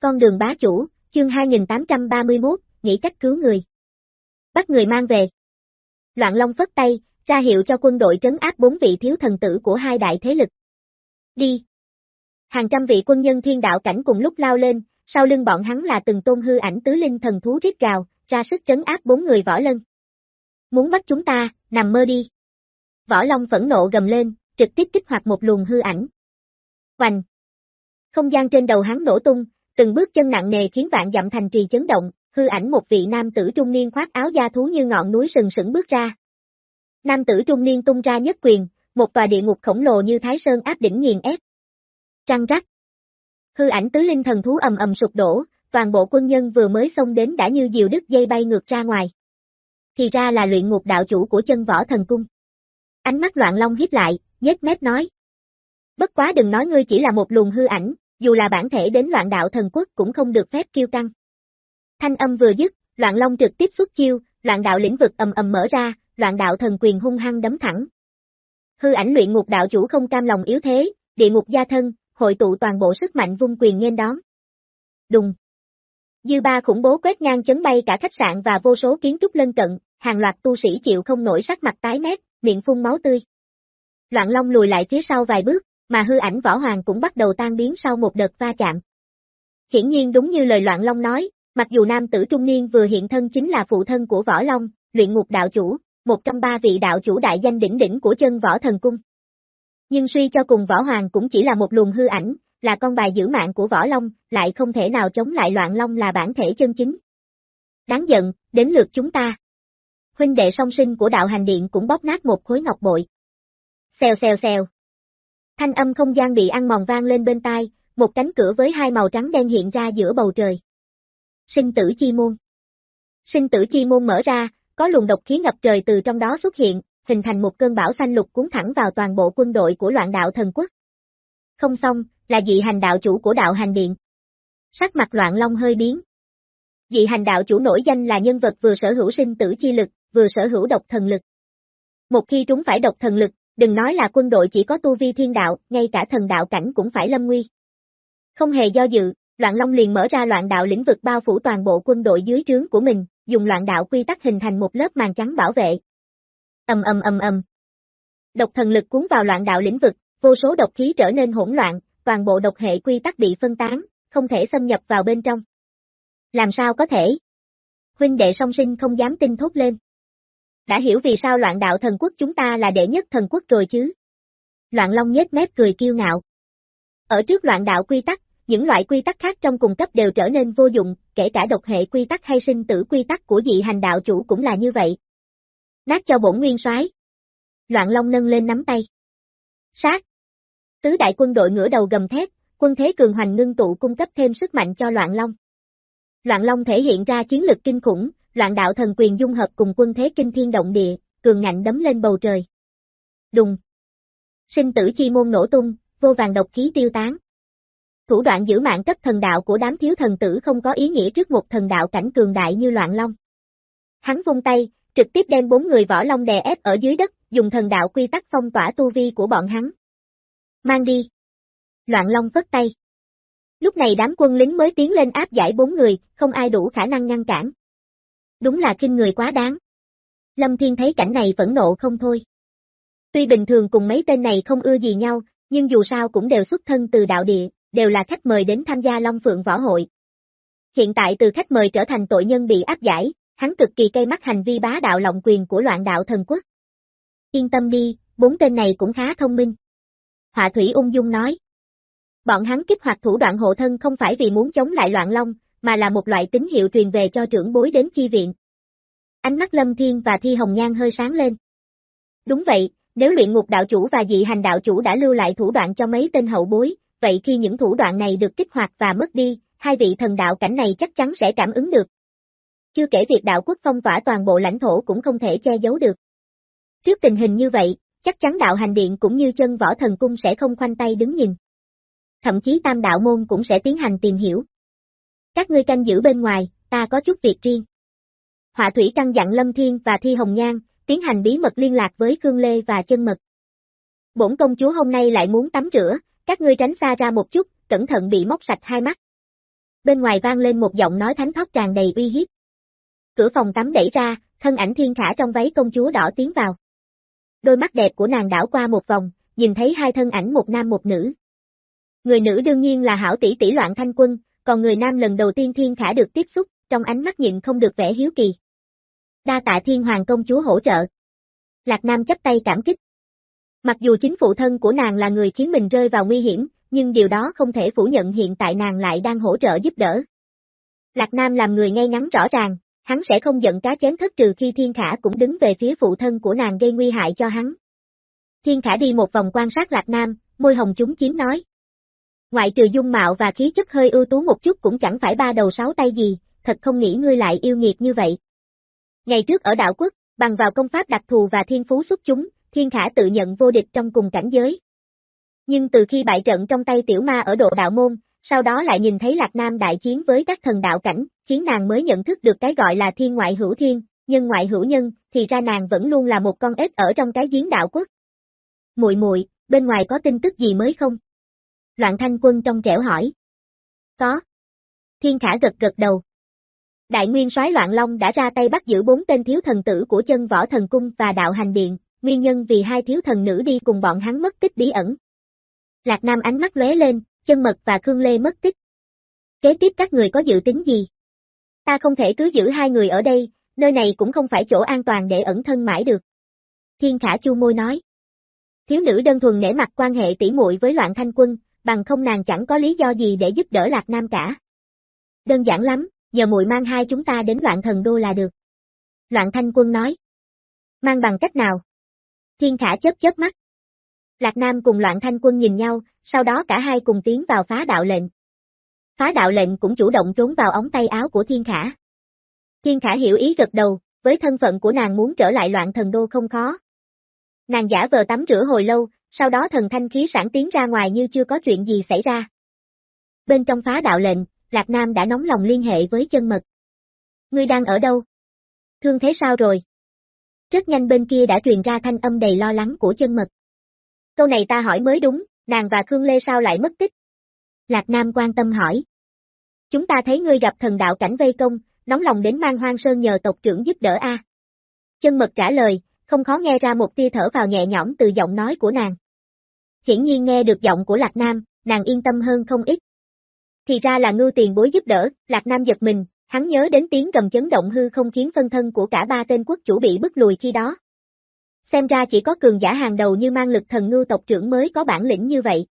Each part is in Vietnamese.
Con đường bá chủ, chương 2831, nghĩ cách cứu người. Bắt người mang về. Loạn Long phất tay, ra hiệu cho quân đội trấn áp bốn vị thiếu thần tử của hai đại thế lực. Đi. Hàng trăm vị quân nhân thiên đạo cảnh cùng lúc lao lên, sau lưng bọn hắn là từng tôn hư ảnh tứ linh thần thú rít gào, ra sức trấn áp bốn người võ lân. Muốn bắt chúng ta, nằm mơ đi. Võ Long phẫn nộ gầm lên, trực tiếp kích hoạt một luồng hư ảnh. Hoành. Không gian trên đầu hắn nổ tung, từng bước chân nặng nề khiến vạn dặm thành trì chấn động, hư ảnh một vị nam tử trung niên khoác áo da thú như ngọn núi sừng sững bước ra. Nam tử trung niên tung ra nhất quyền, một tòa địa ngục khổng lồ như Thái Sơn áp đỉnh nghiền ép. Trăng rắc. Hư ảnh tứ linh thần thú ầm ầm sụp đổ, toàn bộ quân nhân vừa mới xông đến đã như diều đứt dây bay ngược ra ngoài. Thì ra là luyện ngục đạo chủ của chân võ thần cung. Ánh mắt loạn long hiếp lại, nhếch mép nói. Bất quá đừng nói ngươi chỉ là một luồng hư ảnh, dù là bản thể đến loạn đạo thần quốc cũng không được phép kiêu căng. Thanh âm vừa dứt, loạn long trực tiếp xuất chiêu, loạn đạo lĩnh vực ầm ầm mở ra, loạn đạo thần quyền hung hăng đấm thẳng. Hư ảnh luyện ngục đạo chủ không cam lòng yếu thế, địa ngục gia thân, hội tụ toàn bộ sức mạnh vung quyền nghênh đón. Đùng. Dư ba khủng bố quét ngang chấn bay cả khách sạn và vô số kiến trúc lân cận, hàng loạt tu sĩ chịu không nổi sắc mặt tái mét, miệng phun máu tươi. Loạn Long lùi lại phía sau vài bước, mà hư ảnh võ hoàng cũng bắt đầu tan biến sau một đợt va chạm. Hiển nhiên đúng như lời Loạn Long nói, mặc dù nam tử trung niên vừa hiện thân chính là phụ thân của võ Long, luyện ngục đạo chủ, một trong ba vị đạo chủ đại danh đỉnh đỉnh của chân võ thần cung. Nhưng suy cho cùng võ hoàng cũng chỉ là một luồng hư ảnh, là con bài giữ mạng của võ Long, lại không thể nào chống lại loạn Long là bản thể chân chính. Đáng giận, đến lượt chúng ta. Huynh đệ song sinh của đạo hành điện cũng bóp nát một khối ngọc bội. Xèo xèo xèo. Thanh âm không gian bị ăn mòn vang lên bên tai, một cánh cửa với hai màu trắng đen hiện ra giữa bầu trời. Sinh tử chi môn. Sinh tử chi môn mở ra, có luồng độc khí ngập trời từ trong đó xuất hiện, hình thành một cơn bão xanh lục cuốn thẳng vào toàn bộ quân đội của loạn đạo thần quốc. Không xong, là dị hành đạo chủ của đạo hành điện. Sắc mặt loạn long hơi biến. Dị hành đạo chủ nổi danh là nhân vật vừa sở hữu sinh tử chi lực, vừa sở hữu độc thần lực. Một khi trúng phải độc thần lực, đừng nói là quân đội chỉ có tu vi thiên đạo, ngay cả thần đạo cảnh cũng phải lâm nguy. Không hề do dự, Loạn Long liền mở ra loạn đạo lĩnh vực bao phủ toàn bộ quân đội dưới trướng của mình, dùng loạn đạo quy tắc hình thành một lớp màn trắng bảo vệ. Ầm ầm ầm ầm. Độc thần lực cuốn vào loạn đạo lĩnh vực, vô số độc khí trở nên hỗn loạn, toàn bộ độc hệ quy tắc bị phân tán, không thể xâm nhập vào bên trong. Làm sao có thể? Huynh đệ song sinh không dám tin thốt lên đã hiểu vì sao loạn đạo thần quốc chúng ta là đệ nhất thần quốc rồi chứ. Loạn Long nhếch mép cười kiêu ngạo. Ở trước loạn đạo quy tắc, những loại quy tắc khác trong cùng cấp đều trở nên vô dụng, kể cả độc hệ quy tắc hay sinh tử quy tắc của dị hành đạo chủ cũng là như vậy. Nát cho bổn nguyên soái. Loạn Long nâng lên nắm tay. Sát. Tứ đại quân đội ngửa đầu gầm thét, quân thế cường hoành ngưng tụ cung cấp thêm sức mạnh cho Loạn Long. Loạn Long thể hiện ra chiến lực kinh khủng, loạn đạo thần quyền dung hợp cùng quân thế kinh thiên động địa, cường ngạnh đấm lên bầu trời. Đùng. Sinh tử chi môn nổ tung, vô vàng độc khí tiêu tán. Thủ đoạn giữ mạng cấp thần đạo của đám thiếu thần tử không có ý nghĩa trước một thần đạo cảnh cường đại như loạn long. Hắn vung tay, trực tiếp đem bốn người võ long đè ép ở dưới đất, dùng thần đạo quy tắc phong tỏa tu vi của bọn hắn. Mang đi. Loạn long vất tay. Lúc này đám quân lính mới tiến lên áp giải bốn người, không ai đủ khả năng ngăn cản. Đúng là kinh người quá đáng. Lâm Thiên thấy cảnh này phẫn nộ không thôi. Tuy bình thường cùng mấy tên này không ưa gì nhau, nhưng dù sao cũng đều xuất thân từ đạo địa, đều là khách mời đến tham gia Long Phượng Võ Hội. Hiện tại từ khách mời trở thành tội nhân bị áp giải, hắn cực kỳ cây mắt hành vi bá đạo lộng quyền của loạn đạo thần quốc. Yên tâm đi, bốn tên này cũng khá thông minh. Họa Thủy ung dung nói. Bọn hắn kích hoạt thủ đoạn hộ thân không phải vì muốn chống lại loạn long, mà là một loại tín hiệu truyền về cho trưởng bối đến chi viện. Ánh mắt Lâm Thiên và Thi Hồng Nhan hơi sáng lên. Đúng vậy, nếu luyện ngục đạo chủ và dị hành đạo chủ đã lưu lại thủ đoạn cho mấy tên hậu bối, vậy khi những thủ đoạn này được kích hoạt và mất đi, hai vị thần đạo cảnh này chắc chắn sẽ cảm ứng được. Chưa kể việc đạo quốc phong tỏa toàn bộ lãnh thổ cũng không thể che giấu được. Trước tình hình như vậy, chắc chắn đạo hành điện cũng như chân võ thần cung sẽ không khoanh tay đứng nhìn. Thậm chí tam đạo môn cũng sẽ tiến hành tìm hiểu. Các ngươi canh giữ bên ngoài, ta có chút việc riêng. Họa thủy căn dặn Lâm Thiên và Thi Hồng Nhan, tiến hành bí mật liên lạc với Khương Lê và chân mật. Bổn công chúa hôm nay lại muốn tắm rửa, các ngươi tránh xa ra một chút, cẩn thận bị móc sạch hai mắt. Bên ngoài vang lên một giọng nói thánh thót tràn đầy uy hiếp. Cửa phòng tắm đẩy ra, thân ảnh thiên khả trong váy công chúa đỏ tiến vào. Đôi mắt đẹp của nàng đảo qua một vòng, nhìn thấy hai thân ảnh một nam một nữ. Người nữ đương nhiên là hảo tỷ tỷ loạn thanh quân, còn người nam lần đầu tiên thiên khả được tiếp xúc, trong ánh mắt nhịn không được vẻ hiếu kỳ. Đa tạ thiên hoàng công chúa hỗ trợ. Lạc Nam chấp tay cảm kích. Mặc dù chính phụ thân của nàng là người khiến mình rơi vào nguy hiểm, nhưng điều đó không thể phủ nhận hiện tại nàng lại đang hỗ trợ giúp đỡ. Lạc Nam làm người ngay ngắn rõ ràng, hắn sẽ không giận cá chém thất trừ khi Thiên Khả cũng đứng về phía phụ thân của nàng gây nguy hại cho hắn. Thiên Khả đi một vòng quan sát Lạc Nam, môi hồng chúng chiếm nói. Ngoại trừ dung mạo và khí chất hơi ưu tú một chút cũng chẳng phải ba đầu sáu tay gì, thật không nghĩ ngươi lại yêu nghiệt như vậy. Ngày trước ở đạo quốc, bằng vào công pháp đặc thù và thiên phú xuất chúng, Thiên Khả tự nhận vô địch trong cùng cảnh giới. Nhưng từ khi bại trận trong tay tiểu ma ở độ đạo môn, sau đó lại nhìn thấy Lạc Nam đại chiến với các thần đạo cảnh, khiến nàng mới nhận thức được cái gọi là thiên ngoại hữu thiên, nhân ngoại hữu nhân, thì ra nàng vẫn luôn là một con ếch ở trong cái giếng đạo quốc. Muội muội, bên ngoài có tin tức gì mới không? Loạn thanh quân trong trẻo hỏi. Có. Thiên khả gật gật đầu. Đại nguyên soái Loạn Long đã ra tay bắt giữ bốn tên thiếu thần tử của chân võ thần cung và đạo hành điện, nguyên nhân vì hai thiếu thần nữ đi cùng bọn hắn mất tích bí ẩn. Lạc Nam ánh mắt lóe lên, chân mật và Khương Lê mất tích. Kế tiếp các người có dự tính gì? Ta không thể cứ giữ hai người ở đây, nơi này cũng không phải chỗ an toàn để ẩn thân mãi được. Thiên Khả chu môi nói. Thiếu nữ đơn thuần nể mặt quan hệ tỉ muội với loạn thanh quân, bằng không nàng chẳng có lý do gì để giúp đỡ Lạc Nam cả. Đơn giản lắm, nhờ muội mang hai chúng ta đến loạn thần đô là được. Loạn thanh quân nói. Mang bằng cách nào? Thiên Khả chớp chớp mắt. Lạc Nam cùng loạn thanh quân nhìn nhau, sau đó cả hai cùng tiến vào phá đạo lệnh. Phá đạo lệnh cũng chủ động trốn vào ống tay áo của Thiên Khả. Thiên Khả hiểu ý gật đầu, với thân phận của nàng muốn trở lại loạn thần đô không khó. Nàng giả vờ tắm rửa hồi lâu, sau đó thần thanh khí sản tiến ra ngoài như chưa có chuyện gì xảy ra. Bên trong phá đạo lệnh, Lạc Nam đã nóng lòng liên hệ với chân mật. Ngươi đang ở đâu? Thương thế sao rồi? Rất nhanh bên kia đã truyền ra thanh âm đầy lo lắng của chân mật. Câu này ta hỏi mới đúng, nàng và Khương Lê sao lại mất tích? Lạc Nam quan tâm hỏi. Chúng ta thấy ngươi gặp thần đạo cảnh vây công, nóng lòng đến mang hoang sơn nhờ tộc trưởng giúp đỡ a. Chân mật trả lời, không khó nghe ra một tia thở vào nhẹ nhõm từ giọng nói của nàng. Hiển nhiên nghe được giọng của Lạc Nam, nàng yên tâm hơn không ít. Thì ra là ngưu tiền bối giúp đỡ, Lạc Nam giật mình, hắn nhớ đến tiếng gầm chấn động hư không khiến phân thân của cả ba tên quốc chủ bị bức lùi khi đó. Xem ra chỉ có cường giả hàng đầu như mang lực thần ngưu tộc trưởng mới có bản lĩnh như vậy.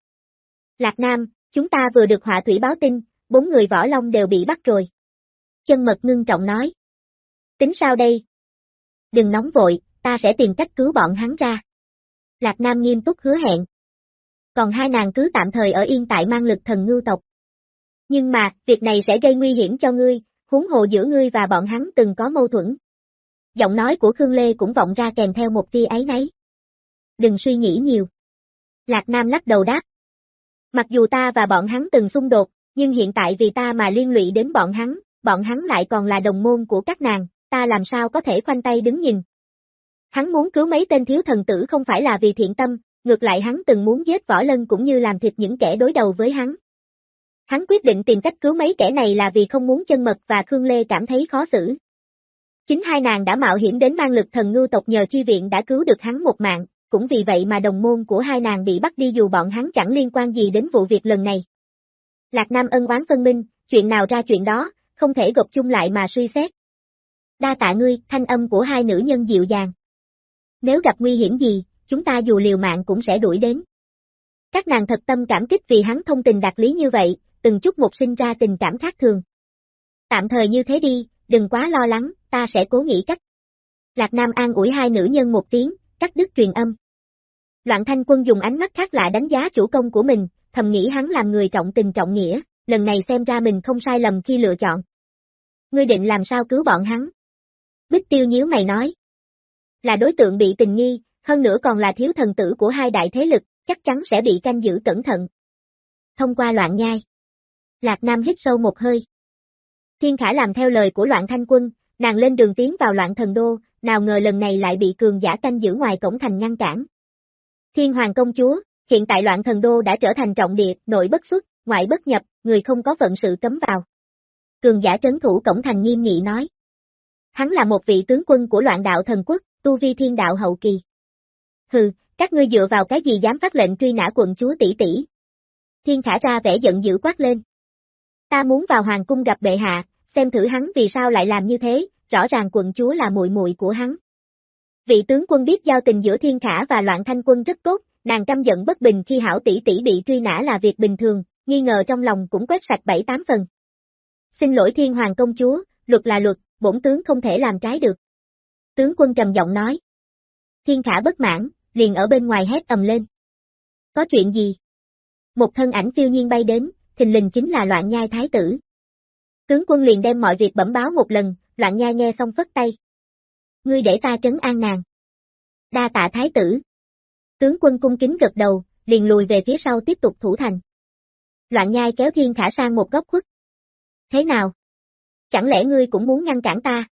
Lạc Nam, chúng ta vừa được họa thủy báo tin, bốn người võ long đều bị bắt rồi. Chân mật ngưng trọng nói. Tính sao đây? Đừng nóng vội, ta sẽ tìm cách cứu bọn hắn ra. Lạc Nam nghiêm túc hứa hẹn. Còn hai nàng cứ tạm thời ở yên tại mang lực thần ngưu tộc. Nhưng mà, việc này sẽ gây nguy hiểm cho ngươi, huống hồ giữa ngươi và bọn hắn từng có mâu thuẫn. Giọng nói của Khương Lê cũng vọng ra kèm theo một tia ấy nấy. Đừng suy nghĩ nhiều. Lạc Nam lắc đầu đáp. Mặc dù ta và bọn hắn từng xung đột, nhưng hiện tại vì ta mà liên lụy đến bọn hắn, bọn hắn lại còn là đồng môn của các nàng, ta làm sao có thể khoanh tay đứng nhìn. Hắn muốn cứu mấy tên thiếu thần tử không phải là vì thiện tâm, ngược lại hắn từng muốn giết võ lân cũng như làm thịt những kẻ đối đầu với hắn. Hắn quyết định tìm cách cứu mấy kẻ này là vì không muốn chân mật và Khương Lê cảm thấy khó xử. Chính hai nàng đã mạo hiểm đến mang lực thần ngưu tộc nhờ chi viện đã cứu được hắn một mạng, cũng vì vậy mà đồng môn của hai nàng bị bắt đi dù bọn hắn chẳng liên quan gì đến vụ việc lần này. Lạc Nam ân oán phân minh, chuyện nào ra chuyện đó, không thể gộp chung lại mà suy xét. Đa tạ ngươi, thanh âm của hai nữ nhân dịu dàng. Nếu gặp nguy hiểm gì, chúng ta dù liều mạng cũng sẽ đuổi đến. Các nàng thật tâm cảm kích vì hắn thông tình đạt lý như vậy, từng chút một sinh ra tình cảm khác thường. Tạm thời như thế đi, đừng quá lo lắng, ta sẽ cố nghĩ cách. Lạc Nam an ủi hai nữ nhân một tiếng, cắt đứt truyền âm. Loạn thanh quân dùng ánh mắt khác lạ đánh giá chủ công của mình, thầm nghĩ hắn làm người trọng tình trọng nghĩa, lần này xem ra mình không sai lầm khi lựa chọn. Ngươi định làm sao cứu bọn hắn? Bích tiêu nhíu mày nói. Là đối tượng bị tình nghi, hơn nữa còn là thiếu thần tử của hai đại thế lực, chắc chắn sẽ bị canh giữ cẩn thận. Thông qua loạn nhai. Lạc Nam hít sâu một hơi. Thiên Khả làm theo lời của loạn thanh quân, nàng lên đường tiến vào loạn thần đô, nào ngờ lần này lại bị cường giả canh giữ ngoài cổng thành ngăn cản. Thiên Hoàng công chúa, hiện tại loạn thần đô đã trở thành trọng địa, nội bất xuất, ngoại bất nhập, người không có vận sự cấm vào. cường giả trấn thủ cổng thành nghiêm nghị nói. Hắn là một vị tướng quân của loạn đạo thần quốc, tu vi thiên đạo hậu kỳ. Hừ, các ngươi dựa vào cái gì dám phát lệnh truy nã quận chúa tỷ tỷ? Thiên khả ra vẻ giận dữ quát lên. Ta muốn vào hoàng cung gặp bệ hạ, xem thử hắn vì sao lại làm như thế, rõ ràng quận chúa là muội muội của hắn. Vị tướng quân biết giao tình giữa thiên khả và loạn thanh quân rất tốt, nàng căm giận bất bình khi hảo tỷ tỷ bị truy nã là việc bình thường, nghi ngờ trong lòng cũng quét sạch bảy tám phần. Xin lỗi thiên hoàng công chúa, luật là luật, bổn tướng không thể làm trái được. Tướng quân trầm giọng nói. Thiên khả bất mãn, liền ở bên ngoài hét ầm lên. Có chuyện gì? Một thân ảnh phiêu nhiên bay đến, thình lình chính là loạn nhai thái tử. Tướng quân liền đem mọi việc bẩm báo một lần, loạn nhai nghe xong phất tay. Ngươi để ta trấn an nàng. Đa tạ thái tử. Tướng quân cung kính gật đầu, liền lùi về phía sau tiếp tục thủ thành. Loạn nhai kéo thiên khả sang một góc khuất. Thế nào? Chẳng lẽ ngươi cũng muốn ngăn cản ta?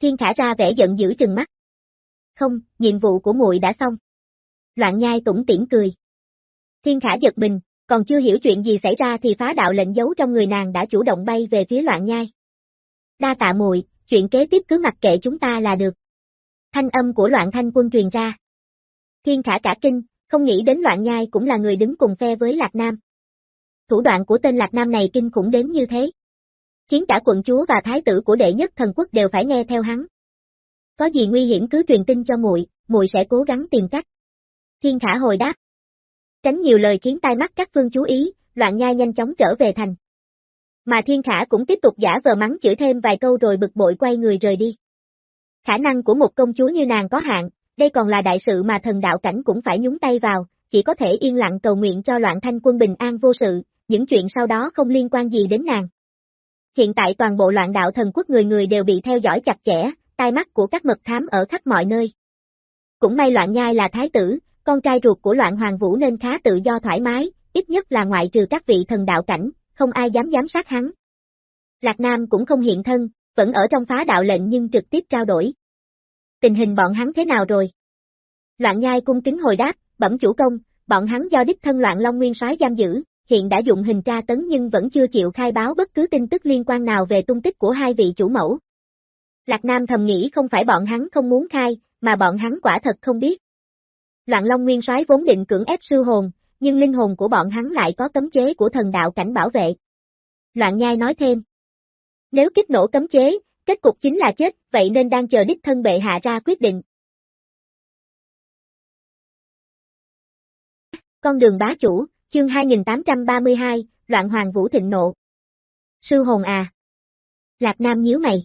Thiên khả ra vẻ giận dữ trừng mắt. Không, nhiệm vụ của muội đã xong. Loạn nhai tủng tiễn cười. Thiên khả giật mình, còn chưa hiểu chuyện gì xảy ra thì phá đạo lệnh giấu trong người nàng đã chủ động bay về phía loạn nhai. Đa tạ muội, chuyện kế tiếp cứ mặc kệ chúng ta là được. Thanh âm của loạn thanh quân truyền ra. Thiên khả cả kinh, không nghĩ đến loạn nhai cũng là người đứng cùng phe với Lạc Nam. Thủ đoạn của tên Lạc Nam này kinh khủng đến như thế. Khiến cả quận chúa và thái tử của đệ nhất thần quốc đều phải nghe theo hắn. Có gì nguy hiểm cứ truyền tin cho muội, muội sẽ cố gắng tìm cách. Thiên khả hồi đáp. Tránh nhiều lời khiến tai mắt các phương chú ý, loạn nhai nhanh chóng trở về thành. Mà thiên khả cũng tiếp tục giả vờ mắng chửi thêm vài câu rồi bực bội quay người rời đi. Khả năng của một công chúa như nàng có hạn, đây còn là đại sự mà thần đạo cảnh cũng phải nhúng tay vào, chỉ có thể yên lặng cầu nguyện cho loạn thanh quân bình an vô sự, những chuyện sau đó không liên quan gì đến nàng. Hiện tại toàn bộ loạn đạo thần quốc người người đều bị theo dõi chặt chẽ, tai mắt của các mật thám ở khắp mọi nơi. Cũng may loạn nhai là thái tử, con trai ruột của loạn hoàng vũ nên khá tự do thoải mái, ít nhất là ngoại trừ các vị thần đạo cảnh, không ai dám giám sát hắn. Lạc Nam cũng không hiện thân, vẫn ở trong phá đạo lệnh nhưng trực tiếp trao đổi. Tình hình bọn hắn thế nào rồi? Loạn nhai cung kính hồi đáp, bẩm chủ công, bọn hắn do đích thân loạn Long Nguyên soái giam giữ, hiện đã dụng hình tra tấn nhưng vẫn chưa chịu khai báo bất cứ tin tức liên quan nào về tung tích của hai vị chủ mẫu. Lạc Nam thầm nghĩ không phải bọn hắn không muốn khai, mà bọn hắn quả thật không biết. Loạn Long Nguyên soái vốn định cưỡng ép sư hồn, nhưng linh hồn của bọn hắn lại có cấm chế của thần đạo cảnh bảo vệ. Loạn Nhai nói thêm. Nếu kích nổ cấm chế, kết cục chính là chết, vậy nên đang chờ đích thân bệ hạ ra quyết định. Con đường bá chủ, chương 2832, Loạn Hoàng Vũ Thịnh Nộ. Sư hồn à. Lạc Nam nhíu mày.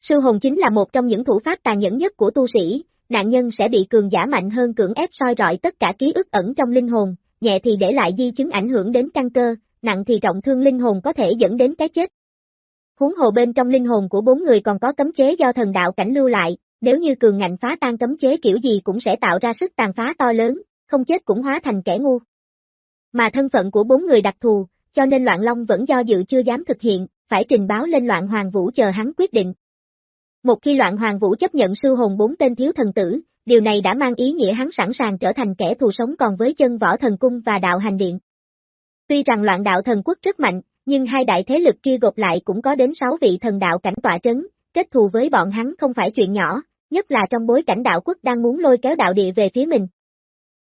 Sư hồn chính là một trong những thủ pháp tàn nhẫn nhất của tu sĩ, nạn nhân sẽ bị cường giả mạnh hơn cưỡng ép soi rọi tất cả ký ức ẩn trong linh hồn, nhẹ thì để lại di chứng ảnh hưởng đến căn cơ, nặng thì trọng thương linh hồn có thể dẫn đến cái chết. Huống hồ bên trong linh hồn của bốn người còn có cấm chế do thần đạo cảnh lưu lại, nếu như cường ngạnh phá tan cấm chế kiểu gì cũng sẽ tạo ra sức tàn phá to lớn, không chết cũng hóa thành kẻ ngu. Mà thân phận của bốn người đặc thù, cho nên Loạn Long vẫn do dự chưa dám thực hiện, phải trình báo lên Loạn Hoàng Vũ chờ hắn quyết định. Một khi Loạn Hoàng Vũ chấp nhận sư hồn bốn tên thiếu thần tử, điều này đã mang ý nghĩa hắn sẵn sàng trở thành kẻ thù sống còn với chân võ thần cung và đạo hành điện. Tuy rằng loạn đạo thần quốc rất mạnh, nhưng hai đại thế lực kia gộp lại cũng có đến sáu vị thần đạo cảnh tọa trấn, kết thù với bọn hắn không phải chuyện nhỏ, nhất là trong bối cảnh đạo quốc đang muốn lôi kéo đạo địa về phía mình.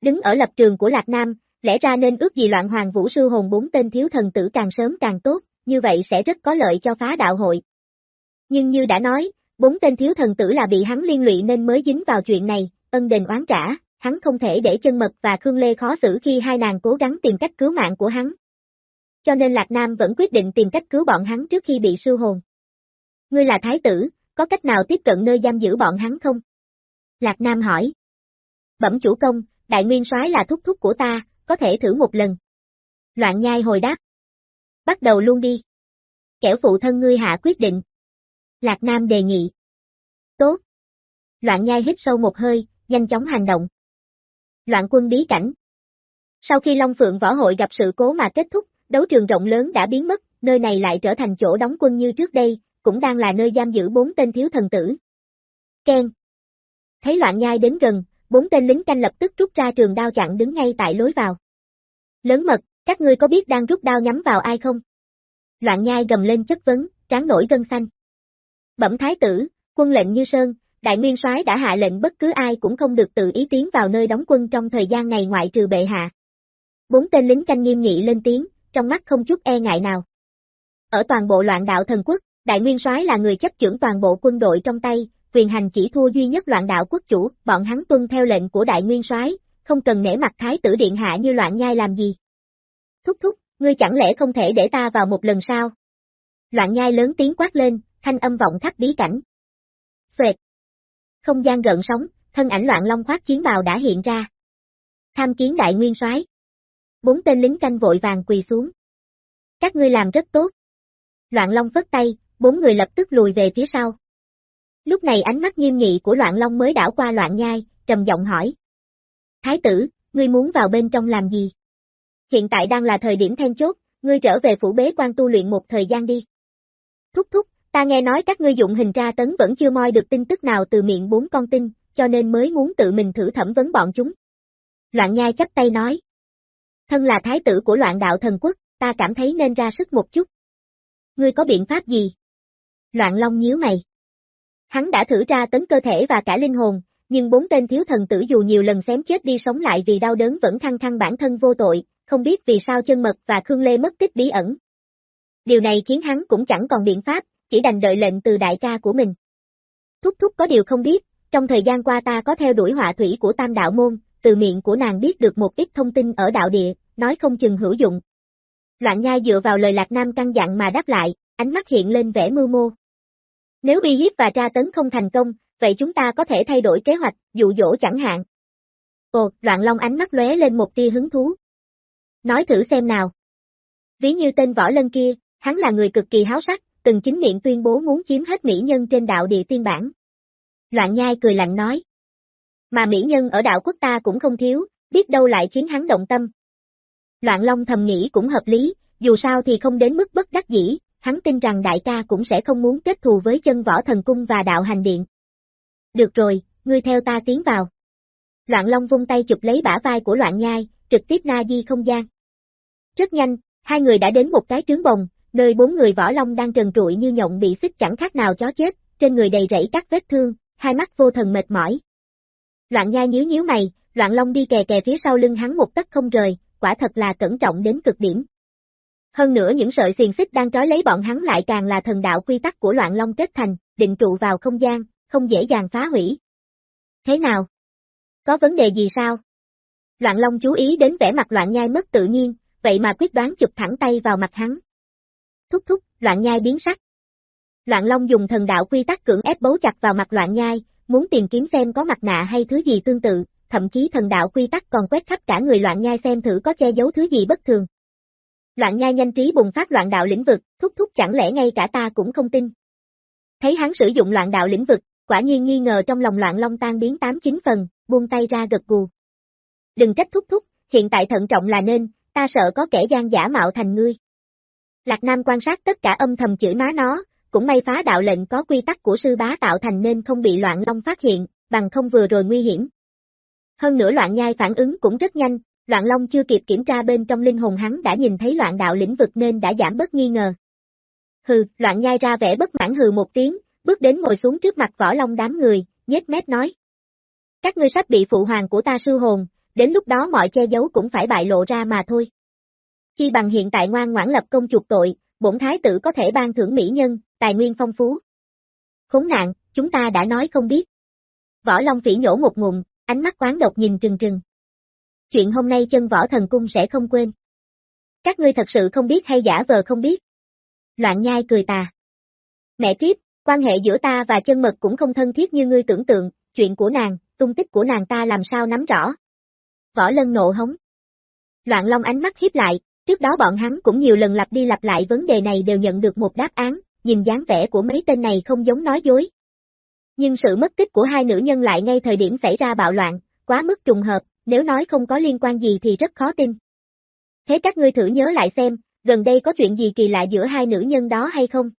Đứng ở lập trường của Lạc Nam, lẽ ra nên ước gì loạn hoàng vũ sư hồn bốn tên thiếu thần tử càng sớm càng tốt, như vậy sẽ rất có lợi cho phá đạo hội. Nhưng như đã nói, bốn tên thiếu thần tử là bị hắn liên lụy nên mới dính vào chuyện này, ân đền oán trả, hắn không thể để chân mật và Khương Lê khó xử khi hai nàng cố gắng tìm cách cứu mạng của hắn. Cho nên Lạc Nam vẫn quyết định tìm cách cứu bọn hắn trước khi bị sư hồn. Ngươi là thái tử, có cách nào tiếp cận nơi giam giữ bọn hắn không? Lạc Nam hỏi. Bẩm chủ công, đại nguyên soái là thúc thúc của ta, có thể thử một lần. Loạn nhai hồi đáp. Bắt đầu luôn đi. Kẻo phụ thân ngươi hạ quyết định. Lạc Nam đề nghị. Tốt. Loạn nhai hít sâu một hơi, nhanh chóng hành động. Loạn quân bí cảnh. Sau khi Long Phượng Võ Hội gặp sự cố mà kết thúc, đấu trường rộng lớn đã biến mất, nơi này lại trở thành chỗ đóng quân như trước đây, cũng đang là nơi giam giữ bốn tên thiếu thần tử. Ken. Thấy loạn nhai đến gần, bốn tên lính canh lập tức rút ra trường đao chặn đứng ngay tại lối vào. Lớn mật, các ngươi có biết đang rút đao nhắm vào ai không? Loạn nhai gầm lên chất vấn, tráng nổi gân xanh. Bẩm thái tử, quân lệnh như sơn, đại nguyên soái đã hạ lệnh bất cứ ai cũng không được tự ý tiến vào nơi đóng quân trong thời gian này ngoại trừ bệ hạ. Bốn tên lính canh nghiêm nghị lên tiếng, trong mắt không chút e ngại nào. Ở toàn bộ loạn đạo thần quốc, đại nguyên soái là người chấp trưởng toàn bộ quân đội trong tay, quyền hành chỉ thua duy nhất loạn đạo quốc chủ, bọn hắn tuân theo lệnh của đại nguyên soái, không cần nể mặt thái tử điện hạ như loạn nhai làm gì. Thúc thúc, ngươi chẳng lẽ không thể để ta vào một lần sao? Loạn nhai lớn tiếng quát lên, thanh âm vọng khắp bí cảnh. Xoẹt. Không gian gợn sóng, thân ảnh loạn long khoác chiến bào đã hiện ra. Tham kiến đại nguyên soái. Bốn tên lính canh vội vàng quỳ xuống. Các ngươi làm rất tốt. Loạn long phất tay, bốn người lập tức lùi về phía sau. Lúc này ánh mắt nghiêm nghị của loạn long mới đảo qua loạn nhai, trầm giọng hỏi. Thái tử, ngươi muốn vào bên trong làm gì? Hiện tại đang là thời điểm then chốt, ngươi trở về phủ bế quan tu luyện một thời gian đi. Thúc thúc, ta nghe nói các ngươi dụng hình tra tấn vẫn chưa moi được tin tức nào từ miệng bốn con tin, cho nên mới muốn tự mình thử thẩm vấn bọn chúng. Loạn nhai chấp tay nói. Thân là thái tử của loạn đạo thần quốc, ta cảm thấy nên ra sức một chút. Ngươi có biện pháp gì? Loạn long nhíu mày. Hắn đã thử ra tấn cơ thể và cả linh hồn, nhưng bốn tên thiếu thần tử dù nhiều lần xém chết đi sống lại vì đau đớn vẫn thăng thăng bản thân vô tội, không biết vì sao chân mật và Khương Lê mất tích bí ẩn. Điều này khiến hắn cũng chẳng còn biện pháp, chỉ đành đợi lệnh từ đại ca của mình. Thúc thúc có điều không biết, trong thời gian qua ta có theo đuổi họa thủy của tam đạo môn, từ miệng của nàng biết được một ít thông tin ở đạo địa, nói không chừng hữu dụng. Loạn nhai dựa vào lời Lạc Nam căng dặn mà đáp lại, ánh mắt hiện lên vẻ mưu mô. Nếu bi hiếp và tra tấn không thành công, vậy chúng ta có thể thay đổi kế hoạch, dụ dỗ chẳng hạn. Ồ, loạn long ánh mắt lóe lên một tia hứng thú. Nói thử xem nào. Ví như tên võ lân kia, hắn là người cực kỳ háo sắc, từng chính miệng tuyên bố muốn chiếm hết mỹ nhân trên đạo địa tiên bản. Loạn nhai cười lạnh nói. Mà mỹ nhân ở đạo quốc ta cũng không thiếu, biết đâu lại khiến hắn động tâm. Loạn Long thầm nghĩ cũng hợp lý, dù sao thì không đến mức bất đắc dĩ, hắn tin rằng đại ca cũng sẽ không muốn kết thù với chân võ thần cung và đạo hành điện. Được rồi, ngươi theo ta tiến vào. Loạn Long vung tay chụp lấy bả vai của Loạn Nhai, trực tiếp na di không gian. Rất nhanh, hai người đã đến một cái trướng bồng, nơi bốn người võ long đang trần trụi như nhộng bị xích chẳng khác nào chó chết, trên người đầy rẫy các vết thương, hai mắt vô thần mệt mỏi. Loạn Nhai nhíu nhíu mày, Loạn Long đi kè kè phía sau lưng hắn một tấc không rời, quả thật là cẩn trọng đến cực điểm. Hơn nữa những sợi xiềng xích đang trói lấy bọn hắn lại càng là thần đạo quy tắc của loạn long kết thành, định trụ vào không gian, không dễ dàng phá hủy. Thế nào? Có vấn đề gì sao? Loạn long chú ý đến vẻ mặt loạn nhai mất tự nhiên, vậy mà quyết đoán chụp thẳng tay vào mặt hắn. Thúc thúc, loạn nhai biến sắc. Loạn long dùng thần đạo quy tắc cưỡng ép bấu chặt vào mặt loạn nhai, muốn tìm kiếm xem có mặt nạ hay thứ gì tương tự, thậm chí thần đạo quy tắc còn quét khắp cả người loạn nhai xem thử có che giấu thứ gì bất thường. Loạn nhai nhanh trí bùng phát loạn đạo lĩnh vực, thúc thúc chẳng lẽ ngay cả ta cũng không tin. Thấy hắn sử dụng loạn đạo lĩnh vực, quả nhiên nghi ngờ trong lòng loạn long tan biến tám chín phần, buông tay ra gật gù. Đừng trách thúc thúc, hiện tại thận trọng là nên, ta sợ có kẻ gian giả mạo thành ngươi. Lạc Nam quan sát tất cả âm thầm chửi má nó, cũng may phá đạo lệnh có quy tắc của sư bá tạo thành nên không bị loạn long phát hiện, bằng không vừa rồi nguy hiểm. Hơn nữa loạn nhai phản ứng cũng rất nhanh, loạn long chưa kịp kiểm tra bên trong linh hồn hắn đã nhìn thấy loạn đạo lĩnh vực nên đã giảm bớt nghi ngờ. Hừ, loạn nhai ra vẻ bất mãn hừ một tiếng, bước đến ngồi xuống trước mặt võ long đám người, nhếch mép nói. Các ngươi sắp bị phụ hoàng của ta sư hồn, đến lúc đó mọi che giấu cũng phải bại lộ ra mà thôi. Chi bằng hiện tại ngoan ngoãn lập công chuộc tội, bổn thái tử có thể ban thưởng mỹ nhân, tài nguyên phong phú. Khốn nạn, chúng ta đã nói không biết. Võ Long phỉ nhổ một ngụm, ánh mắt quán độc nhìn trừng trừng. Chuyện hôm nay chân võ thần cung sẽ không quên. Các ngươi thật sự không biết hay giả vờ không biết. Loạn nhai cười tà. Mẹ kiếp, quan hệ giữa ta và chân mật cũng không thân thiết như ngươi tưởng tượng, chuyện của nàng, tung tích của nàng ta làm sao nắm rõ. Võ lân nộ hống. Loạn long ánh mắt hiếp lại, trước đó bọn hắn cũng nhiều lần lặp đi lặp lại vấn đề này đều nhận được một đáp án, nhìn dáng vẻ của mấy tên này không giống nói dối. Nhưng sự mất tích của hai nữ nhân lại ngay thời điểm xảy ra bạo loạn, quá mức trùng hợp, nếu nói không có liên quan gì thì rất khó tin. Thế các ngươi thử nhớ lại xem, gần đây có chuyện gì kỳ lạ giữa hai nữ nhân đó hay không?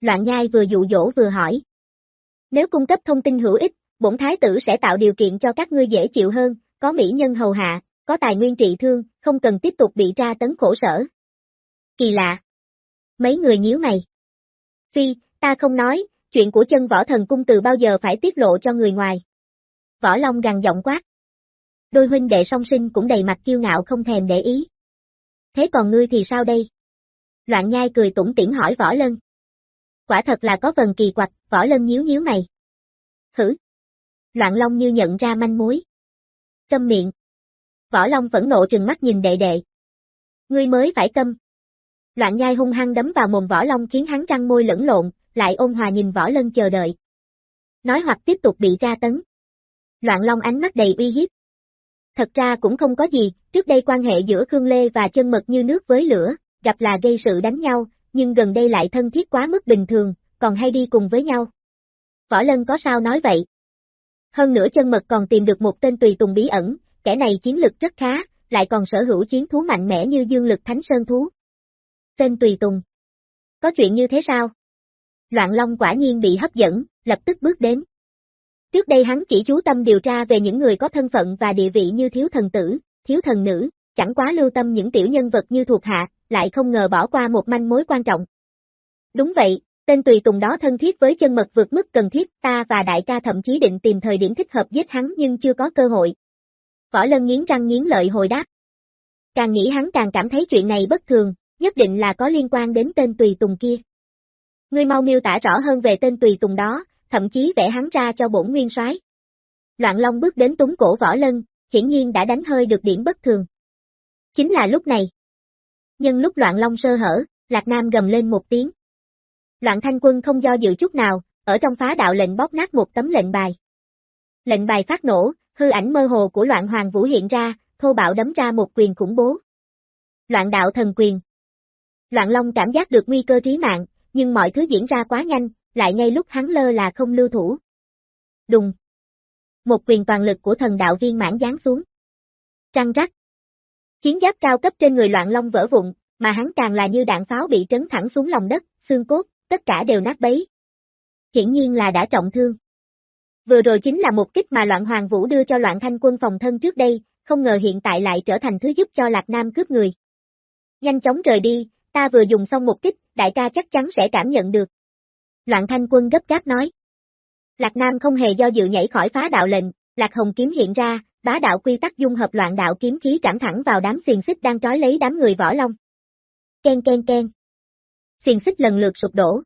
Loạn nhai vừa dụ dỗ vừa hỏi. Nếu cung cấp thông tin hữu ích, bổn thái tử sẽ tạo điều kiện cho các ngươi dễ chịu hơn, có mỹ nhân hầu hạ, có tài nguyên trị thương, không cần tiếp tục bị tra tấn khổ sở. Kỳ lạ. Mấy người nhíu mày. Phi, ta không nói, chuyện của chân võ thần cung từ bao giờ phải tiết lộ cho người ngoài. Võ Long gằn giọng quát. Đôi huynh đệ song sinh cũng đầy mặt kiêu ngạo không thèm để ý. Thế còn ngươi thì sao đây? Loạn nhai cười tủm tỉm hỏi Võ Lân. Quả thật là có phần kỳ quặc, Võ Lân nhíu nhíu mày. Hử? Loạn Long như nhận ra manh mối. Câm miệng. Võ Long phẫn nộ trừng mắt nhìn đệ đệ. Ngươi mới phải câm. Loạn nhai hung hăng đấm vào mồm Võ Long khiến hắn răng môi lẫn lộn, lại ôn hòa nhìn Võ Lân chờ đợi. Nói hoặc tiếp tục bị tra tấn. Loạn Long ánh mắt đầy uy hiếp. Thật ra cũng không có gì, trước đây quan hệ giữa Khương Lê và chân mật như nước với lửa, gặp là gây sự đánh nhau, nhưng gần đây lại thân thiết quá mức bình thường, còn hay đi cùng với nhau. Võ Lân có sao nói vậy? Hơn nữa chân mật còn tìm được một tên tùy tùng bí ẩn, kẻ này chiến lực rất khá, lại còn sở hữu chiến thú mạnh mẽ như dương lực thánh sơn thú. Tên tùy tùng. Có chuyện như thế sao? Loạn Long quả nhiên bị hấp dẫn, lập tức bước đến. Trước đây hắn chỉ chú tâm điều tra về những người có thân phận và địa vị như thiếu thần tử, thiếu thần nữ, chẳng quá lưu tâm những tiểu nhân vật như thuộc hạ, lại không ngờ bỏ qua một manh mối quan trọng. Đúng vậy, tên tùy tùng đó thân thiết với chân mật vượt mức cần thiết, ta và đại ca thậm chí định tìm thời điểm thích hợp giết hắn nhưng chưa có cơ hội. Võ Lân nghiến răng nghiến lợi hồi đáp. Càng nghĩ hắn càng cảm thấy chuyện này bất thường, nhất định là có liên quan đến tên tùy tùng kia. Ngươi mau miêu tả rõ hơn về tên tùy tùng đó, thậm chí vẽ hắn ra cho bổn nguyên soái. Loạn Long bước đến túng cổ Võ Lân, hiển nhiên đã đánh hơi được điểm bất thường. Chính là lúc này. Nhưng lúc Loạn Long sơ hở, Lạc Nam gầm lên một tiếng. Loạn Thanh Quân không do dự chút nào, ở trong phá đạo lệnh bóp nát một tấm lệnh bài. Lệnh bài phát nổ, hư ảnh mơ hồ của Loạn Hoàng Vũ hiện ra, thô bạo đấm ra một quyền khủng bố. Loạn đạo thần quyền. Loạn Long cảm giác được nguy cơ trí mạng, nhưng mọi thứ diễn ra quá nhanh, lại ngay lúc hắn lơ là không lưu thủ. Đùng. Một quyền toàn lực của thần đạo viên mãn giáng xuống. Trăng rắc. Chiến giáp cao cấp trên người loạn long vỡ vụn, mà hắn càng là như đạn pháo bị trấn thẳng xuống lòng đất, xương cốt, tất cả đều nát bấy. Hiển nhiên là đã trọng thương. Vừa rồi chính là một kích mà loạn hoàng vũ đưa cho loạn thanh quân phòng thân trước đây, không ngờ hiện tại lại trở thành thứ giúp cho Lạc Nam cướp người. Nhanh chóng rời đi, ta vừa dùng xong một kích, đại ca chắc chắn sẽ cảm nhận được. Loạn thanh quân gấp gáp nói. Lạc Nam không hề do dự nhảy khỏi phá đạo lệnh, Lạc Hồng kiếm hiện ra, bá đạo quy tắc dung hợp loạn đạo kiếm khí trảm thẳng vào đám xiềng xích đang trói lấy đám người võ long. Ken ken ken. Xiềng xích lần lượt sụp đổ.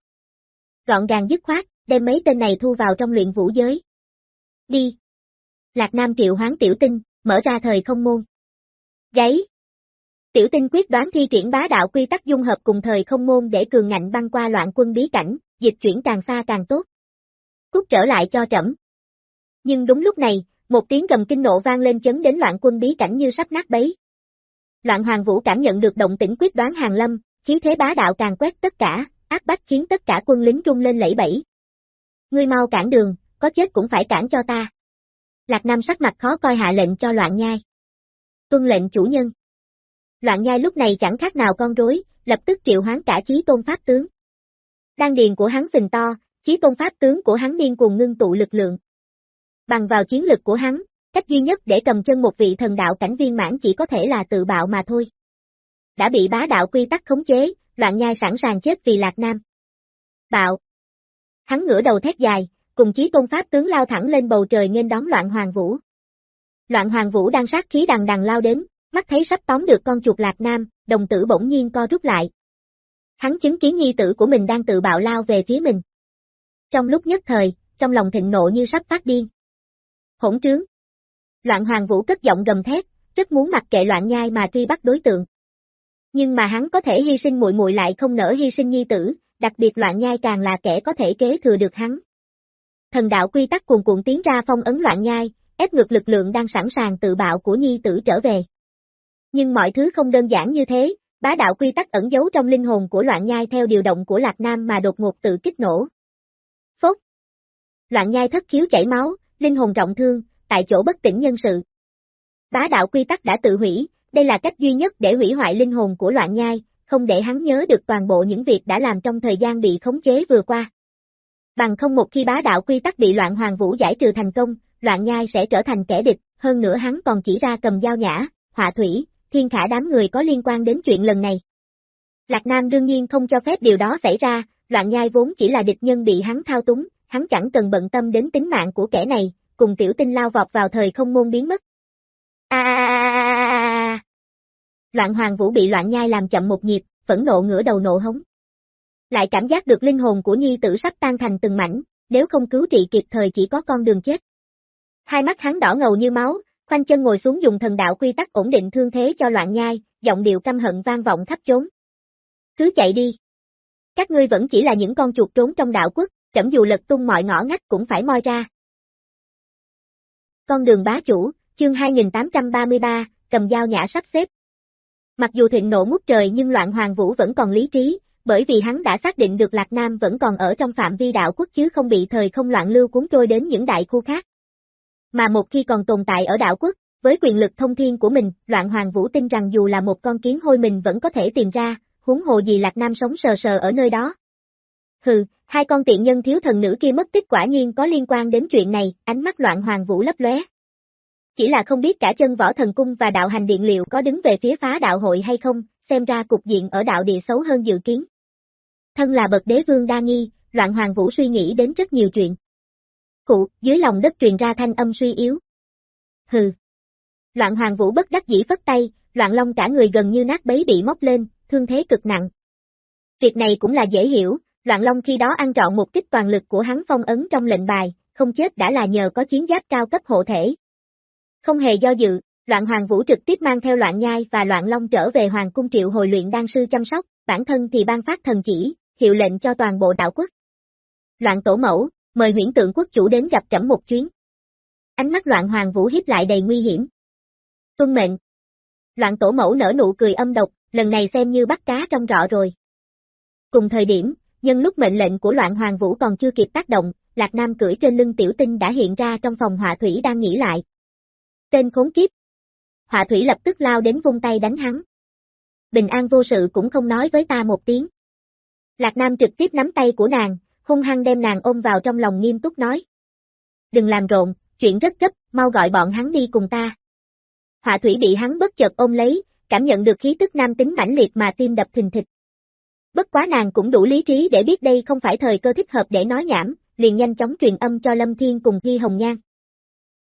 Gọn gàng dứt khoát, đem mấy tên này thu vào trong luyện vũ giới. Đi. Lạc Nam triệu hoán tiểu tinh, mở ra thời không môn. Gáy. Tiểu tinh quyết đoán thi triển bá đạo quy tắc dung hợp cùng thời không môn để cường ngạnh băng qua loạn quân bí cảnh, dịch chuyển càng xa càng tốt. Cút trở lại cho trẫm. Nhưng đúng lúc này, một tiếng gầm kinh nộ vang lên chấn đến loạn quân bí cảnh như sắp nát bấy. Loạn Hoàng Vũ cảm nhận được động tĩnh quyết đoán hàng lâm, khí thế bá đạo càng quét tất cả, áp bách khiến tất cả quân lính trung lên lẫy bẫy. Ngươi mau cản đường, có chết cũng phải cản cho ta. Lạc Nam sắc mặt khó coi hạ lệnh cho loạn nhai. Tuân lệnh chủ nhân. Loạn nhai lúc này chẳng khác nào con rối, lập tức triệu hoán cả chí tôn pháp tướng. Đan điền của hắn phình to, chí tôn pháp tướng của hắn điên cuồng ngưng tụ lực lượng. Bằng vào chiến lực của hắn, cách duy nhất để cầm chân một vị thần đạo cảnh viên mãn chỉ có thể là tự bạo mà thôi. Đã bị bá đạo quy tắc khống chế, loạn nhai sẵn sàng chết vì Lạc Nam. Bạo. Hắn ngửa đầu thét dài, cùng chí tôn pháp tướng lao thẳng lên bầu trời nghênh đón loạn hoàng vũ. Loạn hoàng vũ đang sát khí đằng đằng lao đến, mắt thấy sắp tóm được con chuột Lạc Nam, đồng tử bỗng nhiên co rút lại. Hắn chứng kiến nhi tử của mình đang tự bạo lao về phía mình. Trong lúc nhất thời, trong lòng thịnh nộ như sắp phát điên. Hỗn trướng. Loạn hoàng vũ cất giọng gầm thét, rất muốn mặc kệ loạn nhai mà truy bắt đối tượng. Nhưng mà hắn có thể hy sinh muội muội lại không nỡ hy sinh nhi tử, đặc biệt loạn nhai càng là kẻ có thể kế thừa được hắn. Thần đạo quy tắc cuồn cuộn tiến ra phong ấn loạn nhai, ép ngược lực lượng đang sẵn sàng tự bạo của nhi tử trở về. Nhưng mọi thứ không đơn giản như thế, bá đạo quy tắc ẩn giấu trong linh hồn của loạn nhai theo điều động của Lạc Nam mà đột ngột tự kích nổ. Phốt! Loạn nhai thất khiếu chảy máu, linh hồn trọng thương, tại chỗ bất tỉnh nhân sự. Bá đạo quy tắc đã tự hủy, đây là cách duy nhất để hủy hoại linh hồn của loạn nhai, không để hắn nhớ được toàn bộ những việc đã làm trong thời gian bị khống chế vừa qua. Bằng không một khi bá đạo quy tắc bị loạn hoàng vũ giải trừ thành công, loạn nhai sẽ trở thành kẻ địch, hơn nữa hắn còn chỉ ra cầm dao nhã, họa thủy, thiên khả đám người có liên quan đến chuyện lần này. Lạc Nam đương nhiên không cho phép điều đó xảy ra, loạn nhai vốn chỉ là địch nhân bị hắn thao túng, hắn chẳng cần bận tâm đến tính mạng của kẻ này, cùng tiểu tinh lao vọt vào thời không môn biến mất. A Loạn hoàng vũ bị loạn nhai làm chậm một nhịp, phẫn nộ ngửa đầu nộ hống. Lại cảm giác được linh hồn của nhi tử sắp tan thành từng mảnh, nếu không cứu trị kịp thời chỉ có con đường chết. Hai mắt hắn đỏ ngầu như máu, khoanh chân ngồi xuống dùng thần đạo quy tắc ổn định thương thế cho loạn nhai, giọng điệu căm hận vang vọng khắp chốn. Cứ chạy đi. Các ngươi vẫn chỉ là những con chuột trốn trong đạo quốc, trẫm dù lật tung mọi ngõ ngách cũng phải moi ra. Con đường bá chủ, chương 2833, cầm dao nhã sắp xếp. Mặc dù thịnh nộ ngút trời nhưng loạn hoàng vũ vẫn còn lý trí, bởi vì hắn đã xác định được Lạc Nam vẫn còn ở trong phạm vi đạo quốc chứ không bị thời không loạn lưu cuốn trôi đến những đại khu khác. Mà một khi còn tồn tại ở đạo quốc, với quyền lực thông thiên của mình, loạn hoàng vũ tin rằng dù là một con kiến hôi mình vẫn có thể tìm ra, huống hồ gì Lạc Nam sống sờ sờ ở nơi đó. Hừ, hai con tiện nhân thiếu thần nữ kia mất tích quả nhiên có liên quan đến chuyện này, ánh mắt loạn hoàng vũ lấp lóe. Chỉ là không biết cả chân võ thần cung và đạo hành điện liệu có đứng về phía phá đạo hội hay không, xem ra cục diện ở đạo địa xấu hơn dự kiến. Thân là bậc đế vương đa nghi, loạn hoàng vũ suy nghĩ đến rất nhiều chuyện. Cụ, dưới lòng đất truyền ra thanh âm suy yếu. Hừ. Loạn hoàng vũ bất đắc dĩ phất tay, loạn long cả người gần như nát bấy bị móc lên, thương thế cực nặng. Việc này cũng là dễ hiểu, loạn long khi đó ăn trọn một kích toàn lực của hắn phong ấn trong lệnh bài, không chết đã là nhờ có chiến giáp cao cấp hộ thể. Không hề do dự, loạn hoàng vũ trực tiếp mang theo loạn nhai và loạn long trở về hoàng cung triệu hồi luyện đan sư chăm sóc, bản thân thì ban phát thần chỉ, hiệu lệnh cho toàn bộ đạo quốc. Loạn tổ mẫu, mời huyển tượng quốc chủ đến gặp trẫm một chuyến. Ánh mắt loạn hoàng vũ hiếp lại đầy nguy hiểm. Tuân mệnh. Loạn tổ mẫu nở nụ cười âm độc, lần này xem như bắt cá trong rọ rồi. Cùng thời điểm, nhân lúc mệnh lệnh của loạn hoàng vũ còn chưa kịp tác động, Lạc Nam cưỡi trên lưng tiểu tinh đã hiện ra trong phòng họa thủy đang nghỉ lại. Tên khốn kiếp. Họa thủy lập tức lao đến vung tay đánh hắn. Bình an vô sự cũng không nói với ta một tiếng. Lạc Nam trực tiếp nắm tay của nàng, hung hăng đem nàng ôm vào trong lòng nghiêm túc nói. Đừng làm rộn, chuyện rất gấp, mau gọi bọn hắn đi cùng ta. Họa thủy bị hắn bất chợt ôm lấy, cảm nhận được khí tức nam tính mãnh liệt mà tim đập thình thịch. Bất quá nàng cũng đủ lý trí để biết đây không phải thời cơ thích hợp để nói nhảm, liền nhanh chóng truyền âm cho Lâm Thiên cùng Thi Hồng Nhan.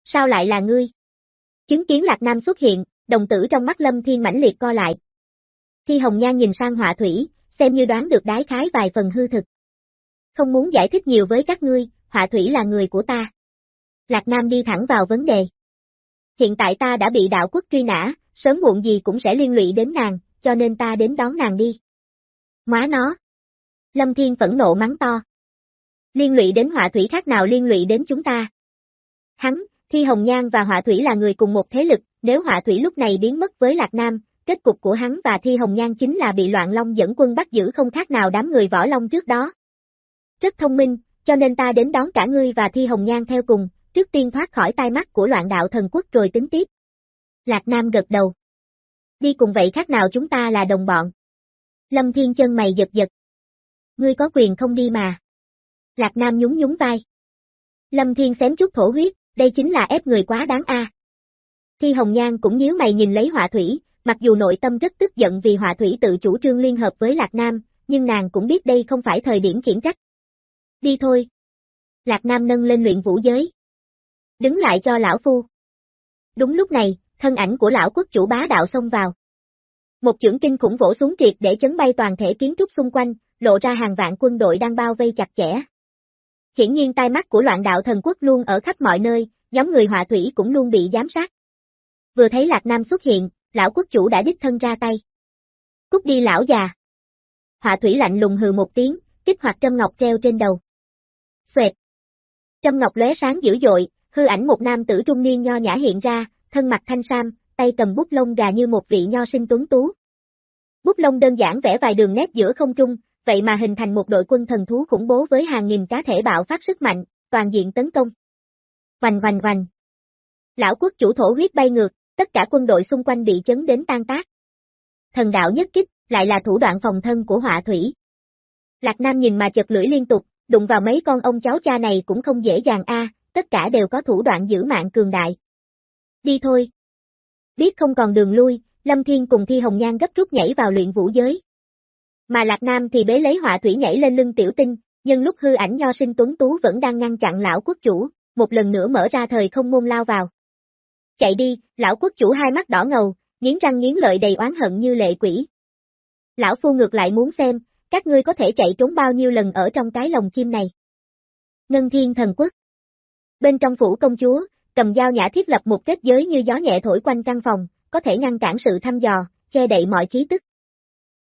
Sao lại là ngươi? Chứng kiến Lạc Nam xuất hiện, đồng tử trong mắt Lâm Thiên mãnh liệt co lại. Thi Hồng Nhan nhìn sang họa thủy, xem như đoán được đái khái vài phần hư thực. Không muốn giải thích nhiều với các ngươi, họa thủy là người của ta. Lạc Nam đi thẳng vào vấn đề. Hiện tại ta đã bị đạo quốc truy nã, sớm muộn gì cũng sẽ liên lụy đến nàng, cho nên ta đến đón nàng đi. Má nó. Lâm Thiên phẫn nộ mắng to. Liên lụy đến họa thủy khác nào liên lụy đến chúng ta. Hắn, Thi Hồng Nhan và họa thủy là người cùng một thế lực, nếu họa thủy lúc này biến mất với Lạc Nam, kết cục của hắn và Thi Hồng Nhan chính là bị loạn long dẫn quân bắt giữ không khác nào đám người võ long trước đó. Rất thông minh, cho nên ta đến đón cả ngươi và Thi Hồng Nhan theo cùng, trước tiên thoát khỏi tai mắt của loạn đạo thần quốc rồi tính tiếp. Lạc Nam gật đầu. Đi cùng vậy khác nào chúng ta là đồng bọn. Lâm Thiên chân mày giật giật. Ngươi có quyền không đi mà. Lạc Nam nhún nhún vai. Lâm Thiên xém chút thổ huyết, đây chính là ép người quá đáng a. Thi Hồng Nhan cũng nhíu mày nhìn lấy họa thủy, mặc dù nội tâm rất tức giận vì họa thủy tự chủ trương liên hợp với Lạc Nam, nhưng nàng cũng biết đây không phải thời điểm khiển trách. Đi thôi. Lạc Nam nâng lên luyện vũ giới. Đứng lại cho lão phu. Đúng lúc này, thân ảnh của lão quốc chủ bá đạo xông vào. Một chưởng kinh khủng vỗ xuống triệt để chấn bay toàn thể kiến trúc xung quanh, lộ ra hàng vạn quân đội đang bao vây chặt chẽ. Hiển nhiên tai mắt của loạn đạo thần quốc luôn ở khắp mọi nơi, nhóm người họa thủy cũng luôn bị giám sát. Vừa thấy Lạc Nam xuất hiện, lão quốc chủ đã đích thân ra tay. Cút đi lão già. Họa thủy lạnh lùng hừ một tiếng, kích hoạt trâm ngọc treo trên đầu. Xoẹt. Trâm ngọc lóe sáng dữ dội, hư ảnh một nam tử trung niên nho nhã hiện ra, thân mặt thanh sam, tay cầm bút lông gà như một vị nho sinh tuấn tú. Bút lông đơn giản vẽ vài đường nét giữa không trung, vậy mà hình thành một đội quân thần thú khủng bố với hàng nghìn cá thể bạo phát sức mạnh, toàn diện tấn công. Vành vành vành. Lão quốc chủ thổ huyết bay ngược, tất cả quân đội xung quanh bị chấn đến tan tác. Thần đạo nhất kích, lại là thủ đoạn phòng thân của họa thủy. Lạc Nam nhìn mà chật lưỡi liên tục, đụng vào mấy con ông cháu cha này cũng không dễ dàng a, tất cả đều có thủ đoạn giữ mạng cường đại. Đi thôi. Biết không còn đường lui, Lâm Thiên cùng Thi Hồng Nhan gấp rút nhảy vào luyện vũ giới. Mà Lạc Nam thì bế lấy họa thủy nhảy lên lưng tiểu tinh, nhân lúc hư ảnh nho sinh tuấn tú vẫn đang ngăn chặn lão quốc chủ, một lần nữa mở ra thời không môn lao vào. Chạy đi, lão quốc chủ hai mắt đỏ ngầu, nghiến răng nghiến lợi đầy oán hận như lệ quỷ. Lão phu ngược lại muốn xem, các ngươi có thể chạy trốn bao nhiêu lần ở trong cái lồng chim này. Ngân Thiên Thần Quốc Bên trong phủ công chúa, cầm dao nhã thiết lập một kết giới như gió nhẹ thổi quanh căn phòng, có thể ngăn cản sự thăm dò, che đậy mọi khí tức.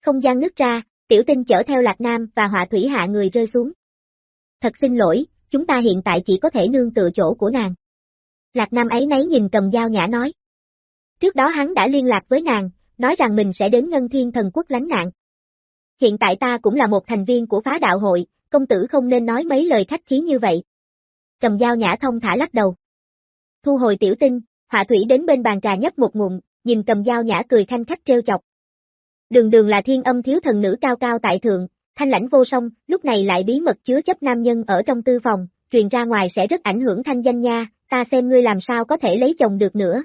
Không gian nứt ra, tiểu tinh chở theo Lạc Nam và họa thủy hạ người rơi xuống. Thật xin lỗi, chúng ta hiện tại chỉ có thể nương tựa chỗ của nàng. Lạc Nam ấy nấy nhìn cầm dao nhã nói. Trước đó hắn đã liên lạc với nàng, nói rằng mình sẽ đến Ngân Thiên Thần Quốc lánh nạn. Hiện tại ta cũng là một thành viên của phá đạo hội, công tử không nên nói mấy lời khách khí như vậy. Cầm dao nhã thông thả lắc đầu. Thu hồi tiểu tinh, họa thủy đến bên bàn trà nhấp một ngụm, nhìn cầm dao nhã cười khanh khách trêu chọc. Đường đường là thiên âm thiếu thần nữ cao cao tại thượng, thanh lãnh vô song, lúc này lại bí mật chứa chấp nam nhân ở trong tư phòng, truyền ra ngoài sẽ rất ảnh hưởng thanh danh nha, ta xem ngươi làm sao có thể lấy chồng được nữa.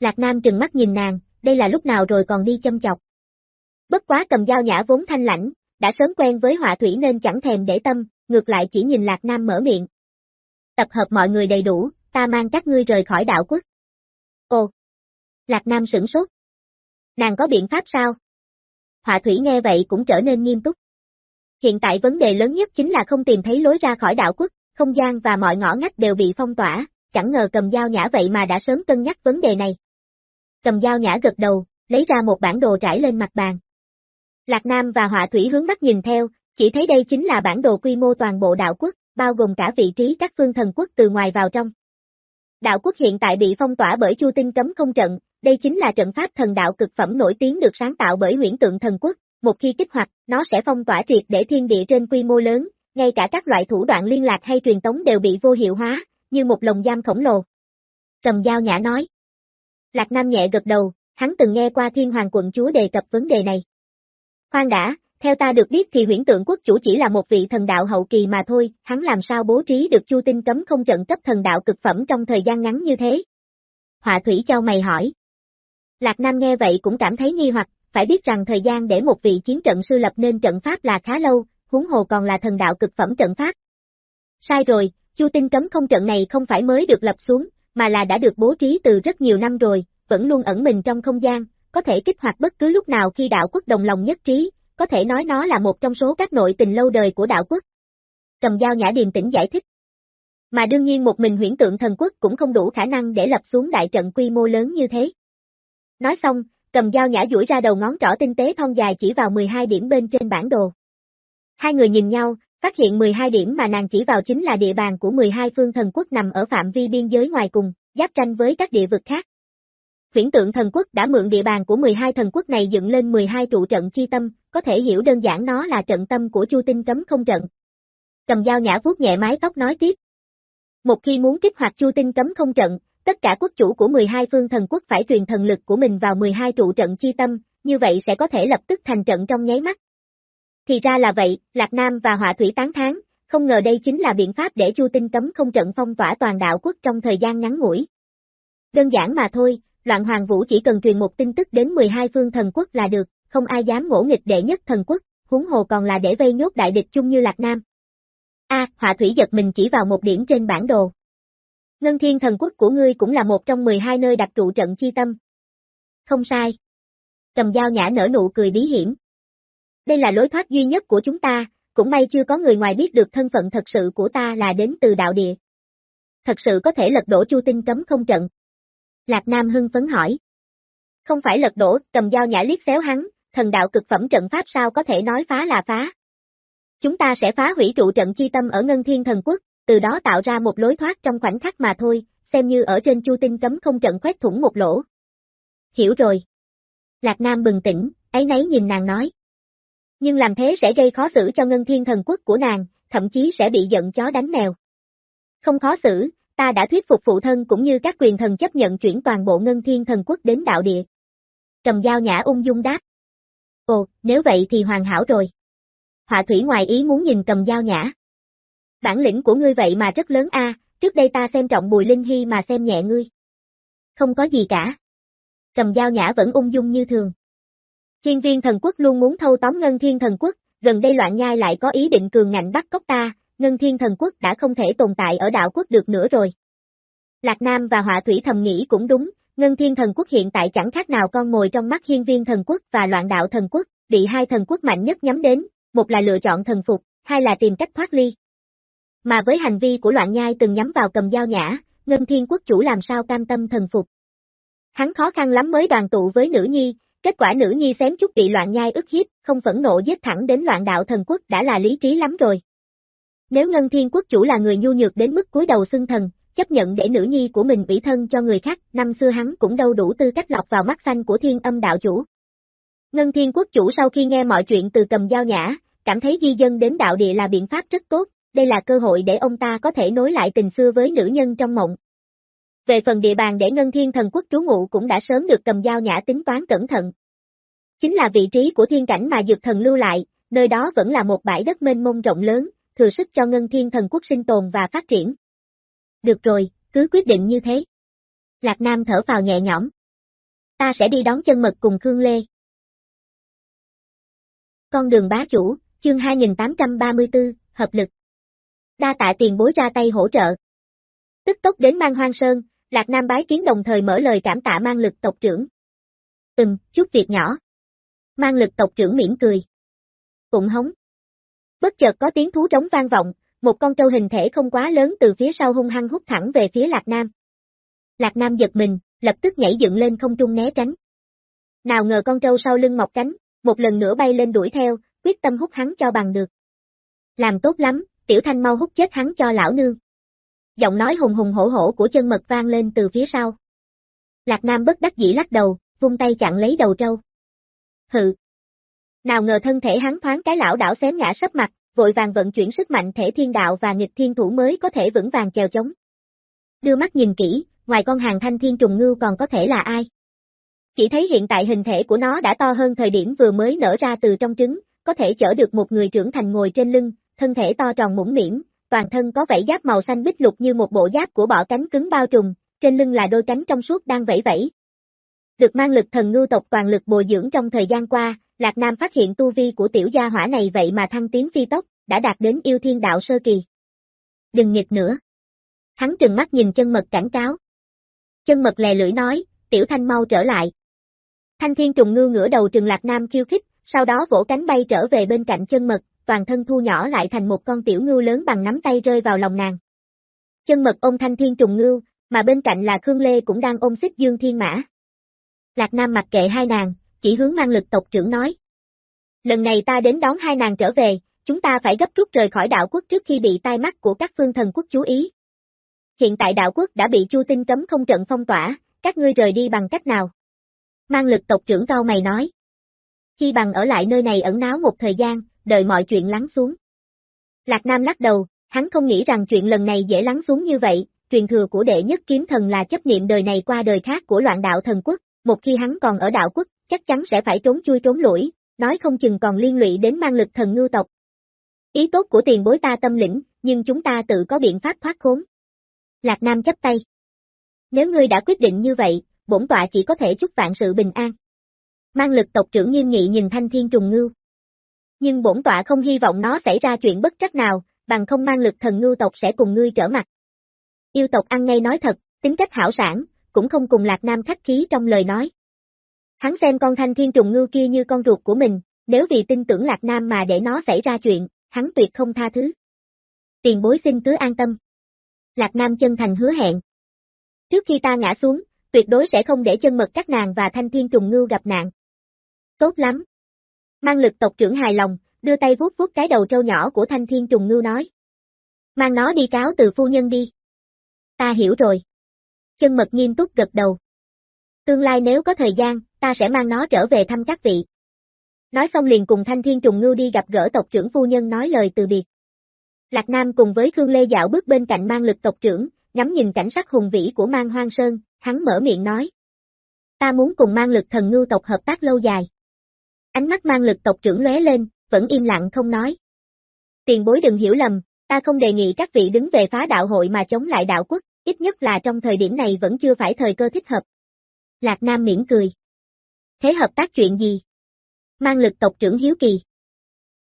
Lạc Nam trừng mắt nhìn nàng, đây là lúc nào rồi còn đi châm chọc. Bất quá cầm dao nhã vốn thanh lãnh, đã sớm quen với họa thủy nên chẳng thèm để tâm, ngược lại chỉ nhìn Lạc Nam mở miệng. Tập hợp mọi người đầy đủ, ta mang các ngươi rời khỏi đảo quốc. Ồ! Lạc Nam sửng sốt. Nàng có biện pháp sao? Họa thủy nghe vậy cũng trở nên nghiêm túc. Hiện tại vấn đề lớn nhất chính là không tìm thấy lối ra khỏi đảo quốc, không gian và mọi ngõ ngách đều bị phong tỏa, chẳng ngờ cầm dao nhã vậy mà đã sớm cân nhắc vấn đề này. Cầm dao nhã gật đầu, lấy ra một bản đồ trải lên mặt bàn. Lạc Nam và Họa Thủy hướng mắt nhìn theo, chỉ thấy đây chính là bản đồ quy mô toàn bộ đạo quốc, bao gồm cả vị trí các phương thần quốc từ ngoài vào trong. Đạo quốc hiện tại bị phong tỏa bởi Chu Tinh cấm không trận, đây chính là trận pháp thần đạo cực phẩm nổi tiếng được sáng tạo bởi huyễn tượng thần quốc, một khi kích hoạt, nó sẽ phong tỏa triệt để thiên địa trên quy mô lớn, ngay cả các loại thủ đoạn liên lạc hay truyền tống đều bị vô hiệu hóa, như một lồng giam khổng lồ. Cầm dao nhã nói. Lạc Nam nhẹ gật đầu, hắn từng nghe qua thiên hoàng quận chúa đề cập vấn đề này. Khoan đã, theo ta được biết thì huyễn tượng quốc chủ chỉ là một vị thần đạo hậu kỳ mà thôi, hắn làm sao bố trí được chu tinh cấm không trận cấp thần đạo cực phẩm trong thời gian ngắn như thế? Họa thủy cho mày hỏi. Lạc Nam nghe vậy cũng cảm thấy nghi hoặc, phải biết rằng thời gian để một vị chiến trận sư lập nên trận pháp là khá lâu, huống hồ còn là thần đạo cực phẩm trận pháp. Sai rồi, chu tinh cấm không trận này không phải mới được lập xuống, mà là đã được bố trí từ rất nhiều năm rồi, vẫn luôn ẩn mình trong không gian, có thể kích hoạt bất cứ lúc nào khi đạo quốc đồng lòng nhất trí, có thể nói nó là một trong số các nội tình lâu đời của đạo quốc. Cầm dao nhã điềm tĩnh giải thích. Mà đương nhiên một mình huyễn tượng thần quốc cũng không đủ khả năng để lập xuống đại trận quy mô lớn như thế. Nói xong, cầm dao nhã duỗi ra đầu ngón trỏ tinh tế thon dài chỉ vào 12 điểm bên trên bản đồ. Hai người nhìn nhau, phát hiện 12 điểm mà nàng chỉ vào chính là địa bàn của 12 phương thần quốc nằm ở phạm vi biên giới ngoài cùng, giáp tranh với các địa vực khác. Huyễn tượng thần quốc đã mượn địa bàn của 12 thần quốc này dựng lên 12 trụ trận chi tâm, có thể hiểu đơn giản nó là trận tâm của Chu Tinh cấm không trận. Cầm dao nhã vuốt nhẹ mái tóc nói tiếp. Một khi muốn kích hoạt Chu Tinh cấm không trận, tất cả quốc chủ của 12 phương thần quốc phải truyền thần lực của mình vào 12 trụ trận chi tâm, như vậy sẽ có thể lập tức thành trận trong nháy mắt. Thì ra là vậy, Lạc Nam và Họa Thủy tán tháng, không ngờ đây chính là biện pháp để Chu Tinh cấm không trận phong tỏa toàn đạo quốc trong thời gian ngắn ngủi. Đơn giản mà thôi, loạn hoàng vũ chỉ cần truyền một tin tức đến 12 phương thần quốc là được, không ai dám ngỗ nghịch đệ nhất thần quốc, huống hồ còn là để vây nhốt đại địch chung như Lạc Nam. A, họa thủy giật mình chỉ vào một điểm trên bản đồ. Ngân thiên thần quốc của ngươi cũng là một trong 12 nơi đặt trụ trận chi tâm. Không sai. Cầm dao nhã nở nụ cười bí hiểm. Đây là lối thoát duy nhất của chúng ta, cũng may chưa có người ngoài biết được thân phận thật sự của ta là đến từ đạo địa. Thật sự có thể lật đổ chu tinh cấm không trận. Lạc Nam hưng phấn hỏi. Không phải lật đổ, cầm dao nhã liếc xéo hắn, thần đạo cực phẩm trận pháp sao có thể nói phá là phá. Chúng ta sẽ phá hủy trụ trận chi tâm ở Ngân Thiên Thần Quốc, từ đó tạo ra một lối thoát trong khoảnh khắc mà thôi, xem như ở trên chu tinh cấm không trận khoét thủng một lỗ. Hiểu rồi. Lạc Nam bừng tỉnh, ấy nấy nhìn nàng nói. Nhưng làm thế sẽ gây khó xử cho Ngân Thiên Thần Quốc của nàng, thậm chí sẽ bị giận chó đánh mèo. Không khó xử, ta đã thuyết phục phụ thân cũng như các quyền thần chấp nhận chuyển toàn bộ ngân thiên thần quốc đến đạo địa. Cầm dao nhã ung dung đáp. Ồ, nếu vậy thì hoàn hảo rồi. Họa thủy ngoài ý muốn nhìn cầm dao nhã. Bản lĩnh của ngươi vậy mà rất lớn a, trước đây ta xem trọng Bùi Linh Hy mà xem nhẹ ngươi. Không có gì cả. Cầm dao nhã vẫn ung dung như thường. Thiên viên thần quốc luôn muốn thâu tóm ngân thiên thần quốc, gần đây loạn nhai lại có ý định cường ngạnh bắt cóc ta, ngân thiên thần quốc đã không thể tồn tại ở đạo quốc được nữa rồi. Lạc Nam và Họa Thủy thầm nghĩ cũng đúng, ngân thiên thần quốc hiện tại chẳng khác nào con mồi trong mắt hiên viên thần quốc và loạn đạo thần quốc, bị hai thần quốc mạnh nhất nhắm đến, một là lựa chọn thần phục, hai là tìm cách thoát ly. Mà với hành vi của loạn nhai từng nhắm vào cầm dao nhã, ngân thiên quốc chủ làm sao cam tâm thần phục. Hắn khó khăn lắm mới đoàn tụ với nữ nhi, kết quả nữ nhi xém chút bị loạn nhai ức hiếp, không phẫn nộ giết thẳng đến loạn đạo thần quốc đã là lý trí lắm rồi. Nếu Ngân Thiên Quốc chủ là người nhu nhược đến mức cúi đầu xưng thần, chấp nhận để nữ nhi của mình ủy thân cho người khác, năm xưa hắn cũng đâu đủ tư cách lọc vào mắt xanh của thiên âm đạo chủ. Ngân Thiên Quốc chủ sau khi nghe mọi chuyện từ cầm giao nhã, cảm thấy di dân đến đạo địa là biện pháp rất tốt, đây là cơ hội để ông ta có thể nối lại tình xưa với nữ nhân trong mộng. Về phần địa bàn để Ngân Thiên Thần Quốc trú ngụ cũng đã sớm được cầm giao nhã tính toán cẩn thận. Chính là vị trí của thiên cảnh mà dược thần lưu lại, nơi đó vẫn là một bãi đất mênh mông rộng lớn, thừa sức cho Ngân Thiên Thần Quốc sinh tồn và phát triển. Được rồi, cứ quyết định như thế. Lạc Nam thở vào nhẹ nhõm. Ta sẽ đi đón chân mật cùng Khương Lê. Con đường bá chủ, chương 2834, hợp lực. Đa tạ tiền bối ra tay hỗ trợ. Tức tốc đến mang hoang sơn, Lạc Nam bái kiến đồng thời mở lời cảm tạ mang lực tộc trưởng. Ừm, chút việc nhỏ. Mang lực tộc trưởng mỉm cười. Cũng hống. Bất chợt có tiếng thú trống vang vọng, một con trâu hình thể không quá lớn từ phía sau hung hăng hút thẳng về phía Lạc Nam. Lạc Nam giật mình, lập tức nhảy dựng lên không trung né tránh. Nào ngờ con trâu sau lưng mọc cánh, một lần nữa bay lên đuổi theo, quyết tâm hút hắn cho bằng được. Làm tốt lắm, tiểu thanh mau hút chết hắn cho lão nương. Giọng nói hùng hùng hổ hổ của chân mật vang lên từ phía sau. Lạc Nam bất đắc dĩ lắc đầu, vung tay chặn lấy đầu trâu. Hự. Nào ngờ thân thể hắn thoáng cái lão đảo xém ngã sấp mặt, vội vàng vận chuyển sức mạnh thể thiên đạo và nghịch thiên thủ mới có thể vững vàng chèo chống. Đưa mắt nhìn kỹ, ngoài con hàng thanh thiên trùng ngưu còn có thể là ai? Chỉ thấy hiện tại hình thể của nó đã to hơn thời điểm vừa mới nở ra từ trong trứng, có thể chở được một người trưởng thành ngồi trên lưng, thân thể to tròn mũm mỉm, toàn thân có vảy giáp màu xanh bích lục như một bộ giáp của bọ cánh cứng bao trùm, trên lưng là đôi cánh trong suốt đang vẫy vẫy. Được mang lực thần ngưu tộc toàn lực bồi dưỡng trong thời gian qua, Lạc Nam phát hiện tu vi của tiểu gia hỏa này vậy mà thăng tiến phi tốc, đã đạt đến yêu thiên đạo sơ kỳ. Đừng nghịch nữa. Hắn trừng mắt nhìn chân mật cảnh cáo. Chân mật lè lưỡi nói, tiểu thanh mau trở lại. Thanh thiên trùng ngư ngửa đầu trừng Lạc Nam khiêu khích, sau đó vỗ cánh bay trở về bên cạnh chân mật, toàn thân thu nhỏ lại thành một con tiểu ngưu lớn bằng nắm tay rơi vào lòng nàng. Chân mật ôm thanh thiên trùng ngưu, mà bên cạnh là Khương Lê cũng đang ôm xích dương thiên mã. Lạc Nam mặc kệ hai nàng, chỉ hướng mang lực tộc trưởng nói. Lần này ta đến đón hai nàng trở về, chúng ta phải gấp rút rời khỏi đạo quốc trước khi bị tai mắt của các phương thần quốc chú ý. Hiện tại đạo quốc đã bị Chu Tinh cấm không trận phong tỏa, các ngươi rời đi bằng cách nào? Mang lực tộc trưởng cao mày nói. Khi bằng ở lại nơi này ẩn náu một thời gian, đợi mọi chuyện lắng xuống. Lạc Nam lắc đầu, hắn không nghĩ rằng chuyện lần này dễ lắng xuống như vậy, truyền thừa của đệ nhất kiếm thần là chấp niệm đời này qua đời khác của loạn đạo thần quốc, một khi hắn còn ở đạo quốc, chắc chắn sẽ phải trốn chui trốn lũi, nói không chừng còn liên lụy đến mang lực thần ngưu tộc. Ý tốt của tiền bối ta tâm lĩnh, nhưng chúng ta tự có biện pháp thoát khốn. Lạc Nam chấp tay. Nếu ngươi đã quyết định như vậy, bổn tọa chỉ có thể chúc vạn sự bình an. Mang lực tộc trưởng nghiêm nghị nhìn thanh thiên trùng ngưu. Nhưng bổn tọa không hy vọng nó xảy ra chuyện bất trắc nào, bằng không mang lực thần ngưu tộc sẽ cùng ngươi trở mặt. Yêu tộc ăn ngay nói thật, tính cách hảo sản, cũng không cùng Lạc Nam khách khí trong lời nói. Hắn xem con thanh thiên trùng ngư kia như con ruột của mình, nếu vì tin tưởng Lạc Nam mà để nó xảy ra chuyện, hắn tuyệt không tha thứ. Tiền bối xin cứ an tâm. Lạc Nam chân thành hứa hẹn. Trước khi ta ngã xuống, tuyệt đối sẽ không để chân mật các nàng và thanh thiên trùng ngư gặp nạn. Tốt lắm. Mang lực tộc trưởng hài lòng, đưa tay vuốt vuốt cái đầu trâu nhỏ của thanh thiên trùng ngư nói. Mang nó đi cáo từ phu nhân đi. Ta hiểu rồi. Chân mật nghiêm túc gật đầu. Tương lai nếu có thời gian, ta sẽ mang nó trở về thăm các vị. Nói xong liền cùng Thanh Thiên Trùng Ngưu đi gặp gỡ tộc trưởng phu nhân nói lời từ biệt. Lạc Nam cùng với Khương Lê dạo bước bên cạnh mang lực tộc trưởng, ngắm nhìn cảnh sắc hùng vĩ của mang hoang sơn, hắn mở miệng nói. Ta muốn cùng mang lực thần ngưu tộc hợp tác lâu dài. Ánh mắt mang lực tộc trưởng lóe lên, vẫn im lặng không nói. Tiền bối đừng hiểu lầm, ta không đề nghị các vị đứng về phá đạo hội mà chống lại đạo quốc, ít nhất là trong thời điểm này vẫn chưa phải thời cơ thích hợp. Lạc Nam miễn cười. Thế hợp tác chuyện gì? Mang lực tộc trưởng hiếu kỳ.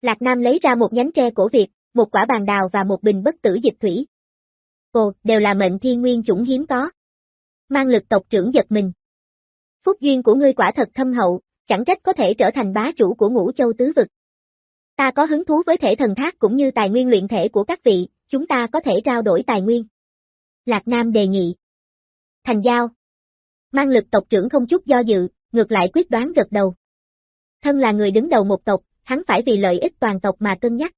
Lạc Nam lấy ra một nhánh tre cổ Việt, một quả bàn đào và một bình bất tử dịch thủy. Ồ, đều là mệnh thiên nguyên chủng hiếm có. Mang lực tộc trưởng giật mình. Phúc duyên của ngươi quả thật thâm hậu, chẳng trách có thể trở thành bá chủ của ngũ châu tứ vực. Ta có hứng thú với thể thần thác cũng như tài nguyên luyện thể của các vị, chúng ta có thể trao đổi tài nguyên. Lạc Nam đề nghị. Thành giao. Mang lực tộc trưởng không chút do dự, ngược lại quyết đoán gật đầu. Thân là người đứng đầu một tộc, hắn phải vì lợi ích toàn tộc mà cân nhắc.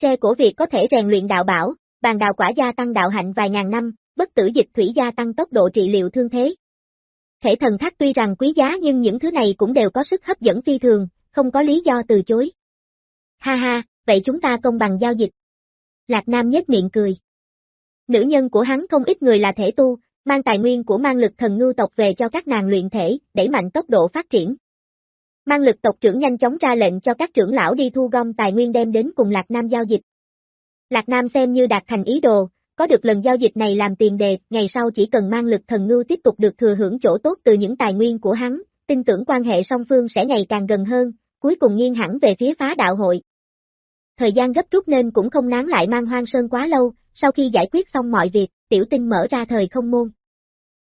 Tre cổ việc có thể rèn luyện đạo bảo, bàn đào quả gia tăng đạo hạnh vài ngàn năm, bất tử dịch thủy gia tăng tốc độ trị liệu thương thế. Thể thần thác tuy rằng quý giá nhưng những thứ này cũng đều có sức hấp dẫn phi thường, không có lý do từ chối. Ha ha, vậy chúng ta công bằng giao dịch. Lạc Nam nhếch miệng cười. Nữ nhân của hắn không ít người là thể tu, mang tài nguyên của mang lực thần ngưu tộc về cho các nàng luyện thể, đẩy mạnh tốc độ phát triển. Mang lực tộc trưởng nhanh chóng ra lệnh cho các trưởng lão đi thu gom tài nguyên đem đến cùng Lạc Nam giao dịch. Lạc Nam xem như đạt thành ý đồ, có được lần giao dịch này làm tiền đề, ngày sau chỉ cần mang lực thần ngưu tiếp tục được thừa hưởng chỗ tốt từ những tài nguyên của hắn, tin tưởng quan hệ song phương sẽ ngày càng gần hơn, cuối cùng nghiêng hẳn về phía phá đạo hội. Thời gian gấp rút nên cũng không nán lại mang hoang sơn quá lâu, sau khi giải quyết xong mọi việc, tiểu tinh mở ra thời không môn.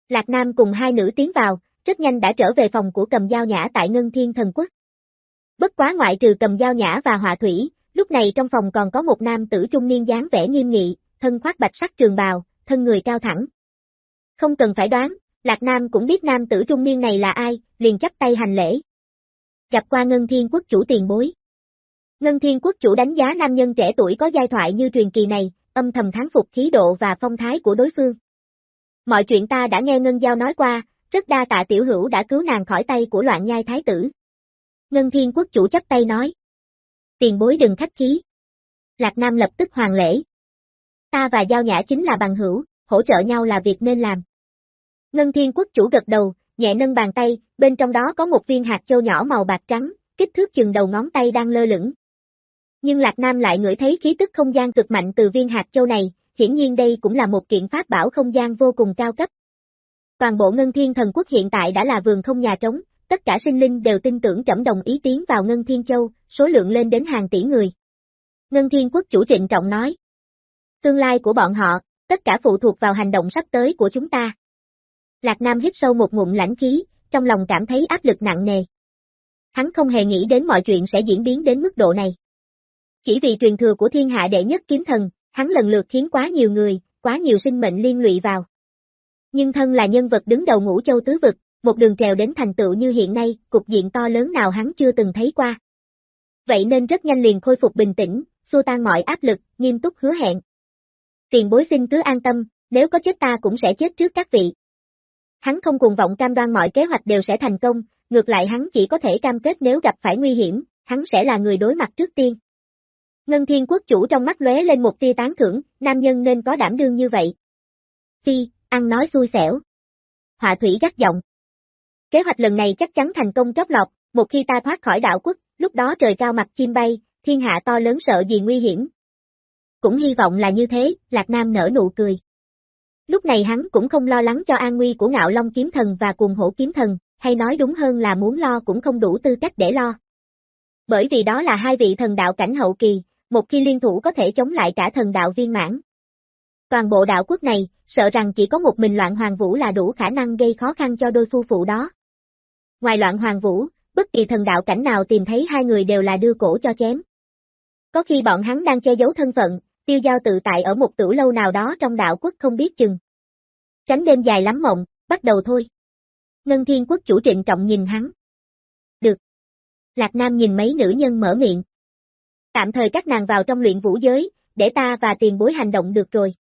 Lạc Nam cùng hai nữ tiến vào, rất nhanh đã trở về phòng của cầm giao nhã tại Ngân Thiên Thần Quốc. Bất quá ngoại trừ cầm giao nhã và họa thủy, lúc này trong phòng còn có một nam tử trung niên dáng vẻ nghiêm nghị, thân khoác bạch sắc trường bào, thân người cao thẳng. Không cần phải đoán, Lạc Nam cũng biết nam tử trung niên này là ai, liền chắp tay hành lễ. Gặp qua Ngân Thiên Quốc chủ tiền bối. Ngân Thiên Quốc chủ đánh giá nam nhân trẻ tuổi có giai thoại như truyền kỳ này, âm thầm thán phục khí độ và phong thái của đối phương. Mọi chuyện ta đã nghe Ngân Giao nói qua, rất đa tạ tiểu hữu đã cứu nàng khỏi tay của loạn nhai thái tử. Ngân Thiên Quốc chủ chấp tay nói. Tiền bối đừng khách khí. Lạc Nam lập tức hoàng lễ. Ta và Giao Nhã chính là bằng hữu, hỗ trợ nhau là việc nên làm. Ngân Thiên Quốc chủ gật đầu, nhẹ nâng bàn tay, bên trong đó có một viên hạt châu nhỏ màu bạc trắng, kích thước chừng đầu ngón tay đang lơ lửng. Nhưng Lạc Nam lại ngửi thấy khí tức không gian cực mạnh từ viên hạt châu này, hiển nhiên đây cũng là một kiện pháp bảo không gian vô cùng cao cấp. Toàn bộ Ngân Thiên Thần Quốc hiện tại đã là vườn không nhà trống, tất cả sinh linh đều tin tưởng trẫm đồng ý tiến vào Ngân Thiên Châu, số lượng lên đến hàng tỷ người. Ngân Thiên Quốc chủ trịnh trọng nói. Tương lai của bọn họ, tất cả phụ thuộc vào hành động sắp tới của chúng ta. Lạc Nam hít sâu một ngụm lãnh khí, trong lòng cảm thấy áp lực nặng nề. Hắn không hề nghĩ đến mọi chuyện sẽ diễn biến đến mức độ này. Chỉ vì truyền thừa của thiên hạ đệ nhất kiếm thần, hắn lần lượt khiến quá nhiều người, quá nhiều sinh mệnh liên lụy vào. Nhưng thân là nhân vật đứng đầu ngũ châu tứ vực, một đường trèo đến thành tựu như hiện nay, cục diện to lớn nào hắn chưa từng thấy qua. Vậy nên rất nhanh liền khôi phục bình tĩnh, xua tan mọi áp lực, nghiêm túc hứa hẹn. Tiền bối xin cứ an tâm, nếu có chết ta cũng sẽ chết trước các vị. Hắn không cùng vọng cam đoan mọi kế hoạch đều sẽ thành công, ngược lại hắn chỉ có thể cam kết nếu gặp phải nguy hiểm, hắn sẽ là người đối mặt trước tiên. Ngân Thiên Quốc chủ trong mắt lóe lên một tia tán thưởng, nam nhân nên có đảm đương như vậy. Phi, ăn nói xui xẻo. Họa thủy gắt giọng. Kế hoạch lần này chắc chắn thành công trót lọt, một khi ta thoát khỏi đạo quốc, lúc đó trời cao mặt chim bay, thiên hạ to lớn sợ gì nguy hiểm. Cũng hy vọng là như thế, Lạc Nam nở nụ cười. Lúc này hắn cũng không lo lắng cho an nguy của ngạo long kiếm thần và cùng hổ kiếm thần, hay nói đúng hơn là muốn lo cũng không đủ tư cách để lo. Bởi vì đó là hai vị thần đạo cảnh hậu kỳ, một khi liên thủ có thể chống lại cả thần đạo viên mãn. Toàn bộ đạo quốc này, sợ rằng chỉ có một mình loạn hoàng vũ là đủ khả năng gây khó khăn cho đôi phu phụ đó. Ngoài loạn hoàng vũ, bất kỳ thần đạo cảnh nào tìm thấy hai người đều là đưa cổ cho chém. Có khi bọn hắn đang che giấu thân phận, tiêu giao tự tại ở một tử lâu nào đó trong đạo quốc không biết chừng. Tránh đêm dài lắm mộng, bắt đầu thôi. Ngân Thiên Quốc chủ trịnh trọng nhìn hắn. Được. Lạc Nam nhìn mấy nữ nhân mở miệng. Tạm thời các nàng vào trong luyện vũ giới, để ta và tiền bối hành động được rồi.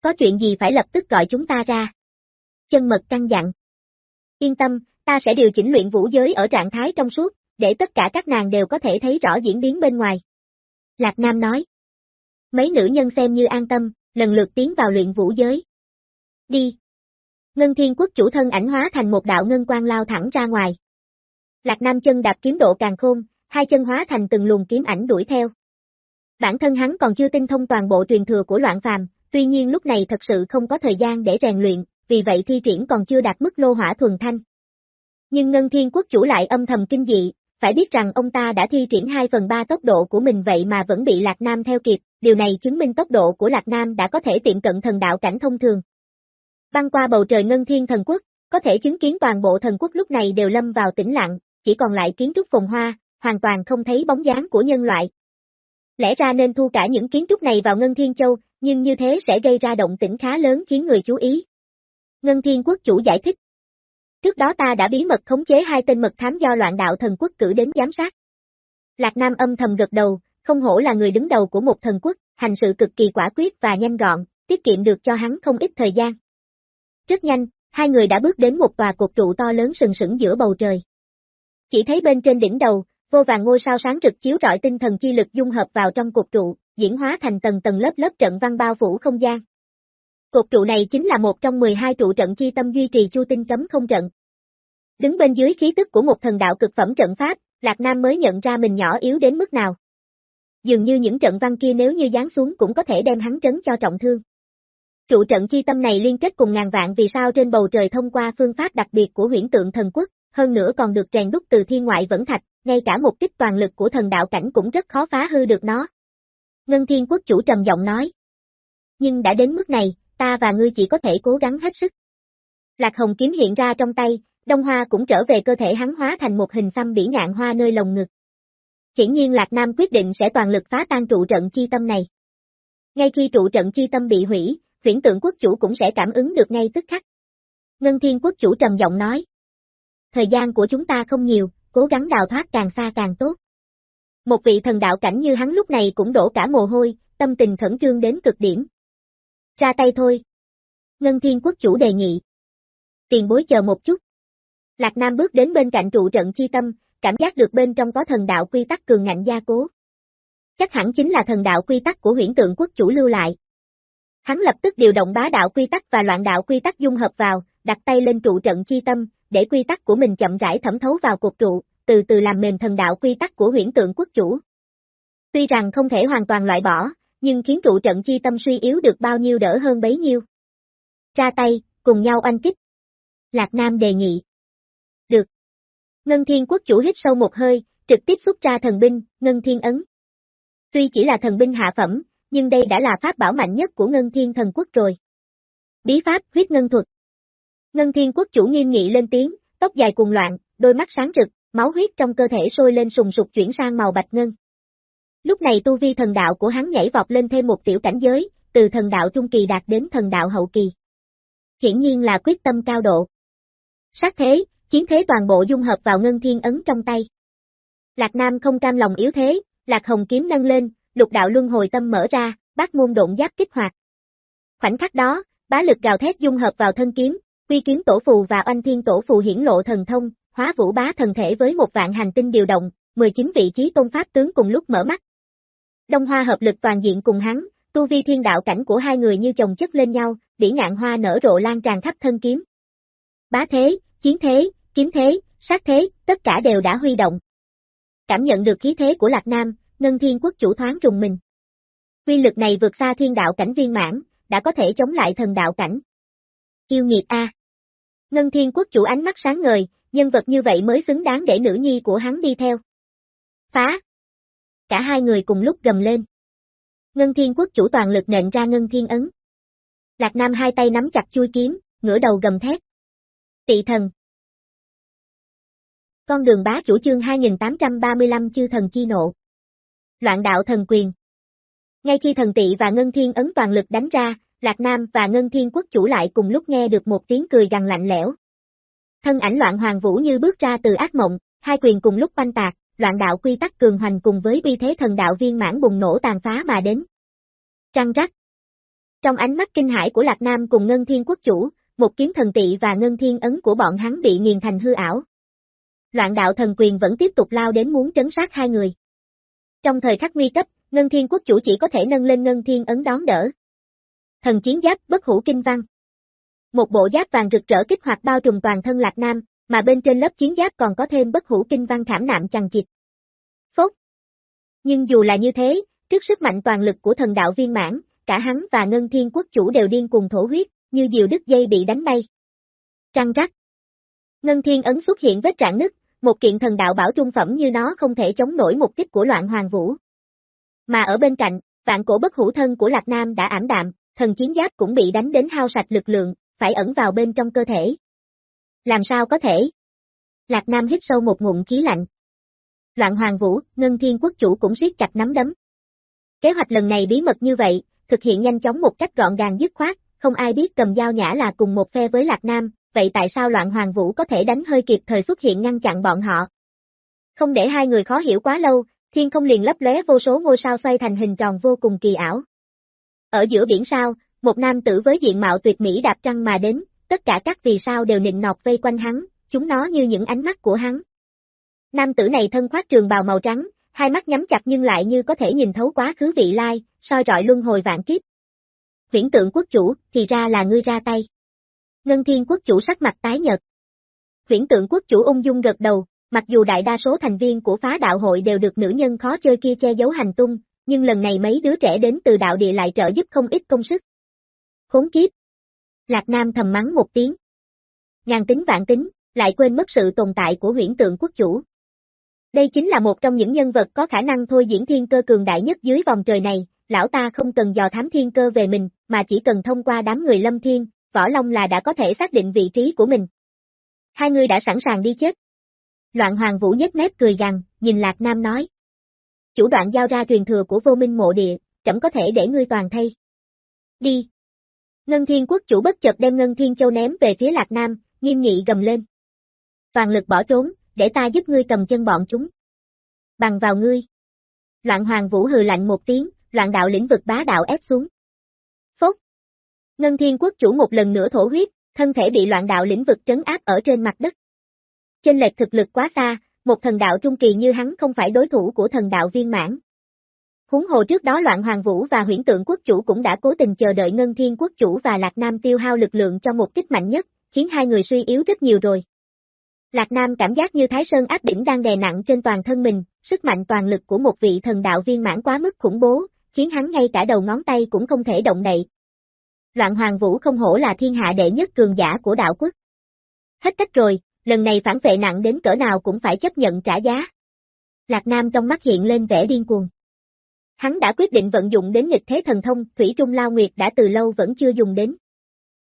Có chuyện gì phải lập tức gọi chúng ta ra. Chân mật căng dặn. Yên tâm, ta sẽ điều chỉnh luyện vũ giới ở trạng thái trong suốt, để tất cả các nàng đều có thể thấy rõ diễn biến bên ngoài. Lạc Nam nói. Mấy nữ nhân xem như an tâm, lần lượt tiến vào luyện vũ giới. Đi. Ngân Thiên Quốc chủ thân ảnh hóa thành một đạo ngân quang lao thẳng ra ngoài. Lạc Nam chân đạp kiếm độ càng khôn, hai chân hóa thành từng luồng kiếm ảnh đuổi theo. Bản thân hắn còn chưa tinh thông toàn bộ truyền thừa của loạn phàm, tuy nhiên lúc này thật sự không có thời gian để rèn luyện, vì vậy thi triển còn chưa đạt mức lô hỏa thuần thanh. Nhưng Ngân Thiên Quốc chủ lại âm thầm kinh dị, phải biết rằng ông ta đã thi triển 2 phần 3 tốc độ của mình vậy mà vẫn bị Lạc Nam theo kịp, điều này chứng minh tốc độ của Lạc Nam đã có thể tiệm cận thần đạo cảnh thông thường. Băng qua bầu trời ngân thiên thần quốc, có thể chứng kiến toàn bộ thần quốc lúc này đều lâm vào tĩnh lặng, chỉ còn lại kiến trúc phồn hoa, hoàn toàn không thấy bóng dáng của nhân loại. Lẽ ra nên thu cả những kiến trúc này vào Ngân Thiên Châu, nhưng như thế sẽ gây ra động tĩnh khá lớn khiến người chú ý. Ngân Thiên Quốc chủ giải thích. Trước đó ta đã bí mật khống chế hai tên mật thám do loạn đạo thần quốc cử đến giám sát. Lạc Nam âm thầm gật đầu, không hổ là người đứng đầu của một thần quốc, hành sự cực kỳ quả quyết và nhanh gọn, tiết kiệm được cho hắn không ít thời gian. Rất nhanh, hai người đã bước đến một tòa cột trụ to lớn sừng sững giữa bầu trời. Chỉ thấy bên trên đỉnh đầu, vô vàng ngôi sao sáng rực chiếu rọi tinh thần chi lực dung hợp vào trong cột trụ, diễn hóa thành tầng tầng lớp lớp trận văn bao phủ không gian. Cột trụ này chính là một trong 12 trụ trận chi tâm duy trì chu tinh cấm không trận. Đứng bên dưới khí tức của một thần đạo cực phẩm trận pháp, Lạc Nam mới nhận ra mình nhỏ yếu đến mức nào. Dường như những trận văn kia nếu như giáng xuống cũng có thể đem hắn trấn cho trọng thương. Trụ trận chi tâm này liên kết cùng ngàn vạn vì sao trên bầu trời thông qua phương pháp đặc biệt của huyễn tượng thần quốc, hơn nữa còn được rèn đúc từ thiên ngoại vẫn thạch, ngay cả một kích toàn lực của thần đạo cảnh cũng rất khó phá hư được nó. Ngân Thiên Quốc chủ trầm giọng nói. Nhưng đã đến mức này, ta và ngươi chỉ có thể cố gắng hết sức. Lạc Hồng kiếm hiện ra trong tay, Đông Hoa cũng trở về cơ thể hắn hóa thành một hình xăm bỉ ngạn hoa nơi lồng ngực. Hiển nhiên Lạc Nam quyết định sẽ toàn lực phá tan trụ trận chi tâm này. Ngay khi trụ trận chi tâm bị hủy, huyển tượng quốc chủ cũng sẽ cảm ứng được ngay tức khắc. Ngân Thiên quốc chủ trầm giọng nói. Thời gian của chúng ta không nhiều, cố gắng đào thoát càng xa càng tốt. Một vị thần đạo cảnh như hắn lúc này cũng đổ cả mồ hôi, tâm tình khẩn trương đến cực điểm. Ra tay thôi. Ngân Thiên quốc chủ đề nghị. Tiền bối chờ một chút. Lạc Nam bước đến bên cạnh trụ trận chi tâm, cảm giác được bên trong có thần đạo quy tắc cường ngạnh gia cố. Chắc hẳn chính là thần đạo quy tắc của huyển tượng quốc chủ lưu lại. Hắn lập tức điều động bá đạo quy tắc và loạn đạo quy tắc dung hợp vào, đặt tay lên trụ trận chi tâm, để quy tắc của mình chậm rãi thẩm thấu vào cột trụ, từ từ làm mềm thần đạo quy tắc của huyễn tượng quốc chủ. Tuy rằng không thể hoàn toàn loại bỏ, nhưng khiến trụ trận chi tâm suy yếu được bao nhiêu đỡ hơn bấy nhiêu. Ra tay, cùng nhau anh kích. Lạc Nam đề nghị. Được. Ngân Thiên quốc chủ hít sâu một hơi, trực tiếp xuất ra thần binh, Ngân Thiên ấn. Tuy chỉ là thần binh hạ phẩm, nhưng đây đã là pháp bảo mạnh nhất của Ngân Thiên thần quốc rồi. Bí pháp huyết ngân thuật. Ngân Thiên quốc chủ nghiêm nghị lên tiếng, tóc dài cuồng loạn, đôi mắt sáng rực, máu huyết trong cơ thể sôi lên sùng sục chuyển sang màu bạch ngân. Lúc này tu vi thần đạo của hắn nhảy vọt lên thêm một tiểu cảnh giới, từ thần đạo trung kỳ đạt đến thần đạo hậu kỳ. Hiển nhiên là quyết tâm cao độ. Sát thế, chiến thế toàn bộ dung hợp vào ngân thiên ấn trong tay. Lạc Nam không cam lòng yếu thế, Lạc Hồng kiếm nâng lên, lục đạo luân hồi tâm mở ra, bát môn độn giáp kích hoạt. Khoảnh khắc đó, bá lực gào thét dung hợp vào thân kiếm, quy kiếm tổ phù và oanh thiên tổ phù hiển lộ thần thông, hóa vũ bá thần thể với một vạn hành tinh điều động, 19 vị trí tôn pháp tướng cùng lúc mở mắt. Đông Hoa hợp lực toàn diện cùng hắn, tu vi thiên đạo cảnh của hai người như chồng chất lên nhau, bỉ ngạn hoa nở rộ lan tràn khắp thân kiếm. Bá thế, chiến thế, kiếm thế, sát thế, tất cả đều đã huy động. Cảm nhận được khí thế của Lạc Nam, Ngân Thiên Quốc chủ thoáng rùng mình. Quy lực này vượt xa thiên đạo cảnh viên mãn, đã có thể chống lại thần đạo cảnh. Yêu nghiệt A. Ngân Thiên Quốc chủ ánh mắt sáng ngời, nhân vật như vậy mới xứng đáng để nữ nhi của hắn đi theo. Phá! Cả hai người cùng lúc gầm lên. Ngân Thiên Quốc chủ toàn lực nện ra Ngân Thiên Ấn. Lạc Nam hai tay nắm chặt chui kiếm, ngửa đầu gầm thét. Tị thần. Con đường bá chủ chương 2835 chư thần chi nộ. Loạn đạo thần quyền. Ngay khi thần tị và Ngân Thiên Ấn toàn lực đánh ra, Lạc Nam và Ngân Thiên Quốc chủ lại cùng lúc nghe được một tiếng cười gằn lạnh lẽo. Thân ảnh loạn hoàng vũ như bước ra từ ác mộng, hai quyền cùng lúc banh tạc, loạn đạo quy tắc cường hành cùng với bi thế thần đạo viên mãn bùng nổ tàn phá mà đến. Trăng rắc. Trong ánh mắt kinh hãi của Lạc Nam cùng Ngân Thiên Quốc chủ, một kiếm thần tị và Ngân Thiên ấn của bọn hắn bị nghiền thành hư ảo. Loạn đạo thần quyền vẫn tiếp tục lao đến muốn trấn sát hai người. Trong thời khắc nguy cấp, Ngân Thiên Quốc chủ chỉ có thể nâng lên Ngân Thiên ấn đón đỡ. Thần chiến giáp bất hủ kinh văn. Một bộ giáp vàng rực rỡ kích hoạt bao trùm toàn thân Lạc Nam, mà bên trên lớp chiến giáp còn có thêm bất hủ kinh văn thảm nạm chằng chịt. Phốt. Nhưng dù là như thế, trước sức mạnh toàn lực của thần đạo viên mãn, cả hắn và Ngân Thiên Quốc chủ đều điên cùng thổ huyết, như diều đứt dây bị đánh bay. Trăng rắc. Ngân Thiên ấn xuất hiện vết rạn nứt, Một kiện thần đạo bảo trung phẩm như nó không thể chống nổi một kích của loạn hoàng vũ. Mà ở bên cạnh, vạn cổ bất hủ thân của Lạc Nam đã ảm đạm, thần chiến giáp cũng bị đánh đến hao sạch lực lượng, phải ẩn vào bên trong cơ thể. Làm sao có thể? Lạc Nam hít sâu một ngụm khí lạnh. Loạn Hoàng Vũ, Ngân Thiên Quốc chủ cũng siết chặt nắm đấm. Kế hoạch lần này bí mật như vậy, thực hiện nhanh chóng một cách gọn gàng dứt khoát, không ai biết cầm dao nhã là cùng một phe với Lạc Nam, vậy tại sao Loạn Hoàng Vũ có thể đánh hơi kịp thời xuất hiện ngăn chặn bọn họ? Không để hai người khó hiểu quá lâu, thiên không liền lấp lóe vô số ngôi sao xoay thành hình tròn vô cùng kỳ ảo. Ở giữa biển sao, một nam tử với diện mạo tuyệt mỹ đạp trăng mà đến, tất cả các vì sao đều nịnh nọt vây quanh hắn, chúng nó như những ánh mắt của hắn. Nam tử này thân khoác trường bào màu trắng, hai mắt nhắm chặt nhưng lại như có thể nhìn thấu quá khứ vị lai, soi rọi luân hồi vạn kiếp. Viễn tượng quốc chủ, thì ra là ngươi ra tay. Ngân thiên quốc chủ sắc mặt tái nhợt. Viễn tượng quốc chủ ung dung gật đầu, mặc dù đại đa số thành viên của phá đạo hội đều được nữ nhân khó chơi kia che giấu hành tung, nhưng lần này mấy đứa trẻ đến từ đạo địa lại trợ giúp không ít công sức. Khốn kiếp. Lạc Nam thầm mắng một tiếng. Ngàn tính vạn tính, lại quên mất sự tồn tại của huyển tượng quốc chủ. Đây chính là một trong những nhân vật có khả năng thôi diễn thiên cơ cường đại nhất dưới vòng trời này, lão ta không cần dò thám thiên cơ về mình, mà chỉ cần thông qua đám người lâm thiên, võ long là đã có thể xác định vị trí của mình. Hai người đã sẵn sàng đi chết. Loạn hoàng vũ nhếch mép cười gằn, nhìn Lạc Nam nói. Chủ đoạn giao ra truyền thừa của vô minh mộ địa, chẳng có thể để ngươi toàn thay. Đi. Ngân Thiên Quốc chủ bất chợt đem Ngân Thiên Châu ném về phía Lạc Nam, nghiêm nghị gầm lên. Toàn lực bỏ trốn, để ta giúp ngươi cầm chân bọn chúng. Bằng vào ngươi. Loạn Hoàng Vũ hừ lạnh một tiếng, loạn đạo lĩnh vực bá đạo ép xuống. Phốc. Ngân Thiên Quốc chủ một lần nữa thổ huyết, thân thể bị loạn đạo lĩnh vực trấn áp ở trên mặt đất. Trên lệch thực lực quá xa, một thần đạo trung kỳ như hắn không phải đối thủ của thần đạo viên mãn. Huống hồ trước đó loạn hoàng vũ và huyển tượng quốc chủ cũng đã cố tình chờ đợi ngân thiên quốc chủ và lạc nam tiêu hao lực lượng cho một kích mạnh nhất, khiến hai người suy yếu rất nhiều rồi. Lạc Nam cảm giác như Thái Sơn áp đỉnh đang đè nặng trên toàn thân mình, sức mạnh toàn lực của một vị thần đạo viên mãn quá mức khủng bố, khiến hắn ngay cả đầu ngón tay cũng không thể động đậy. Loạn Hoàng Vũ không hổ là thiên hạ đệ nhất cường giả của đạo quốc. Hết cách rồi, lần này phản vệ nặng đến cỡ nào cũng phải chấp nhận trả giá. Lạc Nam trong mắt hiện lên vẻ điên cuồng. Hắn đã quyết định vận dụng đến nghịch thế thần thông, Thủy Trung Lao Nguyệt đã từ lâu vẫn chưa dùng đến.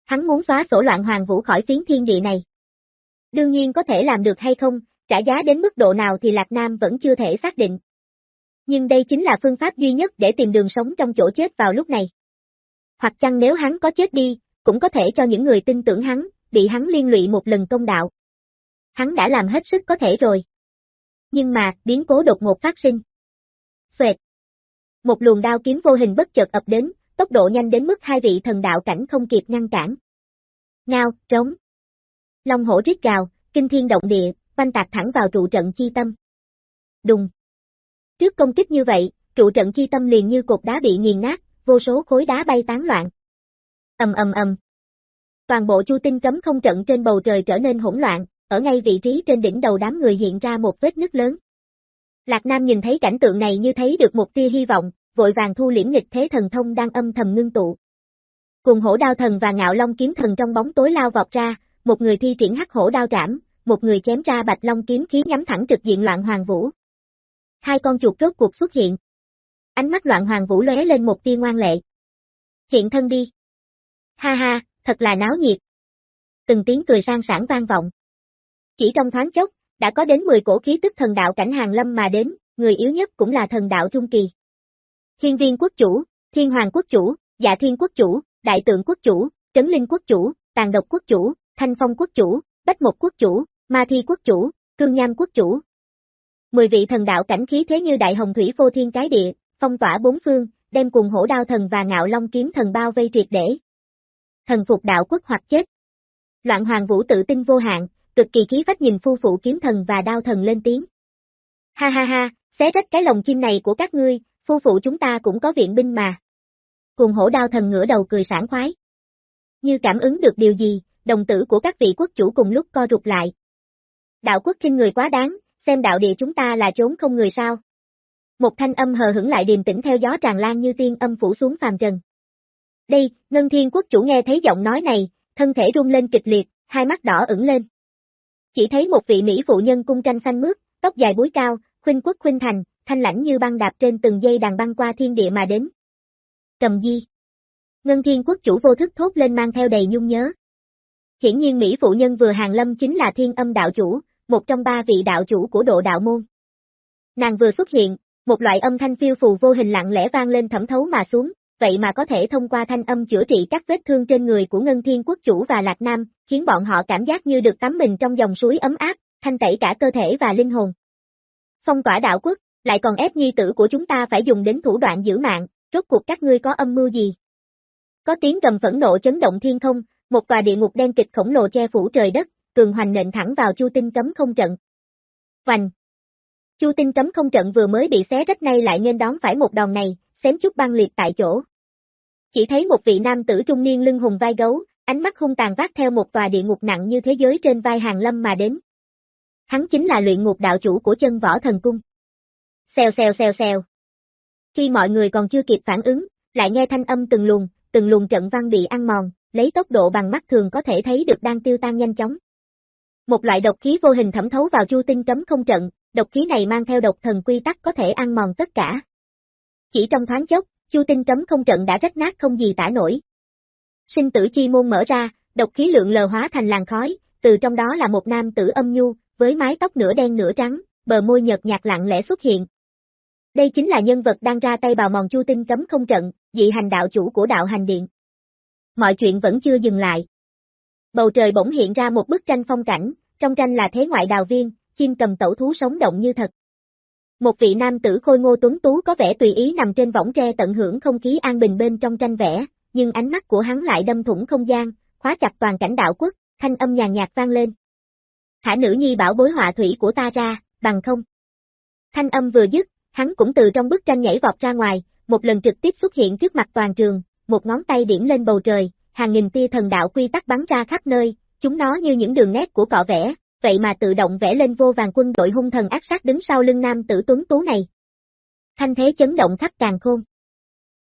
Hắn muốn xóa sổ loạn hoàng vũ khỏi phiến thiên địa này. Đương nhiên có thể làm được hay không, trả giá đến mức độ nào thì Lạc Nam vẫn chưa thể xác định. Nhưng đây chính là phương pháp duy nhất để tìm đường sống trong chỗ chết vào lúc này. Hoặc chăng nếu hắn có chết đi, cũng có thể cho những người tin tưởng hắn, bị hắn liên lụy một lần công đạo. Hắn đã làm hết sức có thể rồi. Nhưng mà, biến cố đột ngột phát sinh. Xoẹt. Một luồng đao kiếm vô hình bất chợt ập đến, tốc độ nhanh đến mức hai vị thần đạo cảnh không kịp ngăn cản. Ngao, trống. Long hổ rít gào, kinh thiên động địa, banh tạc thẳng vào trụ trận chi tâm. Đùng. Trước công kích như vậy, trụ trận chi tâm liền như cột đá bị nghiền nát, vô số khối đá bay tán loạn. Ầm ầm ầm. Toàn bộ chu tinh cấm không trận trên bầu trời trở nên hỗn loạn, ở ngay vị trí trên đỉnh đầu đám người hiện ra một vết nứt lớn. Lạc Nam nhìn thấy cảnh tượng này như thấy được một tia hy vọng, vội vàng thu liễm nghịch thế thần thông đang âm thầm ngưng tụ. Cùng hổ đao thần và ngạo long kiếm thần trong bóng tối lao vọt ra, một người thi triển hắc hổ đao trảm, một người chém ra bạch long kiếm khí nhắm thẳng trực diện loạn hoàng vũ. Hai con chuột rốt cuộc xuất hiện. Ánh mắt loạn hoàng vũ lóe lên một tia ngoan lệ. Hiện thân đi. Ha ha, thật là náo nhiệt. Từng tiếng cười sang sảng vang vọng. Chỉ trong thoáng chốc, đã có đến 10 cổ khí tức thần đạo cảnh hàng lâm mà đến, người yếu nhất cũng là thần đạo trung kỳ. Thiên viên quốc chủ, thiên hoàng quốc chủ, dạ thiên quốc chủ, đại tượng quốc chủ, trấn linh quốc chủ, tàn độc quốc chủ, thanh phong quốc chủ, bách một quốc chủ, ma thi quốc chủ, cương nham quốc chủ. Mười vị thần đạo cảnh khí thế như đại hồng thủy phô thiên cái địa, phong tỏa bốn phương, đem cùng hổ đao thần và ngạo long kiếm thần bao vây triệt để. Thần phục đạo quốc hoặc chết. Loạn hoàng vũ tự tin vô hạn, cực kỳ khí phách nhìn phu phụ kiếm thần và đao thần lên tiếng. Ha ha ha, xé rách cái lồng chim này của các ngươi, phu phụ chúng ta cũng có viện binh mà. Cùng hổ đao thần ngửa đầu cười sảng khoái. Như cảm ứng được điều gì, đồng tử của các vị quốc chủ cùng lúc co rụt lại. Đạo quốc kinh người quá đáng, xem đạo địa chúng ta là trốn không người sao. Một thanh âm hờ hững lại điềm tĩnh theo gió tràn lan như tiên âm phủ xuống phàm trần. Đây, Ngân Thiên quốc chủ nghe thấy giọng nói này, thân thể rung lên kịch liệt, hai mắt đỏ ửng lên. Chỉ thấy một vị Mỹ phụ nhân cung tranh xanh mướt, tóc dài búi cao, khuynh quốc khuynh thành, thanh lãnh như băng đạp trên từng dây đàn băng qua thiên địa mà đến. Cầm di. Ngân thiên quốc chủ vô thức thốt lên mang theo đầy nhung nhớ. Hiển nhiên Mỹ phụ nhân vừa hàng lâm chính là thiên âm đạo chủ, một trong ba vị đạo chủ của độ đạo môn. Nàng vừa xuất hiện, một loại âm thanh phiêu phù vô hình lặng lẽ vang lên thẩm thấu mà xuống, vậy mà có thể thông qua thanh âm chữa trị các vết thương trên người của Ngân Thiên Quốc chủ và Lạc Nam, khiến bọn họ cảm giác như được tắm mình trong dòng suối ấm áp, thanh tẩy cả cơ thể và linh hồn. Phong tỏa đạo quốc, lại còn ép nhi tử của chúng ta phải dùng đến thủ đoạn giữ mạng, rốt cuộc các ngươi có âm mưu gì? Có tiếng gầm phẫn nộ chấn động thiên không, một tòa địa ngục đen kịch khổng lồ che phủ trời đất, cường hoành nện thẳng vào Chu Tinh cấm không trận. Hoành! Chu Tinh cấm không trận vừa mới bị xé rách nay lại nên đón phải một đòn này, xém chút băng liệt tại chỗ. Chỉ thấy một vị nam tử trung niên lưng hùng vai gấu, ánh mắt hung tàn vác theo một tòa địa ngục nặng như thế giới trên vai hàng lâm mà đến. Hắn chính là luyện ngục đạo chủ của chân võ thần cung. Xèo xèo xèo xèo. Khi mọi người còn chưa kịp phản ứng, lại nghe thanh âm từng luồng, từng luồng trận văn bị ăn mòn, lấy tốc độ bằng mắt thường có thể thấy được đang tiêu tan nhanh chóng. Một loại độc khí vô hình thẩm thấu vào chu tinh cấm không trận, độc khí này mang theo độc thần quy tắc có thể ăn mòn tất cả. Chỉ trong thoáng chốc, chu tinh cấm không trận đã rách nát không gì tả nổi. Sinh tử chi môn mở ra, độc khí lượng lờ hóa thành làn khói, từ trong đó là một nam tử âm nhu, với mái tóc nửa đen nửa trắng, bờ môi nhợt nhạt lặng lẽ xuất hiện. Đây chính là nhân vật đang ra tay bào mòn chu tinh cấm không trận, dị hành đạo chủ của đạo hành điện. Mọi chuyện vẫn chưa dừng lại. Bầu trời bỗng hiện ra một bức tranh phong cảnh, trong tranh là thế ngoại đào viên, chim cầm tẩu thú sống động như thật. Một vị nam tử khôi ngô tuấn tú có vẻ tùy ý nằm trên võng tre tận hưởng không khí an bình bên trong tranh vẽ, nhưng ánh mắt của hắn lại đâm thủng không gian, khóa chặt toàn cảnh đạo quốc, thanh âm nhàn nhạt vang lên. Thả nữ nhi bảo bối họa thủy của ta ra, bằng không. Thanh âm vừa dứt, hắn cũng từ trong bức tranh nhảy vọt ra ngoài, một lần trực tiếp xuất hiện trước mặt toàn trường, một ngón tay điểm lên bầu trời, hàng nghìn tia thần đạo quy tắc bắn ra khắp nơi, chúng nó như những đường nét của cọ vẽ, vậy mà tự động vẽ lên vô vàng quân đội hung thần ác sát đứng sau lưng nam tử tuấn tú này. Thanh thế chấn động khắp càng khôn.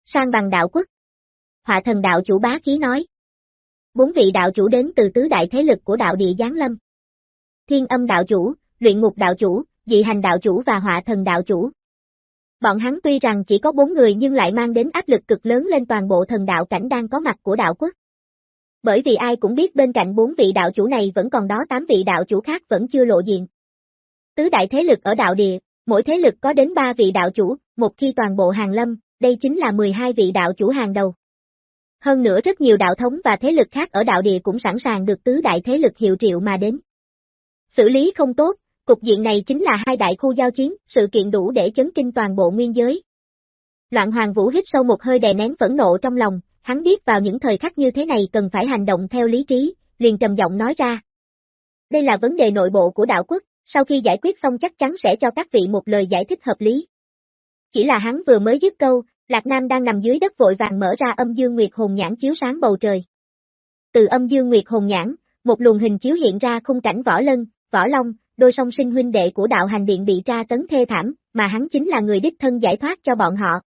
Sang bằng đạo quốc. Họa thần đạo chủ bá khí nói. Bốn vị đạo chủ đến từ tứ đại thế lực của đạo địa Giáng Lâm. Thiên âm đạo chủ, luyện ngục đạo chủ, dị hành đạo chủ và họa thần đạo chủ. Bọn hắn tuy rằng chỉ có bốn người nhưng lại mang đến áp lực cực lớn lên toàn bộ thần đạo cảnh đang có mặt của đạo quốc. Bởi vì ai cũng biết bên cạnh bốn vị đạo chủ này vẫn còn đó tám vị đạo chủ khác vẫn chưa lộ diện. Tứ đại thế lực ở đạo địa, mỗi thế lực có đến ba vị đạo chủ, một khi toàn bộ hàng lâm, đây chính là 12 vị đạo chủ hàng đầu. Hơn nữa rất nhiều đạo thống và thế lực khác ở đạo địa cũng sẵn sàng được tứ đại thế lực hiệu triệu mà đến. Xử lý không tốt, cục diện này chính là hai đại khu giao chiến, sự kiện đủ để chấn kinh toàn bộ nguyên giới. Loạn Hoàng Vũ hít sâu một hơi đè nén phẫn nộ trong lòng, hắn biết vào những thời khắc như thế này cần phải hành động theo lý trí, liền trầm giọng nói ra. Đây là vấn đề nội bộ của đạo quốc, sau khi giải quyết xong chắc chắn sẽ cho các vị một lời giải thích hợp lý. Chỉ là hắn vừa mới dứt câu, Lạc Nam đang nằm dưới đất vội vàng mở ra âm dương nguyệt hồn nhãn chiếu sáng bầu trời. Từ âm dương nguyệt hồn nhãn, một luồng hình chiếu hiện ra khung cảnh võ lân, võ long, đôi song sinh huynh đệ của đạo hành điện bị tra tấn thê thảm, mà hắn chính là người đích thân giải thoát cho bọn họ.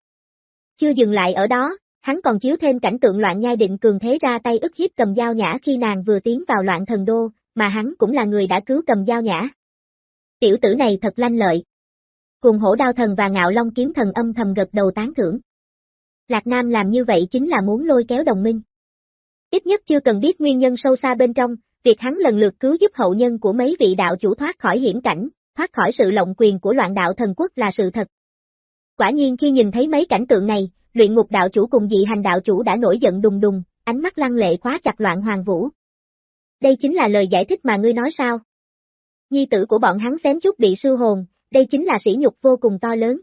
Chưa dừng lại ở đó, hắn còn chiếu thêm cảnh tượng loạn nhai định cường thế ra tay ức hiếp cầm dao nhã khi nàng vừa tiến vào loạn thần đô, mà hắn cũng là người đã cứu cầm dao nhã. Tiểu tử này thật lanh lợi. Cùng hổ đao thần và ngạo long kiếm thần âm thầm gật đầu tán thưởng. Lạc Nam làm như vậy chính là muốn lôi kéo đồng minh. Ít nhất chưa cần biết nguyên nhân sâu xa bên trong, việc hắn lần lượt cứu giúp hậu nhân của mấy vị đạo chủ thoát khỏi hiểm cảnh, thoát khỏi sự lộng quyền của loạn đạo thần quốc là sự thật. Quả nhiên khi nhìn thấy mấy cảnh tượng này, luyện ngục đạo chủ cùng dị hành đạo chủ đã nổi giận đùng đùng, ánh mắt lăng lệ khóa chặt loạn hoàng vũ. Đây chính là lời giải thích mà ngươi nói sao? Nhi tử của bọn hắn xém chút bị sư hồn, đây chính là sỉ nhục vô cùng to lớn.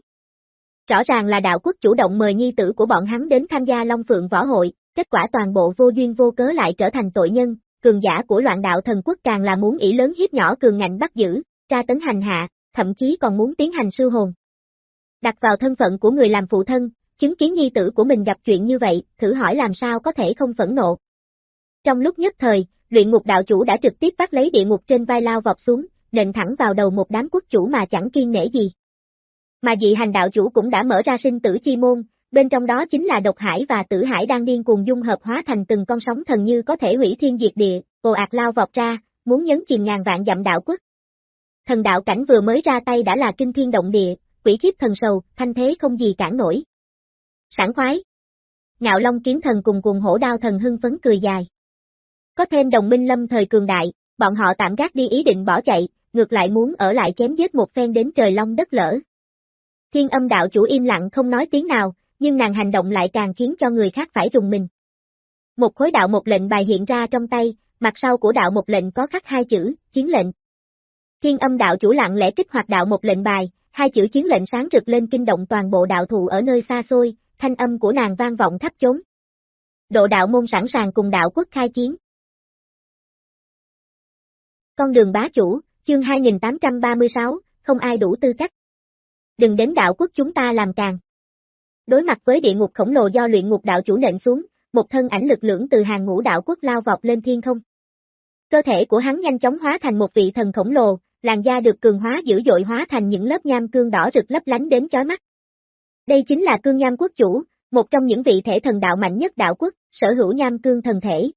Rõ ràng là đạo quốc chủ động mời nhi tử của bọn hắn đến tham gia Long Phượng Võ Hội, kết quả toàn bộ vô duyên vô cớ lại trở thành tội nhân, cường giả của loạn đạo thần quốc càng là muốn ỷ lớn hiếp nhỏ cường ngạnh bắt giữ, tra tấn hành hạ, thậm chí còn muốn tiến hành sư hồn. Đặt vào thân phận của người làm phụ thân, chứng kiến nhi tử của mình gặp chuyện như vậy, thử hỏi làm sao có thể không phẫn nộ. Trong lúc nhất thời, luyện ngục đạo chủ đã trực tiếp bắt lấy địa ngục trên vai lao vọt xuống, nền thẳng vào đầu một đám quốc chủ mà chẳng kiên nể gì. Mà dị hành đạo chủ cũng đã mở ra sinh tử chi môn, bên trong đó chính là độc hải và tử hải đang điên cuồng dung hợp hóa thành từng con sóng thần như có thể hủy thiên diệt địa, ồ ạt lao vọt ra, muốn nhấn chìm ngàn vạn dặm đạo quốc. Thần đạo cảnh vừa mới ra tay đã là kinh thiên động địa, quỷ khiếp thần sầu, thanh thế không gì cản nổi. Sảng khoái. Ngạo Long kiếm thần cùng Cuồng hổ đao thần hưng phấn cười dài. Có thêm đồng minh lâm thời cường đại, bọn họ tạm gác đi ý định bỏ chạy, ngược lại muốn ở lại chém giết một phen đến trời long đất lỡ. Thiên âm đạo chủ im lặng không nói tiếng nào, nhưng nàng hành động lại càng khiến cho người khác phải rùng mình. Một khối đạo một lệnh bài hiện ra trong tay, mặt sau của đạo một lệnh có khắc hai chữ, chiến lệnh. Thiên âm đạo chủ lặng lẽ kích hoạt đạo một lệnh bài, hai chữ chiến lệnh sáng rực lên kinh động toàn bộ đạo thụ ở nơi xa xôi, thanh âm của nàng vang vọng khắp chốn. Độ đạo môn sẵn sàng cùng đạo quốc khai chiến. Con đường bá chủ, chương 2836, không ai đủ tư cách. Đừng đến đạo quốc chúng ta làm càng. Đối mặt với địa ngục khổng lồ do luyện ngục đạo chủ nện xuống, một thân ảnh lực lưỡng từ hàng ngũ đạo quốc lao vọt lên thiên không. Cơ thể của hắn nhanh chóng hóa thành một vị thần khổng lồ, làn da được cường hóa dữ dội hóa thành những lớp nham cương đỏ rực lấp lánh đến chói mắt. Đây chính là cương nham quốc chủ, một trong những vị thể thần đạo mạnh nhất đạo quốc, sở hữu nham cương thần thể.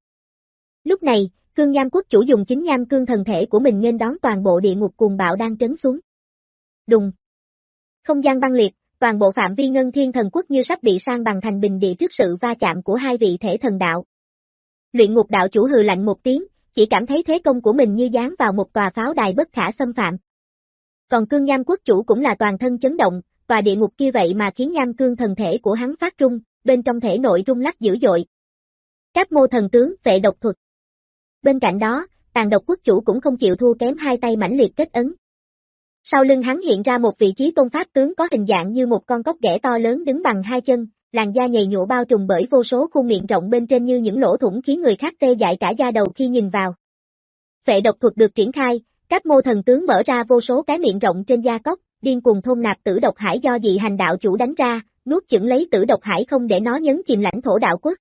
Lúc này, cương nham quốc chủ dùng chính nham cương thần thể của mình nên đón toàn bộ địa ngục cuồng bạo đang trấn xuống. Đùng. Không gian băng liệt, toàn bộ phạm vi ngân thiên thần quốc như sắp bị sang bằng thành bình địa trước sự va chạm của hai vị thể thần đạo. Luyện ngục đạo chủ hừ lạnh một tiếng, chỉ cảm thấy thế công của mình như dán vào một tòa pháo đài bất khả xâm phạm. Còn cương nham quốc chủ cũng là toàn thân chấn động, tòa địa ngục kia vậy mà khiến nham cương thần thể của hắn phát rung, bên trong thể nội rung lắc dữ dội. Các mô thần tướng vệ độc thuật. Bên cạnh đó, tàn độc quốc chủ cũng không chịu thua kém hai tay mãnh liệt kết ấn. Sau lưng hắn hiện ra một vị trí tôn pháp tướng có hình dạng như một con cốc ghẻ to lớn đứng bằng hai chân, làn da nhầy nhụa bao trùm bởi vô số khuôn miệng rộng bên trên như những lỗ thủng khiến người khác tê dại cả da đầu khi nhìn vào. Phệ độc thuật được triển khai, các mô thần tướng mở ra vô số cái miệng rộng trên da cốc, điên cuồng thôn nạp tử độc hải do dị hành đạo chủ đánh ra, nuốt chửng lấy tử độc hải không để nó nhấn chìm lãnh thổ đạo quốc.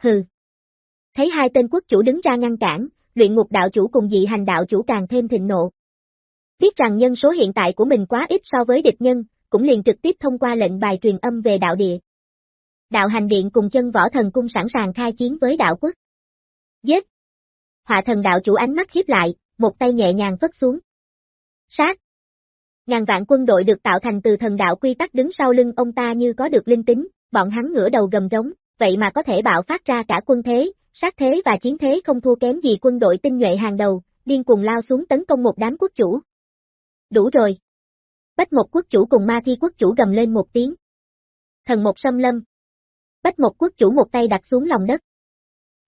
Hừ. Thấy hai tên quốc chủ đứng ra ngăn cản, luyện ngục đạo chủ cùng dị hành đạo chủ càng thêm thịnh nộ. Biết rằng nhân số hiện tại của mình quá ít so với địch nhân, cũng liền trực tiếp thông qua lệnh bài truyền âm về đạo địa. Đạo hành điện cùng chân võ thần cung sẵn sàng khai chiến với đạo quốc. Giết! Họa thần đạo chủ ánh mắt hiếp lại, một tay nhẹ nhàng vất xuống. Sát! Ngàn vạn quân đội được tạo thành từ thần đạo quy tắc đứng sau lưng ông ta như có được linh tính, bọn hắn ngửa đầu gầm rống, vậy mà có thể bạo phát ra cả quân thế, sát thế và chiến thế không thua kém gì quân đội tinh nhuệ hàng đầu, điên cuồng lao xuống tấn công một đám quốc chủ. Đủ rồi. Bách một quốc chủ cùng ma thi quốc chủ gầm lên một tiếng. Thần một xâm lâm. Bách một quốc chủ một tay đặt xuống lòng đất.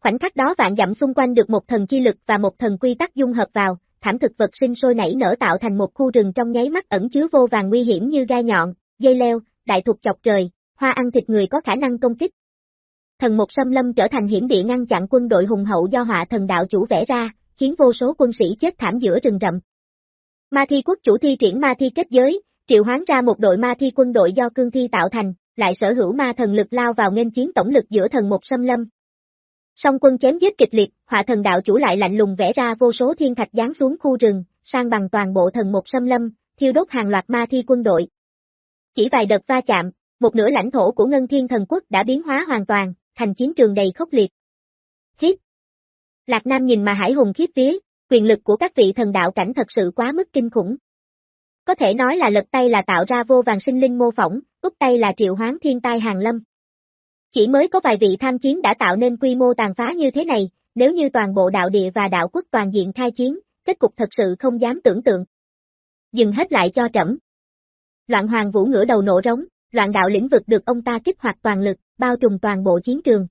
Khoảnh khắc đó vạn dặm xung quanh được một thần chi lực và một thần quy tắc dung hợp vào, thảm thực vật sinh sôi nảy nở tạo thành một khu rừng trong nháy mắt ẩn chứa vô vàng nguy hiểm như gai nhọn, dây leo, đại thục chọc trời, hoa ăn thịt người có khả năng công kích. Thần một xâm lâm trở thành hiểm địa ngăn chặn quân đội hùng hậu do họa thần đạo chủ vẽ ra, khiến vô số quân sĩ chết thảm giữa rừng rậm. Ma thi quốc chủ thi triển ma thi kết giới, triệu hoán ra một đội ma thi quân đội do cương thi tạo thành, lại sở hữu ma thần lực lao vào nghênh chiến tổng lực giữa thần một xâm lâm. Song quân chém giết kịch liệt, họa thần đạo chủ lại lạnh lùng vẽ ra vô số thiên thạch giáng xuống khu rừng, sang bằng toàn bộ thần một xâm lâm, thiêu đốt hàng loạt ma thi quân đội. Chỉ vài đợt va chạm, một nửa lãnh thổ của Ngân Thiên Thần Quốc đã biến hóa hoàn toàn, thành chiến trường đầy khốc liệt. Khiếp! Lạc Nam nhìn mà hải hùng khiếp vía, quyền lực của các vị thần đạo cảnh thật sự quá mức kinh khủng. Có thể nói là lật tay là tạo ra vô vàng sinh linh mô phỏng, úp tay là triệu hoán thiên tai hàng lâm. Chỉ mới có vài vị tham chiến đã tạo nên quy mô tàn phá như thế này, nếu như toàn bộ đạo địa và đạo quốc toàn diện khai chiến, kết cục thật sự không dám tưởng tượng. Dừng hết lại cho trẫm. Loạn hoàng vũ ngửa đầu nổ rống, loạn đạo lĩnh vực được ông ta kích hoạt toàn lực, bao trùm toàn bộ chiến trường.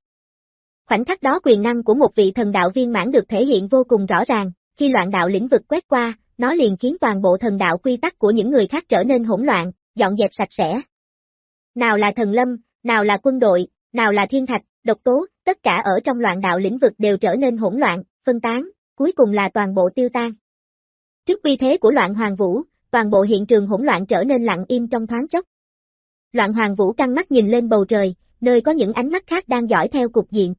Khoảnh khắc đó quyền năng của một vị thần đạo viên mãn được thể hiện vô cùng rõ ràng, khi loạn đạo lĩnh vực quét qua, nó liền khiến toàn bộ thần đạo quy tắc của những người khác trở nên hỗn loạn, dọn dẹp sạch sẽ. Nào là thần lâm, nào là quân đội, nào là thiên thạch, độc tố, tất cả ở trong loạn đạo lĩnh vực đều trở nên hỗn loạn, phân tán, cuối cùng là toàn bộ tiêu tan. Trước uy thế của loạn hoàng vũ, toàn bộ hiện trường hỗn loạn trở nên lặng im trong thoáng chốc. Loạn hoàng vũ căng mắt nhìn lên bầu trời, nơi có những ánh mắt khác đang dõi theo cục diện.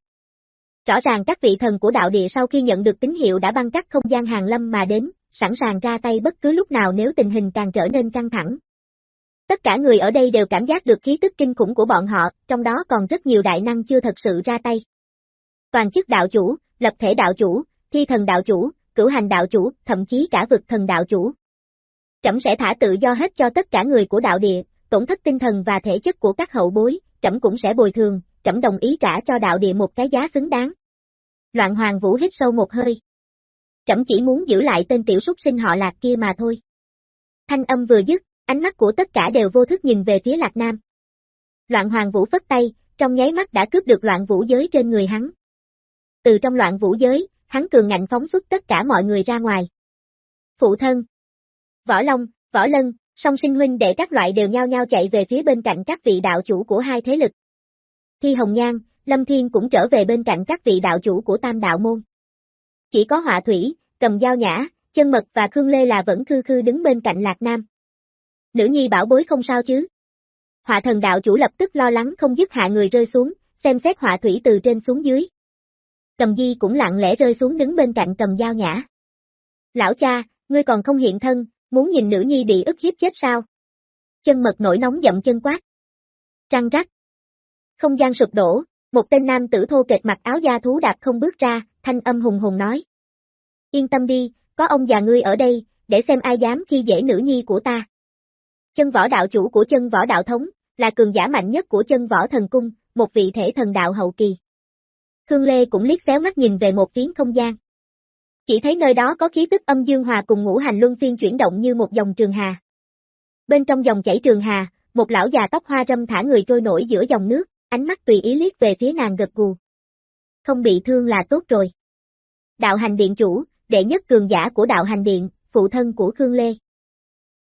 Rõ ràng các vị thần của đạo địa sau khi nhận được tín hiệu đã băng cắt không gian hàng lâm mà đến, sẵn sàng ra tay bất cứ lúc nào nếu tình hình càng trở nên căng thẳng. Tất cả người ở đây đều cảm giác được khí tức kinh khủng của bọn họ, trong đó còn rất nhiều đại năng chưa thật sự ra tay. Toàn chức đạo chủ, lập thể đạo chủ, thi thần đạo chủ, cửu hành đạo chủ, thậm chí cả vực thần đạo chủ. Trẫm sẽ thả tự do hết cho tất cả người của đạo địa, tổn thất tinh thần và thể chất của các hậu bối, trẫm cũng sẽ bồi thường, trẫm đồng ý trả cho đạo địa một cái giá xứng đáng. Loạn Hoàng Vũ hít sâu một hơi. Trẫm chỉ muốn giữ lại tên tiểu súc sinh họ Lạc kia mà thôi. Thanh âm vừa dứt, ánh mắt của tất cả đều vô thức nhìn về phía Lạc Nam. Loạn Hoàng Vũ phất tay, trong nháy mắt đã cướp được loạn vũ giới trên người hắn. Từ trong loạn vũ giới, hắn cường ngạnh phóng xuất tất cả mọi người ra ngoài. Phụ thân, Võ Long, Võ Lân, song sinh huynh để các loại đều nhao nhao chạy về phía bên cạnh các vị đạo chủ của hai thế lực. Thi Hồng Nhan, Lâm Thiên cũng trở về bên cạnh các vị đạo chủ của tam đạo môn. Chỉ có họa thủy, cầm dao nhã, chân mật và Khương Lê là vẫn khư khư đứng bên cạnh Lạc Nam. Nữ nhi bảo bối không sao chứ. Họa thần đạo chủ lập tức lo lắng không dứt hạ người rơi xuống, xem xét họa thủy từ trên xuống dưới. Cầm di cũng lặng lẽ rơi xuống đứng bên cạnh cầm dao nhã. Lão cha, ngươi còn không hiện thân, muốn nhìn nữ nhi bị ức hiếp chết sao? Chân mật nổi nóng dậm chân quát. Trăng rắc. Không gian sụp đổ, một tên nam tử thô kệch mặc áo da thú đạp không bước ra, thanh âm hùng hùng nói. Yên tâm đi, có ông già ngươi ở đây, để xem ai dám khi dễ nữ nhi của ta. Chân võ đạo chủ của chân võ đạo thống, là cường giả mạnh nhất của chân võ thần cung, một vị thể thần đạo hậu kỳ. Khương Lê cũng liếc xéo mắt nhìn về một phiến không gian. Chỉ thấy nơi đó có khí tức âm dương hòa cùng ngũ hành luân phiên chuyển động như một dòng trường hà. Bên trong dòng chảy trường hà, một lão già tóc hoa râm thả người trôi nổi giữa dòng nước, ánh mắt tùy ý liếc về phía nàng gật gù. Không bị thương là tốt rồi. Đạo hành điện chủ, đệ nhất cường giả của đạo hành điện, phụ thân của Khương Lê.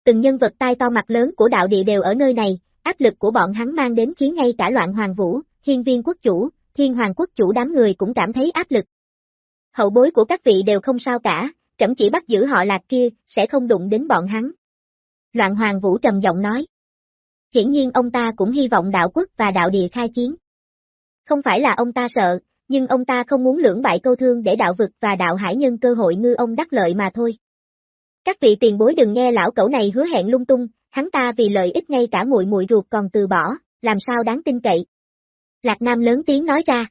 Từng nhân vật tai to mặt lớn của đạo địa đều ở nơi này, áp lực của bọn hắn mang đến khiến ngay cả loạn hoàng vũ, hiên viên quốc chủ, thiên hoàng quốc chủ đám người cũng cảm thấy áp lực. Hậu bối của các vị đều không sao cả, trẫm chỉ bắt giữ họ lạc kia, sẽ không đụng đến bọn hắn. Loạn hoàng vũ trầm giọng nói. Hiển nhiên ông ta cũng hy vọng đạo quốc và đạo địa khai chiến. Không phải là ông ta sợ, nhưng ông ta không muốn lưỡng bại câu thương để đạo vực và đạo hải nhân cơ hội ngư ông đắc lợi mà thôi. Các vị tiền bối đừng nghe lão cẩu này hứa hẹn lung tung, hắn ta vì lợi ích ngay cả muội muội ruột còn từ bỏ, làm sao đáng tin cậy. Lạc Nam lớn tiếng nói ra.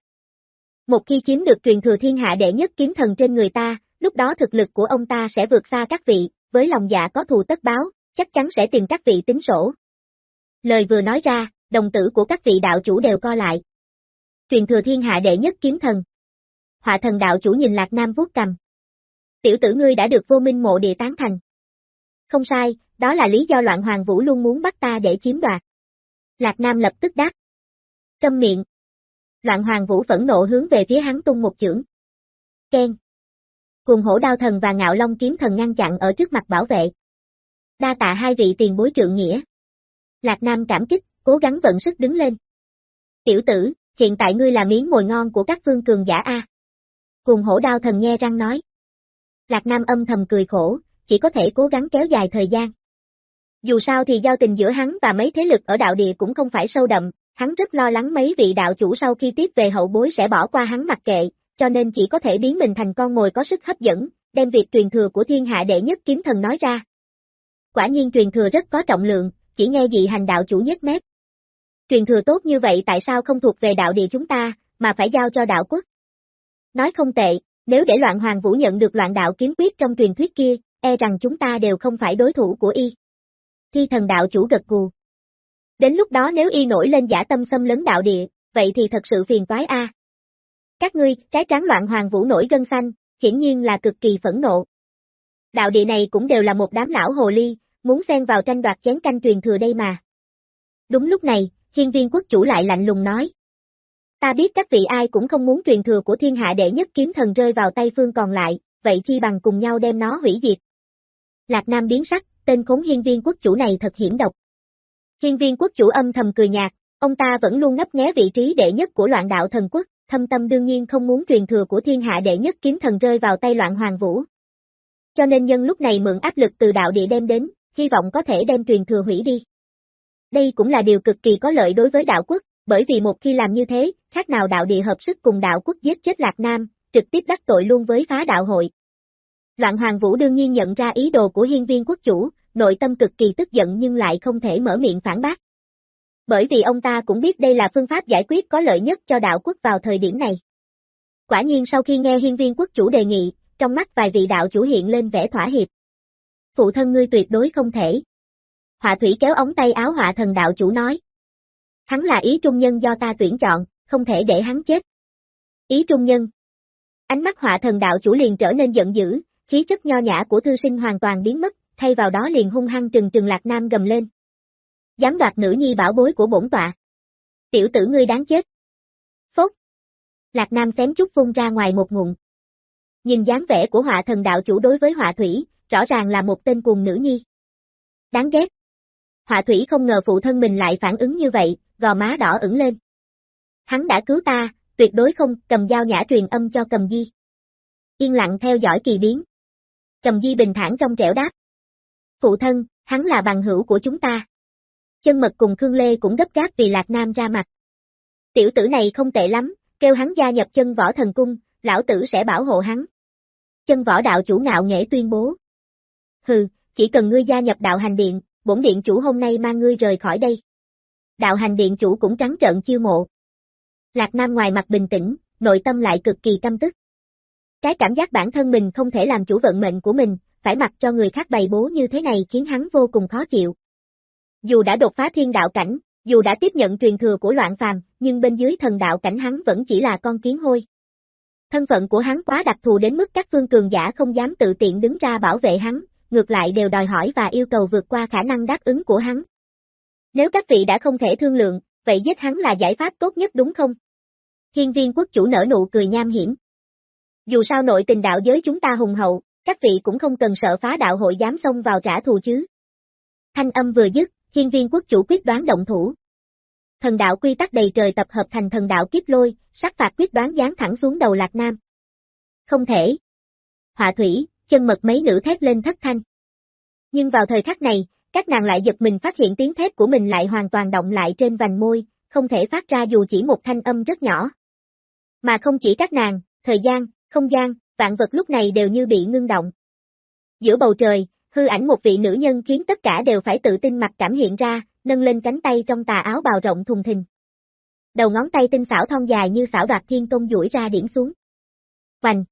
Một khi chiếm được truyền thừa thiên hạ đệ nhất kiếm thần trên người ta, lúc đó thực lực của ông ta sẽ vượt xa các vị, với lòng dạ có thù tất báo, chắc chắn sẽ tìm các vị tính sổ. Lời vừa nói ra, đồng tử của các vị đạo chủ đều co lại. Truyền thừa thiên hạ đệ nhất kiếm thần. Họa thần đạo chủ nhìn Lạc Nam vuốt cầm. Tiểu tử ngươi đã được vô minh mộ địa tán thành. Không sai, đó là lý do loạn hoàng vũ luôn muốn bắt ta để chiếm đoạt. Lạc Nam lập tức đáp. Câm miệng. Loạn hoàng vũ phẫn nộ hướng về phía hắn tung một chưởng. Ken. Cùng hổ đao thần và ngạo long kiếm thần ngăn chặn ở trước mặt bảo vệ. Đa tạ hai vị tiền bối trượng nghĩa. Lạc Nam cảm kích, cố gắng vận sức đứng lên. Tiểu tử, hiện tại ngươi là miếng mồi ngon của các phương cường giả A. Cùng hổ đao thần nghe răng nói. Lạc Nam âm thầm cười khổ, chỉ có thể cố gắng kéo dài thời gian. Dù sao thì giao tình giữa hắn và mấy thế lực ở đạo địa cũng không phải sâu đậm, hắn rất lo lắng mấy vị đạo chủ sau khi tiếp về hậu bối sẽ bỏ qua hắn mặc kệ, cho nên chỉ có thể biến mình thành con ngồi có sức hấp dẫn, đem việc truyền thừa của thiên hạ đệ nhất kiếm thần nói ra. Quả nhiên truyền thừa rất có trọng lượng, chỉ nghe dị hành đạo chủ nhất mép. Truyền thừa tốt như vậy tại sao không thuộc về đạo địa chúng ta, mà phải giao cho đạo quốc? Nói không tệ, nếu để loạn hoàng vũ nhận được loạn đạo kiếm quyết trong truyền thuyết kia, e rằng chúng ta đều không phải đối thủ của y. Thi thần đạo chủ gật gù. Đến lúc đó nếu y nổi lên giả tâm xâm lấn đạo địa, vậy thì thật sự phiền toái a. Các ngươi, cái tráng loạn hoàng vũ nổi gân xanh, hiển nhiên là cực kỳ phẫn nộ. Đạo địa này cũng đều là một đám lão hồ ly, muốn xen vào tranh đoạt chén canh truyền thừa đây mà. Đúng lúc này, hiên viên quốc chủ lại lạnh lùng nói. Ta biết các vị ai cũng không muốn truyền thừa của thiên hạ đệ nhất kiếm thần rơi vào tay phương còn lại, vậy chi bằng cùng nhau đem nó hủy diệt. Lạc Nam biến sắc, tên khốn hiên viên quốc chủ này thật hiểm độc. Hiên viên quốc chủ âm thầm cười nhạt, ông ta vẫn luôn ngấp nghé vị trí đệ nhất của loạn đạo thần quốc, thâm tâm đương nhiên không muốn truyền thừa của thiên hạ đệ nhất kiếm thần rơi vào tay loạn hoàng vũ. Cho nên nhân lúc này mượn áp lực từ đạo địa đem đến, hy vọng có thể đem truyền thừa hủy đi. Đây cũng là điều cực kỳ có lợi đối với đạo quốc, bởi vì một khi làm như thế, khác nào đạo địa hợp sức cùng đạo quốc giết chết Lạc Nam, trực tiếp đắc tội luôn với phá đạo hội. Loạn Hoàng Vũ đương nhiên nhận ra ý đồ của hiên viên quốc chủ, nội tâm cực kỳ tức giận nhưng lại không thể mở miệng phản bác. Bởi vì ông ta cũng biết đây là phương pháp giải quyết có lợi nhất cho đạo quốc vào thời điểm này. Quả nhiên sau khi nghe hiên viên quốc chủ đề nghị, trong mắt vài vị đạo chủ hiện lên vẻ thỏa hiệp. Phụ thân ngươi tuyệt đối không thể. Họa thủy kéo ống tay áo họa thần đạo chủ nói. Hắn là ý trung nhân do ta tuyển chọn, không thể để hắn chết. Ý trung nhân. Ánh mắt họa thần đạo chủ liền trở nên giận dữ, khí chất nho nhã của thư sinh hoàn toàn biến mất, thay vào đó liền hung hăng trừng trừng Lạc Nam gầm lên. Dám đoạt nữ nhi bảo bối của bổn tọa. Tiểu tử ngươi đáng chết. Phốt. Lạc Nam xém chút phun ra ngoài một ngụm. Nhìn dáng vẻ của họa thần đạo chủ đối với họa thủy, rõ ràng là một tên cuồng nữ nhi. Đáng ghét. Họa thủy không ngờ phụ thân mình lại phản ứng như vậy, gò má đỏ ửng lên. Hắn đã cứu ta, tuyệt đối không cầm dao nhã truyền âm cho cầm di. Yên lặng theo dõi kỳ biến. Cầm di bình thản trong trẻo đáp. Phụ thân, hắn là bằng hữu của chúng ta. Chân mật cùng Khương Lê cũng gấp gáp vì Lạc Nam ra mặt. Tiểu tử này không tệ lắm, kêu hắn gia nhập chân võ thần cung, lão tử sẽ bảo hộ hắn. Chân võ đạo chủ ngạo nghệ tuyên bố. Hừ, chỉ cần ngươi gia nhập đạo hành điện, bổn điện chủ hôm nay mang ngươi rời khỏi đây. Đạo hành điện chủ cũng trắng trợn chiêu mộ. Lạc Nam ngoài mặt bình tĩnh, nội tâm lại cực kỳ căm tức. Cái cảm giác bản thân mình không thể làm chủ vận mệnh của mình, phải mặc cho người khác bày bố như thế này khiến hắn vô cùng khó chịu. Dù đã đột phá thiên đạo cảnh, dù đã tiếp nhận truyền thừa của loạn phàm, nhưng bên dưới thần đạo cảnh hắn vẫn chỉ là con kiến hôi. Thân phận của hắn quá đặc thù đến mức các phương cường giả không dám tự tiện đứng ra bảo vệ hắn, ngược lại đều đòi hỏi và yêu cầu vượt qua khả năng đáp ứng của hắn. Nếu các vị đã không thể thương lượng, vậy giết hắn là giải pháp tốt nhất đúng không? Hiên viên quốc chủ nở nụ cười nham hiểm. Dù sao nội tình đạo giới chúng ta hùng hậu, các vị cũng không cần sợ phá đạo hội dám xông vào trả thù chứ. Thanh âm vừa dứt, hiên viên quốc chủ quyết đoán động thủ. Thần đạo quy tắc đầy trời tập hợp thành thần đạo kiếp lôi, sát phạt quyết đoán giáng thẳng xuống đầu Lạc Nam. Không thể. Họa thủy, chân mật mấy nữ thét lên thất thanh. Nhưng vào thời khắc này, các nàng lại giật mình phát hiện tiếng thét của mình lại hoàn toàn động lại trên vành môi, không thể phát ra dù chỉ một thanh âm rất nhỏ. Mà không chỉ các nàng, thời gian, không gian, vạn vật lúc này đều như bị ngưng động. Giữa bầu trời, hư ảnh một vị nữ nhân khiến tất cả đều phải tự tin mặt cảm hiện ra, nâng lên cánh tay trong tà áo bào rộng thùng thình. Đầu ngón tay tinh xảo thon dài như xảo đoạt thiên công duỗi ra điểm xuống. Hoành!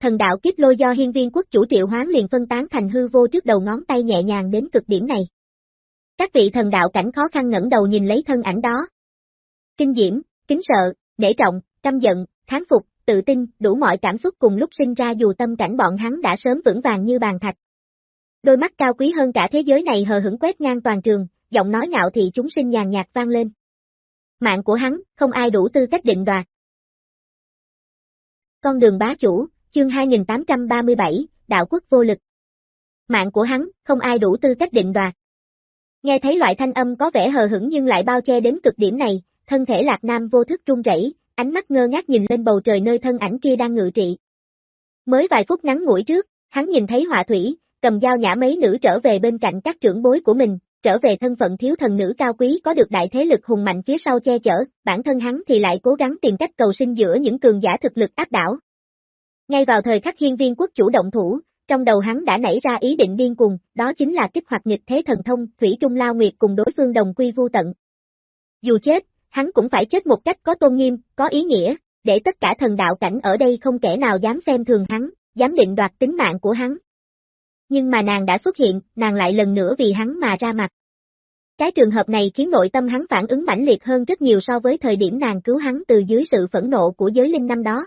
Thần đạo kiếp lôi do hiên viên quốc chủ triệu hoán liền phân tán thành hư vô trước đầu ngón tay nhẹ nhàng đến cực điểm này. Các vị thần đạo cảnh khó khăn ngẩng đầu nhìn lấy thân ảnh đó. Kinh diễm, kính sợ, nể trọng, căm giận, thán phục, tự tin, đủ mọi cảm xúc cùng lúc sinh ra dù tâm cảnh bọn hắn đã sớm vững vàng như bàn thạch. Đôi mắt cao quý hơn cả thế giới này hờ hững quét ngang toàn trường, giọng nói ngạo thị chúng sinh nhàn nhạt vang lên. Mạng của hắn, không ai đủ tư cách định đoạt. Con đường bá chủ, chương 2837, đạo quốc vô lực. Mạng của hắn, không ai đủ tư cách định đoạt. Nghe thấy loại thanh âm có vẻ hờ hững nhưng lại bao che đến cực điểm này, thân thể Lạc Nam vô thức run rẩy, ánh mắt ngơ ngác nhìn lên bầu trời nơi thân ảnh kia đang ngự trị. Mới vài phút ngắn ngủi trước, hắn nhìn thấy họa thủy, cầm dao nhã mấy nữ trở về bên cạnh các trưởng bối của mình, trở về thân phận thiếu thần nữ cao quý có được đại thế lực hùng mạnh phía sau che chở, bản thân hắn thì lại cố gắng tìm cách cầu sinh giữa những cường giả thực lực áp đảo. Ngay vào thời khắc hiên viên quốc chủ động thủ, trong đầu hắn đã nảy ra ý định điên cuồng, đó chính là kích hoạt nghịch thế thần thông, thủy trung lao nguyệt cùng đối phương đồng quy vu tận. Dù chết, hắn cũng phải chết một cách có tôn nghiêm, có ý nghĩa, để tất cả thần đạo cảnh ở đây không kẻ nào dám xem thường hắn, dám định đoạt tính mạng của hắn. Nhưng mà nàng đã xuất hiện, nàng lại lần nữa vì hắn mà ra mặt. Cái trường hợp này khiến nội tâm hắn phản ứng mãnh liệt hơn rất nhiều so với thời điểm nàng cứu hắn từ dưới sự phẫn nộ của giới linh năm đó.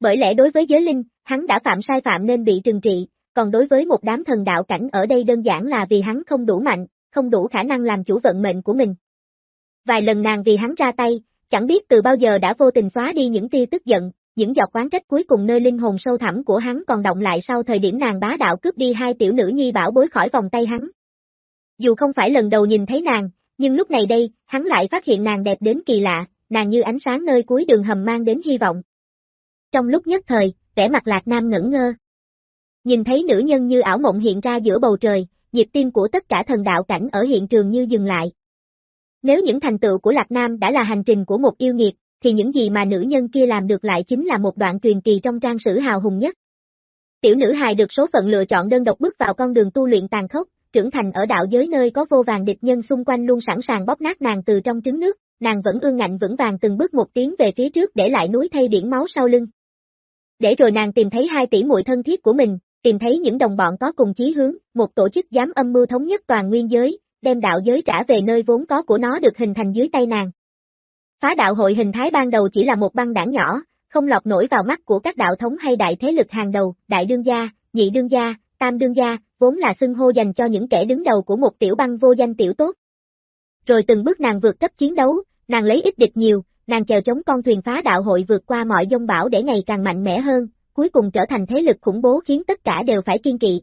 Bởi lẽ đối với giới linh, hắn đã phạm sai phạm nên bị trừng trị, còn đối với một đám thần đạo cảnh ở đây đơn giản là vì hắn không đủ mạnh, không đủ khả năng làm chủ vận mệnh của mình. Vài lần nàng vì hắn ra tay, chẳng biết từ bao giờ đã vô tình xóa đi những tia tức giận, những giọt quán trách cuối cùng nơi linh hồn sâu thẳm của hắn còn động lại sau thời điểm nàng bá đạo cướp đi hai tiểu nữ nhi bảo bối khỏi vòng tay hắn. Dù không phải lần đầu nhìn thấy nàng, nhưng lúc này đây, hắn lại phát hiện nàng đẹp đến kỳ lạ, nàng như ánh sáng nơi cuối đường hầm mang đến hy vọng. Trong lúc nhất thời, vẻ mặt lạc nam ngẩn ngơ. Nhìn thấy nữ nhân như ảo mộng hiện ra giữa bầu trời, nhịp tim của tất cả thần đạo cảnh ở hiện trường như dừng lại. Nếu những thành tựu của Lạc Nam đã là hành trình của một yêu nghiệt, thì những gì mà nữ nhân kia làm được lại chính là một đoạn truyền kỳ trong trang sử hào hùng nhất. Tiểu nữ hài được số phận lựa chọn đơn độc bước vào con đường tu luyện tàn khốc, trưởng thành ở đạo giới nơi có vô vàng địch nhân xung quanh luôn sẵn sàng bóp nát nàng từ trong trứng nước, nàng vẫn ương ngạnh vững vàng từng bước một tiến về phía trước để lại núi thay biển máu sau lưng. Để rồi nàng tìm thấy hai tỷ muội thân thiết của mình, tìm thấy những đồng bọn có cùng chí hướng, một tổ chức dám âm mưu thống nhất toàn nguyên giới, đem đạo giới trả về nơi vốn có của nó được hình thành dưới tay nàng. Phá đạo hội hình thái ban đầu chỉ là một băng đảng nhỏ, không lọt nổi vào mắt của các đạo thống hay đại thế lực hàng đầu, đại đương gia, nhị đương gia, tam đương gia, vốn là xưng hô dành cho những kẻ đứng đầu của một tiểu băng vô danh tiểu tốt. Rồi từng bước nàng vượt cấp chiến đấu, nàng lấy ít địch nhiều, nàng chèo chống con thuyền phá đạo hội vượt qua mọi dông bão để ngày càng mạnh mẽ hơn, cuối cùng trở thành thế lực khủng bố khiến tất cả đều phải kiên kỵ.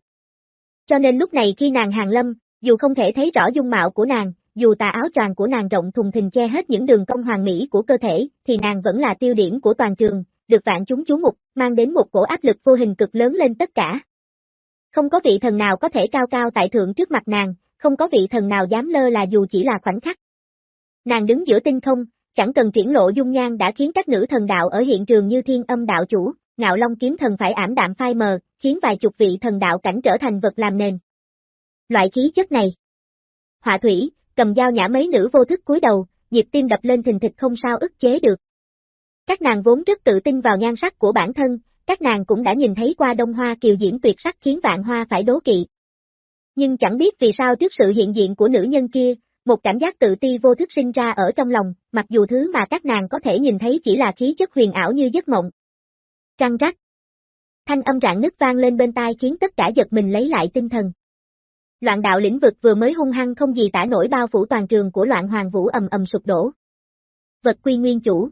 Cho nên lúc này khi nàng hàng lâm, dù không thể thấy rõ dung mạo của nàng, dù tà áo choàng của nàng rộng thùng thình che hết những đường cong hoàng mỹ của cơ thể, thì nàng vẫn là tiêu điểm của toàn trường, được vạn chúng chú mục, mang đến một cổ áp lực vô hình cực lớn lên tất cả. Không có vị thần nào có thể cao cao tại thượng trước mặt nàng, không có vị thần nào dám lơ là dù chỉ là khoảnh khắc. Nàng đứng giữa tinh không, chẳng cần triển lộ dung nhan đã khiến các nữ thần đạo ở hiện trường như thiên âm đạo chủ, ngạo long kiếm thần phải ảm đạm phai mờ, khiến vài chục vị thần đạo cảnh trở thành vật làm nền. Loại khí chất này. Họa thủy, cầm dao nhã mấy nữ vô thức cúi đầu, nhịp tim đập lên thình thịch không sao ức chế được. Các nàng vốn rất tự tin vào nhan sắc của bản thân, các nàng cũng đã nhìn thấy qua đông hoa kiều diễm tuyệt sắc khiến vạn hoa phải đố kỵ. Nhưng chẳng biết vì sao trước sự hiện diện của nữ nhân kia, một cảm giác tự ti vô thức sinh ra ở trong lòng, mặc dù thứ mà các nàng có thể nhìn thấy chỉ là khí chất huyền ảo như giấc mộng. Trăng rắc. Thanh âm rạng nứt vang lên bên tai khiến tất cả giật mình lấy lại tinh thần. Loạn đạo lĩnh vực vừa mới hung hăng không gì tả nổi bao phủ toàn trường của loạn hoàng vũ ầm ầm sụp đổ. Vật quy nguyên chủ.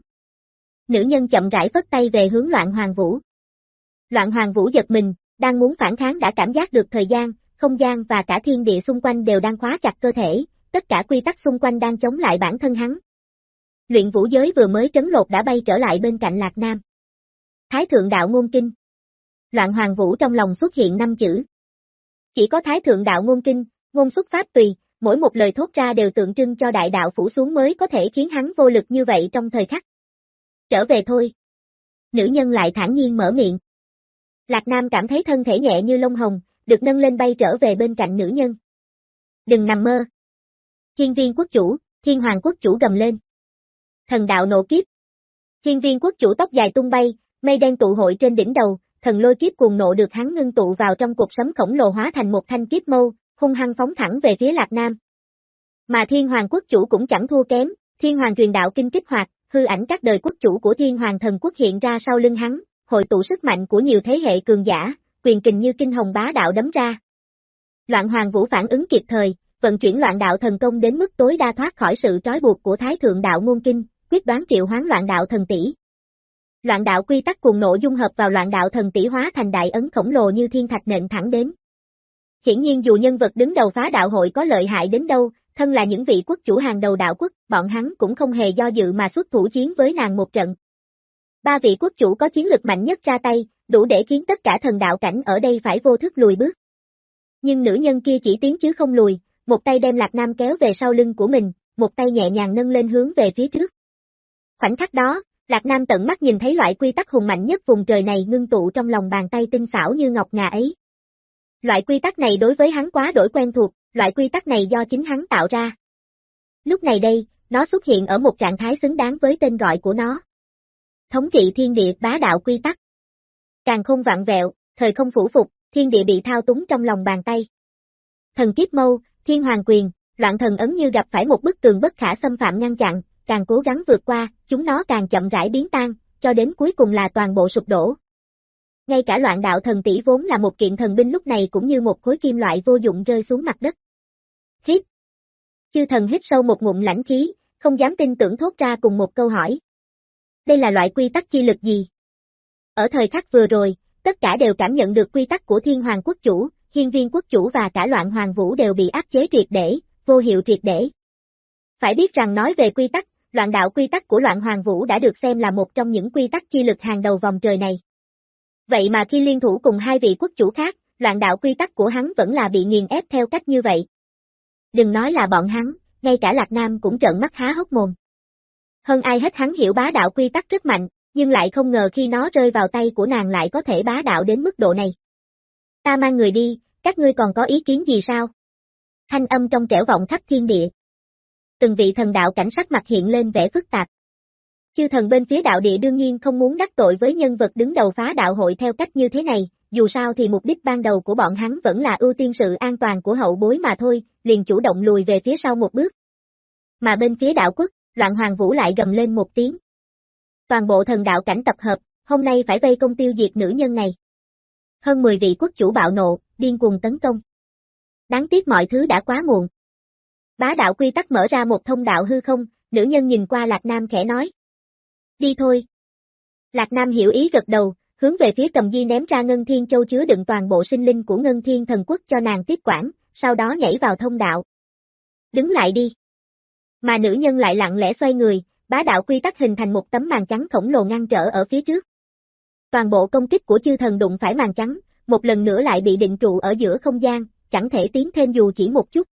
Nữ nhân chậm rãi vất tay về hướng loạn hoàng vũ. Loạn hoàng vũ giật mình, đang muốn phản kháng đã cảm giác được thời gian, không gian và cả thiên địa xung quanh đều đang khóa chặt cơ thể, tất cả quy tắc xung quanh đang chống lại bản thân hắn. Luyện vũ giới vừa mới trấn lột đã bay trở lại bên cạnh Lạc Nam. Thái thượng đạo ngôn kinh. Loạn hoàng vũ trong lòng xuất hiện năm chữ. Chỉ có thái thượng đạo ngôn kinh, ngôn xuất pháp tùy, mỗi một lời thốt ra đều tượng trưng cho đại đạo phủ xuống mới có thể khiến hắn vô lực như vậy trong thời khắc. Trở về thôi. Nữ nhân lại thản nhiên mở miệng. Lạc Nam cảm thấy thân thể nhẹ như lông hồng, được nâng lên bay trở về bên cạnh nữ nhân. Đừng nằm mơ. Thiên viên quốc chủ, thiên hoàng quốc chủ gầm lên. Thần đạo nộ kiếp. Thiên viên quốc chủ tóc dài tung bay, mây đen tụ hội trên đỉnh đầu, thần lôi kiếp cuồng nộ được hắn ngưng tụ vào trong cuộc sấm khổng lồ hóa thành một thanh kiếp mâu, hung hăng phóng thẳng về phía Lạc Nam. Mà thiên hoàng quốc chủ cũng chẳng thua kém, thiên hoàng truyền đạo kinh kích hoạt, hư ảnh các đời quốc chủ của thiên hoàng thần quốc hiện ra sau lưng hắn, hội tụ sức mạnh của nhiều thế hệ cường giả, quyền kình như kinh hồng bá đạo đấm ra. Loạn hoàng vũ phản ứng kịp thời, vận chuyển loạn đạo thần công đến mức tối đa thoát khỏi sự trói buộc của thái thượng đạo ngôn kinh, quyết đoán triệu hoán loạn đạo thần tỷ. Loạn đạo quy tắc cùng nộ dung hợp vào loạn đạo thần tỷ hóa thành đại ấn khổng lồ như thiên thạch nện thẳng đến. Hiển nhiên dù nhân vật đứng đầu phá đạo hội có lợi hại đến đâu, thân là những vị quốc chủ hàng đầu đạo quốc, bọn hắn cũng không hề do dự mà xuất thủ chiến với nàng một trận. Ba vị quốc chủ có chiến lực mạnh nhất ra tay, đủ để khiến tất cả thần đạo cảnh ở đây phải vô thức lùi bước. Nhưng nữ nhân kia chỉ tiến chứ không lùi, một tay đem Lạc Nam kéo về sau lưng của mình, một tay nhẹ nhàng nâng lên hướng về phía trước. Khoảnh khắc đó, Lạc Nam tận mắt nhìn thấy loại quy tắc hùng mạnh nhất vùng trời này ngưng tụ trong lòng bàn tay tinh xảo như ngọc ngà ấy. Loại quy tắc này đối với hắn quá đổi quen thuộc, loại quy tắc này do chính hắn tạo ra. Lúc này đây, nó xuất hiện ở một trạng thái xứng đáng với tên gọi của nó. Thống trị thiên địa bá đạo quy tắc. Càng không vặn vẹo, thời không phủ phục, thiên địa bị thao túng trong lòng bàn tay. Thần kiếp mâu, thiên hoàng quyền, loạn thần ấn như gặp phải một bức tường bất khả xâm phạm ngăn chặn, càng cố gắng vượt qua, chúng nó càng chậm rãi biến tan, cho đến cuối cùng là toàn bộ sụp đổ. Ngay cả loạn đạo thần tỷ vốn là một kiện thần binh lúc này cũng như một khối kim loại vô dụng rơi xuống mặt đất. Hít. Chư thần hít sâu một ngụm lãnh khí, không dám tin tưởng thốt ra cùng một câu hỏi. Đây là loại quy tắc chi lực gì? Ở thời khắc vừa rồi, tất cả đều cảm nhận được quy tắc của thiên hoàng quốc chủ, hiên viên quốc chủ và cả loạn hoàng vũ đều bị áp chế triệt để, vô hiệu triệt để. Phải biết rằng nói về quy tắc, loạn đạo quy tắc của loạn hoàng vũ đã được xem là một trong những quy tắc chi lực hàng đầu vòng trời này. Vậy mà khi liên thủ cùng hai vị quốc chủ khác, loạn đạo quy tắc của hắn vẫn là bị nghiền ép theo cách như vậy. Đừng nói là bọn hắn, ngay cả Lạc Nam cũng trợn mắt há hốc mồm. Hơn ai hết hắn hiểu bá đạo quy tắc rất mạnh, nhưng lại không ngờ khi nó rơi vào tay của nàng lại có thể bá đạo đến mức độ này. Ta mang người đi, các ngươi còn có ý kiến gì sao? Thanh âm trong trẻo vọng khắp thiên địa từng vị thần đạo cảnh sắc mặt hiện lên vẻ phức tạp. Chư thần bên phía đạo địa đương nhiên không muốn đắc tội với nhân vật đứng đầu phá đạo hội theo cách như thế này, dù sao thì mục đích ban đầu của bọn hắn vẫn là ưu tiên sự an toàn của hậu bối mà thôi, liền chủ động lùi về phía sau một bước. Mà bên phía đạo quốc, loạn hoàng vũ lại gầm lên một tiếng. Toàn bộ thần đạo cảnh tập hợp, hôm nay phải vây công tiêu diệt nữ nhân này. Hơn 10 vị quốc chủ bạo nộ, điên cuồng tấn công. Đáng tiếc mọi thứ đã quá muộn. Bá đạo quy tắc mở ra một thông đạo hư không, nữ nhân nhìn qua Lạc Nam khẽ nói. Đi thôi. Lạc Nam hiểu ý gật đầu, hướng về phía cầm di ném ra Ngân Thiên Châu chứa đựng toàn bộ sinh linh của Ngân Thiên Thần Quốc cho nàng tiếp quản, sau đó nhảy vào thông đạo. Đứng lại đi. Mà nữ nhân lại lặng lẽ xoay người, bá đạo quy tắc hình thành một tấm màn trắng khổng lồ ngăn trở ở phía trước. Toàn bộ công kích của chư thần đụng phải màn trắng, một lần nữa lại bị định trụ ở giữa không gian, chẳng thể tiến thêm dù chỉ một chút.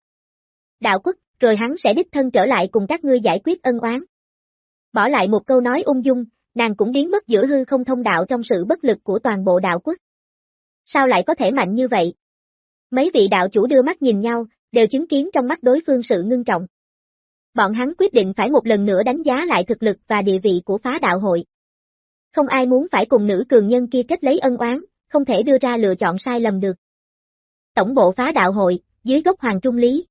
Đạo quốc, rồi hắn sẽ đích thân trở lại cùng các ngươi giải quyết ân oán. Bỏ lại một câu nói ung dung, nàng cũng biến mất giữa hư không thông đạo trong sự bất lực của toàn bộ đạo quốc. Sao lại có thể mạnh như vậy? Mấy vị đạo chủ đưa mắt nhìn nhau, đều chứng kiến trong mắt đối phương sự ngưng trọng. Bọn hắn quyết định phải một lần nữa đánh giá lại thực lực và địa vị của phá đạo hội. Không ai muốn phải cùng nữ cường nhân kia kết lấy ân oán, không thể đưa ra lựa chọn sai lầm được. Tổng bộ phá đạo hội, dưới gốc hoàng trung lý.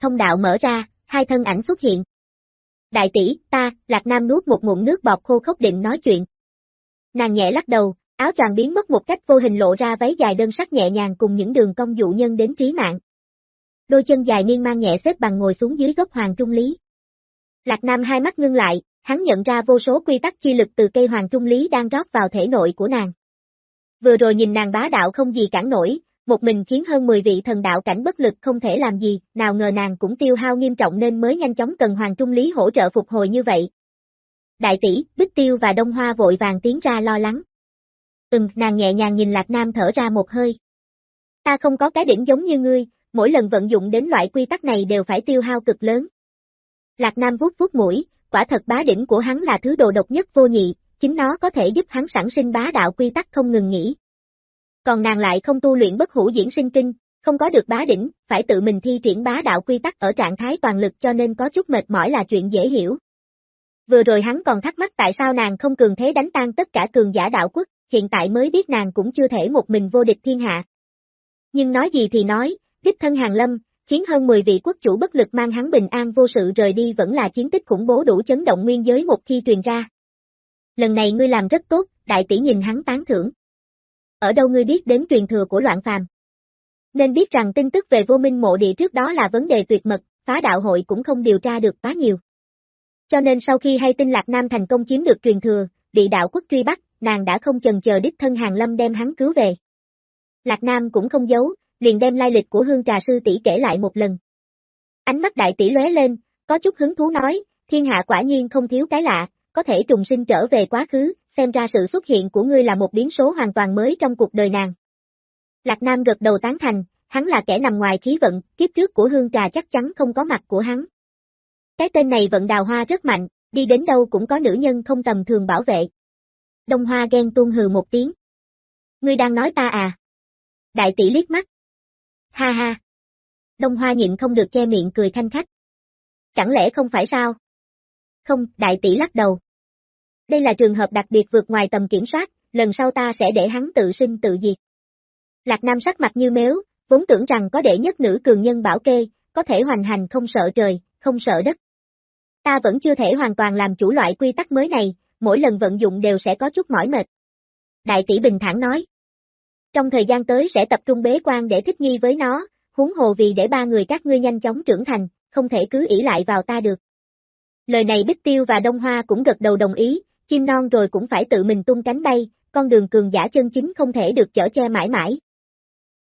Thông đạo mở ra, hai thân ảnh xuất hiện. Đại tỷ, ta, Lạc Nam nuốt một ngụm nước bọt khô khốc định nói chuyện. Nàng nhẹ lắc đầu, áo choàng biến mất một cách vô hình lộ ra váy dài đơn sắc nhẹ nhàng cùng những đường cong dụ nhân đến trí mạng. Đôi chân dài niên mang nhẹ xếp bằng ngồi xuống dưới gốc hoàng trung lý. Lạc Nam hai mắt ngưng lại, hắn nhận ra vô số quy tắc chi lực từ cây hoàng trung lý đang rót vào thể nội của nàng. Vừa rồi nhìn nàng bá đạo không gì cản nổi, một mình khiến hơn 10 vị thần đạo cảnh bất lực không thể làm gì, nào ngờ nàng cũng tiêu hao nghiêm trọng nên mới nhanh chóng cần Hoàng Trung Lý hỗ trợ phục hồi như vậy. Đại tỷ, Bích Tiêu và Đông Hoa vội vàng tiến ra lo lắng. Ừm, nàng nhẹ nhàng nhìn Lạc Nam thở ra một hơi. Ta không có cái đỉnh giống như ngươi, mỗi lần vận dụng đến loại quy tắc này đều phải tiêu hao cực lớn. Lạc Nam vuốt vuốt mũi, quả thật bá đỉnh của hắn là thứ đồ độc nhất vô nhị, chính nó có thể giúp hắn sản sinh bá đạo quy tắc không ngừng nghỉ. Còn nàng lại không tu luyện bất hủ diễn sinh kinh, không có được bá đỉnh, phải tự mình thi triển bá đạo quy tắc ở trạng thái toàn lực cho nên có chút mệt mỏi là chuyện dễ hiểu. Vừa rồi hắn còn thắc mắc tại sao nàng không cường thế đánh tan tất cả cường giả đạo quốc, hiện tại mới biết nàng cũng chưa thể một mình vô địch thiên hạ. Nhưng nói gì thì nói, đích thân hàng lâm, khiến hơn 10 vị quốc chủ bất lực mang hắn bình an vô sự rời đi vẫn là chiến tích khủng bố đủ chấn động nguyên giới một khi truyền ra. Lần này ngươi làm rất tốt, đại tỷ nhìn hắn tán thưởng. Ở đâu ngươi biết đến truyền thừa của loạn phàm? Nên biết rằng tin tức về vô minh mộ địa trước đó là vấn đề tuyệt mật, phá đạo hội cũng không điều tra được quá nhiều. Cho nên sau khi hay tin Lạc Nam thành công chiếm được truyền thừa, bị đạo quốc truy bắt, nàng đã không chần chờ đích thân hàng lâm đem hắn cứu về. Lạc Nam cũng không giấu, liền đem lai lịch của hương trà sư tỷ kể lại một lần. Ánh mắt đại tỷ lóe lên, có chút hứng thú nói, thiên hạ quả nhiên không thiếu cái lạ, có thể trùng sinh trở về quá khứ, xem ra sự xuất hiện của ngươi là một biến số hoàn toàn mới trong cuộc đời nàng. Lạc Nam gật đầu tán thành, hắn là kẻ nằm ngoài khí vận, kiếp trước của hương trà chắc chắn không có mặt của hắn. Cái tên này vận đào hoa rất mạnh, đi đến đâu cũng có nữ nhân không tầm thường bảo vệ. Đông Hoa ghen tuôn hừ một tiếng. Ngươi đang nói ta à? Đại tỷ liếc mắt. Ha ha. Đông Hoa nhịn không được che miệng cười thanh khách. Chẳng lẽ không phải sao? Không, đại tỷ lắc đầu. Đây là trường hợp đặc biệt vượt ngoài tầm kiểm soát, lần sau ta sẽ để hắn tự sinh tự diệt. Lạc Nam sắc mặt như méo, vốn tưởng rằng có đệ nhất nữ cường nhân bảo kê, có thể hoành hành không sợ trời, không sợ đất. Ta vẫn chưa thể hoàn toàn làm chủ loại quy tắc mới này, mỗi lần vận dụng đều sẽ có chút mỏi mệt. Đại tỷ bình thản nói. Trong thời gian tới sẽ tập trung bế quan để thích nghi với nó, huống hồ vì để ba người các ngươi nhanh chóng trưởng thành, không thể cứ ỷ lại vào ta được. Lời này Bích Tiêu và Đông Hoa cũng gật đầu đồng ý, chim non rồi cũng phải tự mình tung cánh bay, con đường cường giả chân chính không thể được chở che mãi mãi.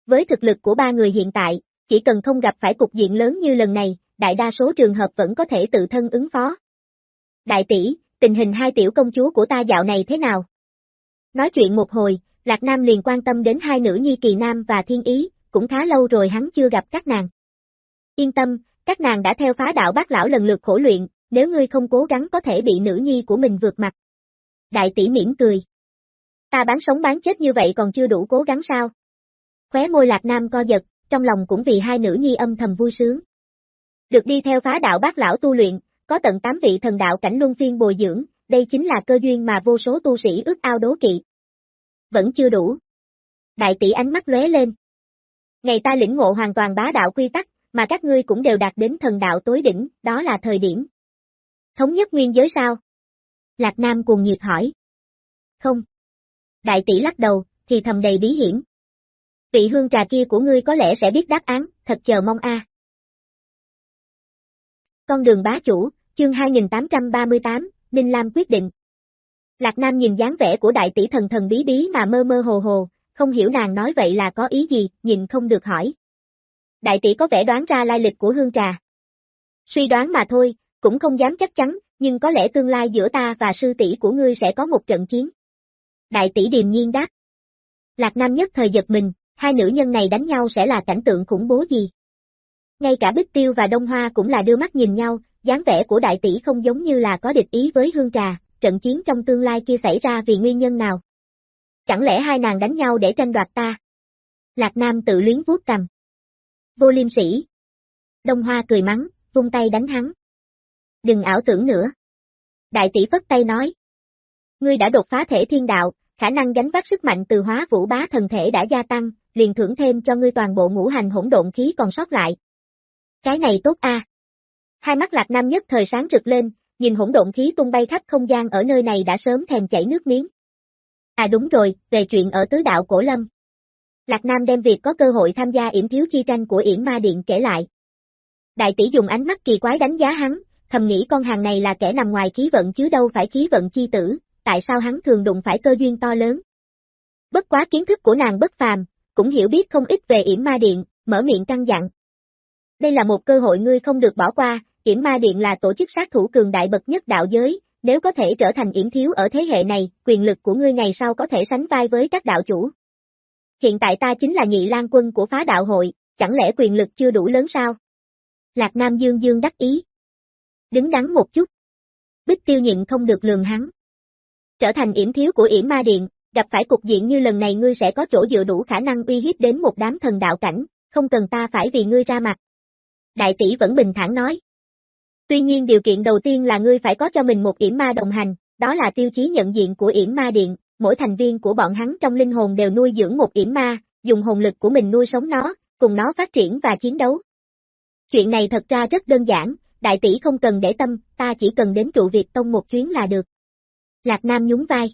Với thực lực của ba người hiện tại, chỉ cần không gặp phải cục diện lớn như lần này, đại đa số trường hợp vẫn có thể tự thân ứng phó. Đại tỷ, tình hình hai tiểu công chúa của ta dạo này thế nào? Nói chuyện một hồi, Lạc Nam liền quan tâm đến hai nữ nhi kỳ nam và thiên ý, cũng khá lâu rồi hắn chưa gặp các nàng. Yên tâm, các nàng đã theo phá đạo bác lão lần lượt khổ luyện, nếu ngươi không cố gắng có thể bị nữ nhi của mình vượt mặt. Đại tỷ mỉm cười. Ta bán sống bán chết như vậy còn chưa đủ cố gắng sao? Khóe môi lạc nam co giật, trong lòng cũng vì hai nữ nhi âm thầm vui sướng. Được đi theo phá đạo bác lão tu luyện, có tận tám vị thần đạo cảnh luân phiên bồi dưỡng, đây chính là cơ duyên mà vô số tu sĩ ước ao đố kỵ. Vẫn chưa đủ. Đại tỷ ánh mắt lóe lên. Ngày ta lĩnh ngộ hoàn toàn bá đạo quy tắc, mà các ngươi cũng đều đạt đến thần đạo tối đỉnh, đó là thời điểm. Thống nhất nguyên giới sao? Lạc Nam cuồng nhiệt hỏi. Không. Đại tỷ lắc đầu, thì thầm đầy bí hiểm. Vị hương trà kia của ngươi có lẽ sẽ biết đáp án, thật chờ mong a. Con đường bá chủ, chương 2838, Minh Lam quyết định. Lạc Nam nhìn dáng vẻ của đại tỷ thần thần bí bí mà mơ mơ hồ hồ, không hiểu nàng nói vậy là có ý gì, nhìn không được hỏi. Đại tỷ có vẻ đoán ra lai lịch của hương trà. Suy đoán mà thôi, cũng không dám chắc chắn, nhưng có lẽ tương lai giữa ta và sư tỷ của ngươi sẽ có một trận chiến. Đại tỷ điềm nhiên đáp. Lạc Nam nhất thời giật mình, hai nữ nhân này đánh nhau sẽ là cảnh tượng khủng bố gì? Ngay cả Bích Tiêu và Đông Hoa cũng là đưa mắt nhìn nhau, dáng vẻ của đại tỷ không giống như là có địch ý với hương trà, trận chiến trong tương lai kia xảy ra vì nguyên nhân nào? Chẳng lẽ hai nàng đánh nhau để tranh đoạt ta? Lạc Nam tự luyến vuốt cầm. Vô liêm sĩ. Đông Hoa cười mắng, vung tay đánh hắn. Đừng ảo tưởng nữa. Đại tỷ phất tay nói. Ngươi đã đột phá thể thiên đạo, khả năng gánh vác sức mạnh từ hóa vũ bá thần thể đã gia tăng, liền thưởng thêm cho ngươi toàn bộ ngũ hành hỗn độn khí còn sót lại. Cái này tốt a. Hai mắt Lạc Nam nhất thời sáng rực lên, nhìn hỗn độn khí tung bay khắp không gian ở nơi này đã sớm thèm chảy nước miếng. À đúng rồi, về chuyện ở tứ đạo cổ lâm. Lạc Nam đem việc có cơ hội tham gia yểm thiếu chi tranh của yểm ma điện kể lại. Đại tỷ dùng ánh mắt kỳ quái đánh giá hắn, thầm nghĩ con hàng này là kẻ nằm ngoài khí vận chứ đâu phải khí vận chi tử, tại sao hắn thường đụng phải cơ duyên to lớn. Bất quá kiến thức của nàng bất phàm, cũng hiểu biết không ít về yểm ma điện, mở miệng căng dặn. Đây là một cơ hội ngươi không được bỏ qua, yểm ma điện là tổ chức sát thủ cường đại bậc nhất đạo giới, nếu có thể trở thành yểm thiếu ở thế hệ này, quyền lực của ngươi ngày sau có thể sánh vai với các đạo chủ. Hiện tại ta chính là nhị lang quân của phá đạo hội, chẳng lẽ quyền lực chưa đủ lớn sao? Lạc Nam Dương Dương đắc ý. Đứng đắn một chút. Bích tiêu nhịn không được lường hắn. Trở thành yểm thiếu của yểm ma điện, gặp phải cục diện như lần này ngươi sẽ có chỗ dựa đủ khả năng uy hiếp đến một đám thần đạo cảnh, không cần ta phải vì ngươi ra mặt. Đại tỷ vẫn bình thản nói. Tuy nhiên điều kiện đầu tiên là ngươi phải có cho mình một yểm ma đồng hành, đó là tiêu chí nhận diện của yểm ma điện, mỗi thành viên của bọn hắn trong linh hồn đều nuôi dưỡng một yểm ma, dùng hồn lực của mình nuôi sống nó, cùng nó phát triển và chiến đấu. Chuyện này thật ra rất đơn giản, đại tỷ không cần để tâm, ta chỉ cần đến trụ Việt Tông một chuyến là được. Lạc Nam nhún vai.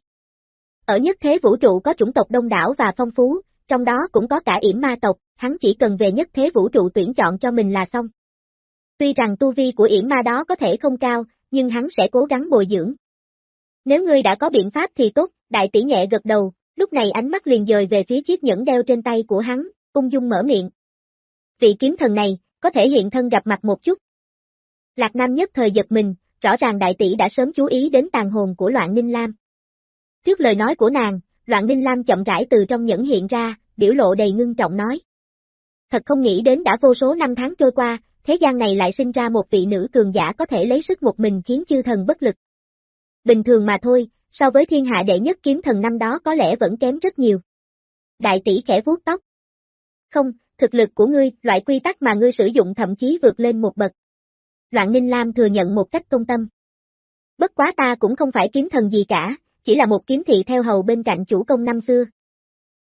Ở nhất thế vũ trụ có chủng tộc đông đảo và phong phú, trong đó cũng có cả yểm ma tộc, hắn chỉ cần về nhất thế vũ trụ tuyển chọn cho mình là xong. Tuy rằng tu vi của yểm ma đó có thể không cao, nhưng hắn sẽ cố gắng bồi dưỡng. Nếu ngươi đã có biện pháp thì tốt, đại tỷ nhẹ gật đầu, lúc này ánh mắt liền dời về phía chiếc nhẫn đeo trên tay của hắn, ung dung mở miệng. Vị kiếm thần này, có thể hiện thân gặp mặt một chút. Lạc Nam nhất thời giật mình, rõ ràng đại tỷ đã sớm chú ý đến tàn hồn của loạn ninh lam. Trước lời nói của nàng, loạn ninh lam chậm rãi từ trong nhẫn hiện ra, biểu lộ đầy ngưng trọng nói. Thật không nghĩ đến đã vô số năm tháng trôi qua, thế gian này lại sinh ra một vị nữ cường giả có thể lấy sức một mình khiến chư thần bất lực. Bình thường mà thôi, so với thiên hạ đệ nhất kiếm thần năm đó có lẽ vẫn kém rất nhiều. Đại tỷ khẽ vuốt tóc. Không, thực lực của ngươi, loại quy tắc mà ngươi sử dụng thậm chí vượt lên một bậc. Loạn Ninh Lam thừa nhận một cách công tâm. Bất quá ta cũng không phải kiếm thần gì cả, chỉ là một kiếm thị theo hầu bên cạnh chủ công năm xưa.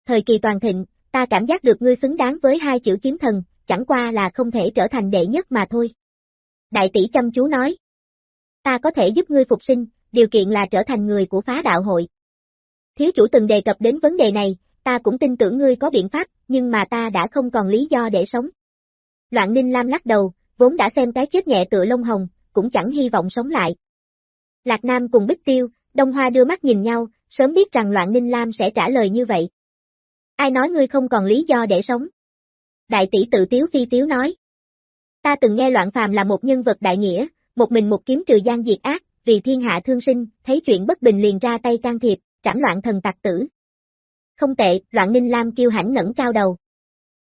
Thời kỳ toàn thịnh, ta cảm giác được ngươi xứng đáng với hai chữ kiếm thần, chẳng qua là không thể trở thành đệ nhất mà thôi. Đại tỷ chăm chú nói. Ta có thể giúp ngươi phục sinh, điều kiện là trở thành người của phá đạo hội. Thiếu chủ từng đề cập đến vấn đề này, ta cũng tin tưởng ngươi có biện pháp, nhưng mà ta đã không còn lý do để sống. Loạn Ninh Lam lắc đầu, vốn đã xem cái chết nhẹ tựa lông hồng, cũng chẳng hy vọng sống lại. Lạc Nam cùng Bích Tiêu, Đông Hoa đưa mắt nhìn nhau, sớm biết rằng Loạn Ninh Lam sẽ trả lời như vậy. Ai nói ngươi không còn lý do để sống? Đại tỷ tự tiếu phi tiếu nói. Ta từng nghe Loạn Phàm là một nhân vật đại nghĩa, một mình một kiếm trừ gian diệt ác, vì thiên hạ thương sinh, thấy chuyện bất bình liền ra tay can thiệp, trảm loạn thần tặc tử. Không tệ, Loạn Ninh Lam kiêu hãnh ngẩng cao đầu.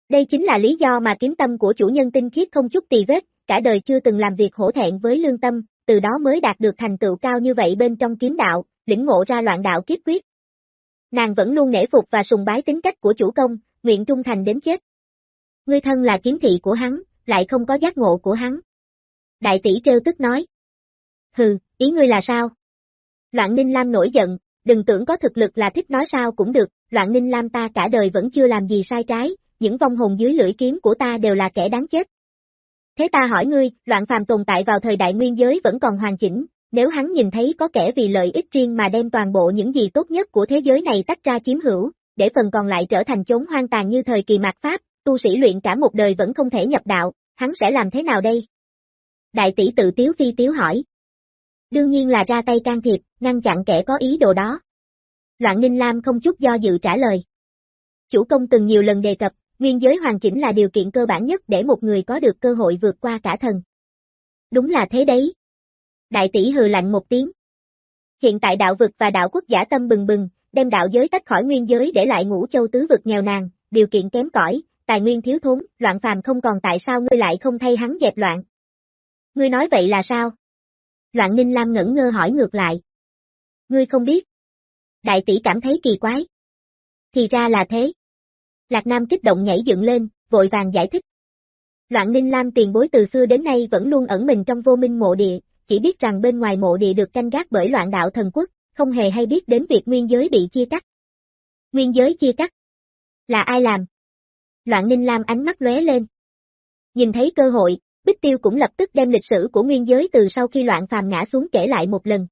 Đây chính là lý do mà kiếm tâm của chủ nhân tinh khiết không chút tì vết, cả đời chưa từng làm việc hổ thẹn với lương tâm, từ đó mới đạt được thành tựu cao như vậy bên trong kiếm đạo, lĩnh ngộ ra loạn đạo kiếp quyết. Nàng vẫn luôn nể phục và sùng bái tính cách của chủ công, nguyện trung thành đến chết. Ngươi thân là kiếm thị của hắn, lại không có giác ngộ của hắn. Đại tỷ trêu tức nói. Hừ, ý ngươi là sao? Loạn Ninh Lam nổi giận, đừng tưởng có thực lực là thích nói sao cũng được, Loạn Ninh Lam ta cả đời vẫn chưa làm gì sai trái, những vong hồn dưới lưỡi kiếm của ta đều là kẻ đáng chết. Thế ta hỏi ngươi, loạn phàm tồn tại vào thời đại nguyên giới vẫn còn hoàn chỉnh, nếu hắn nhìn thấy có kẻ vì lợi ích riêng mà đem toàn bộ những gì tốt nhất của thế giới này tách ra chiếm hữu, để phần còn lại trở thành chốn hoang tàn như thời kỳ mạt Pháp, tu sĩ luyện cả một đời vẫn không thể nhập đạo, hắn sẽ làm thế nào đây? Đại tỷ tự tiếu phi tiếu hỏi. Đương nhiên là ra tay can thiệp, ngăn chặn kẻ có ý đồ đó. Loạn Ninh Lam không chút do dự trả lời. Chủ công từng nhiều lần đề cập, nguyên giới hoàn chỉnh là điều kiện cơ bản nhất để một người có được cơ hội vượt qua cả thần. Đúng là thế đấy. Đại tỷ hừ lạnh một tiếng. Hiện tại đạo vực và đạo quốc giả tâm bừng bừng, đem đạo giới tách khỏi nguyên giới để lại ngũ châu tứ vực nghèo nàn, điều kiện kém cỏi, tài nguyên thiếu thốn, loạn phàm không còn tại sao ngươi lại không thay hắn dẹp loạn. Ngươi nói vậy là sao? Loạn Ninh Lam ngẩn ngơ hỏi ngược lại. Ngươi không biết. Đại tỷ cảm thấy kỳ quái. Thì ra là thế. Lạc Nam kích động nhảy dựng lên, vội vàng giải thích. Loạn Ninh Lam tiền bối từ xưa đến nay vẫn luôn ẩn mình trong vô minh mộ địa, chỉ biết rằng bên ngoài mộ địa được canh gác bởi loạn đạo thần quốc, không hề hay biết đến việc nguyên giới bị chia cắt. Nguyên giới chia cắt? Là ai làm? Loạn Ninh Lam ánh mắt lóe lên. Nhìn thấy cơ hội, Bích Tiêu cũng lập tức đem lịch sử của nguyên giới từ sau khi loạn phàm ngã xuống kể lại một lần.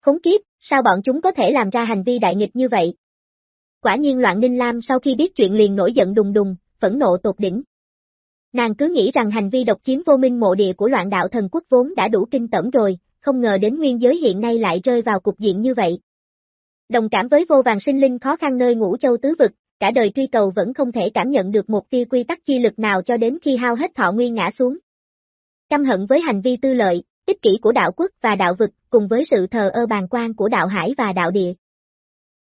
Khốn kiếp, sao bọn chúng có thể làm ra hành vi đại nghịch như vậy? Quả nhiên loạn Ninh Lam sau khi biết chuyện liền nổi giận đùng đùng, phẫn nộ tột đỉnh. Nàng cứ nghĩ rằng hành vi độc chiếm vô minh mộ địa của loạn đạo thần quốc vốn đã đủ kinh tởm rồi, không ngờ đến nguyên giới hiện nay lại rơi vào cục diện như vậy. Đồng cảm với vô vàng sinh linh khó khăn nơi ngũ châu tứ vực, cả đời truy cầu vẫn không thể cảm nhận được một tia quy tắc chi lực nào cho đến khi hao hết thọ nguyên ngã xuống. Căm hận với hành vi tư lợi, ích kỷ của đạo quốc và đạo vực, cùng với sự thờ ơ bàn quan của đạo hải và đạo địa.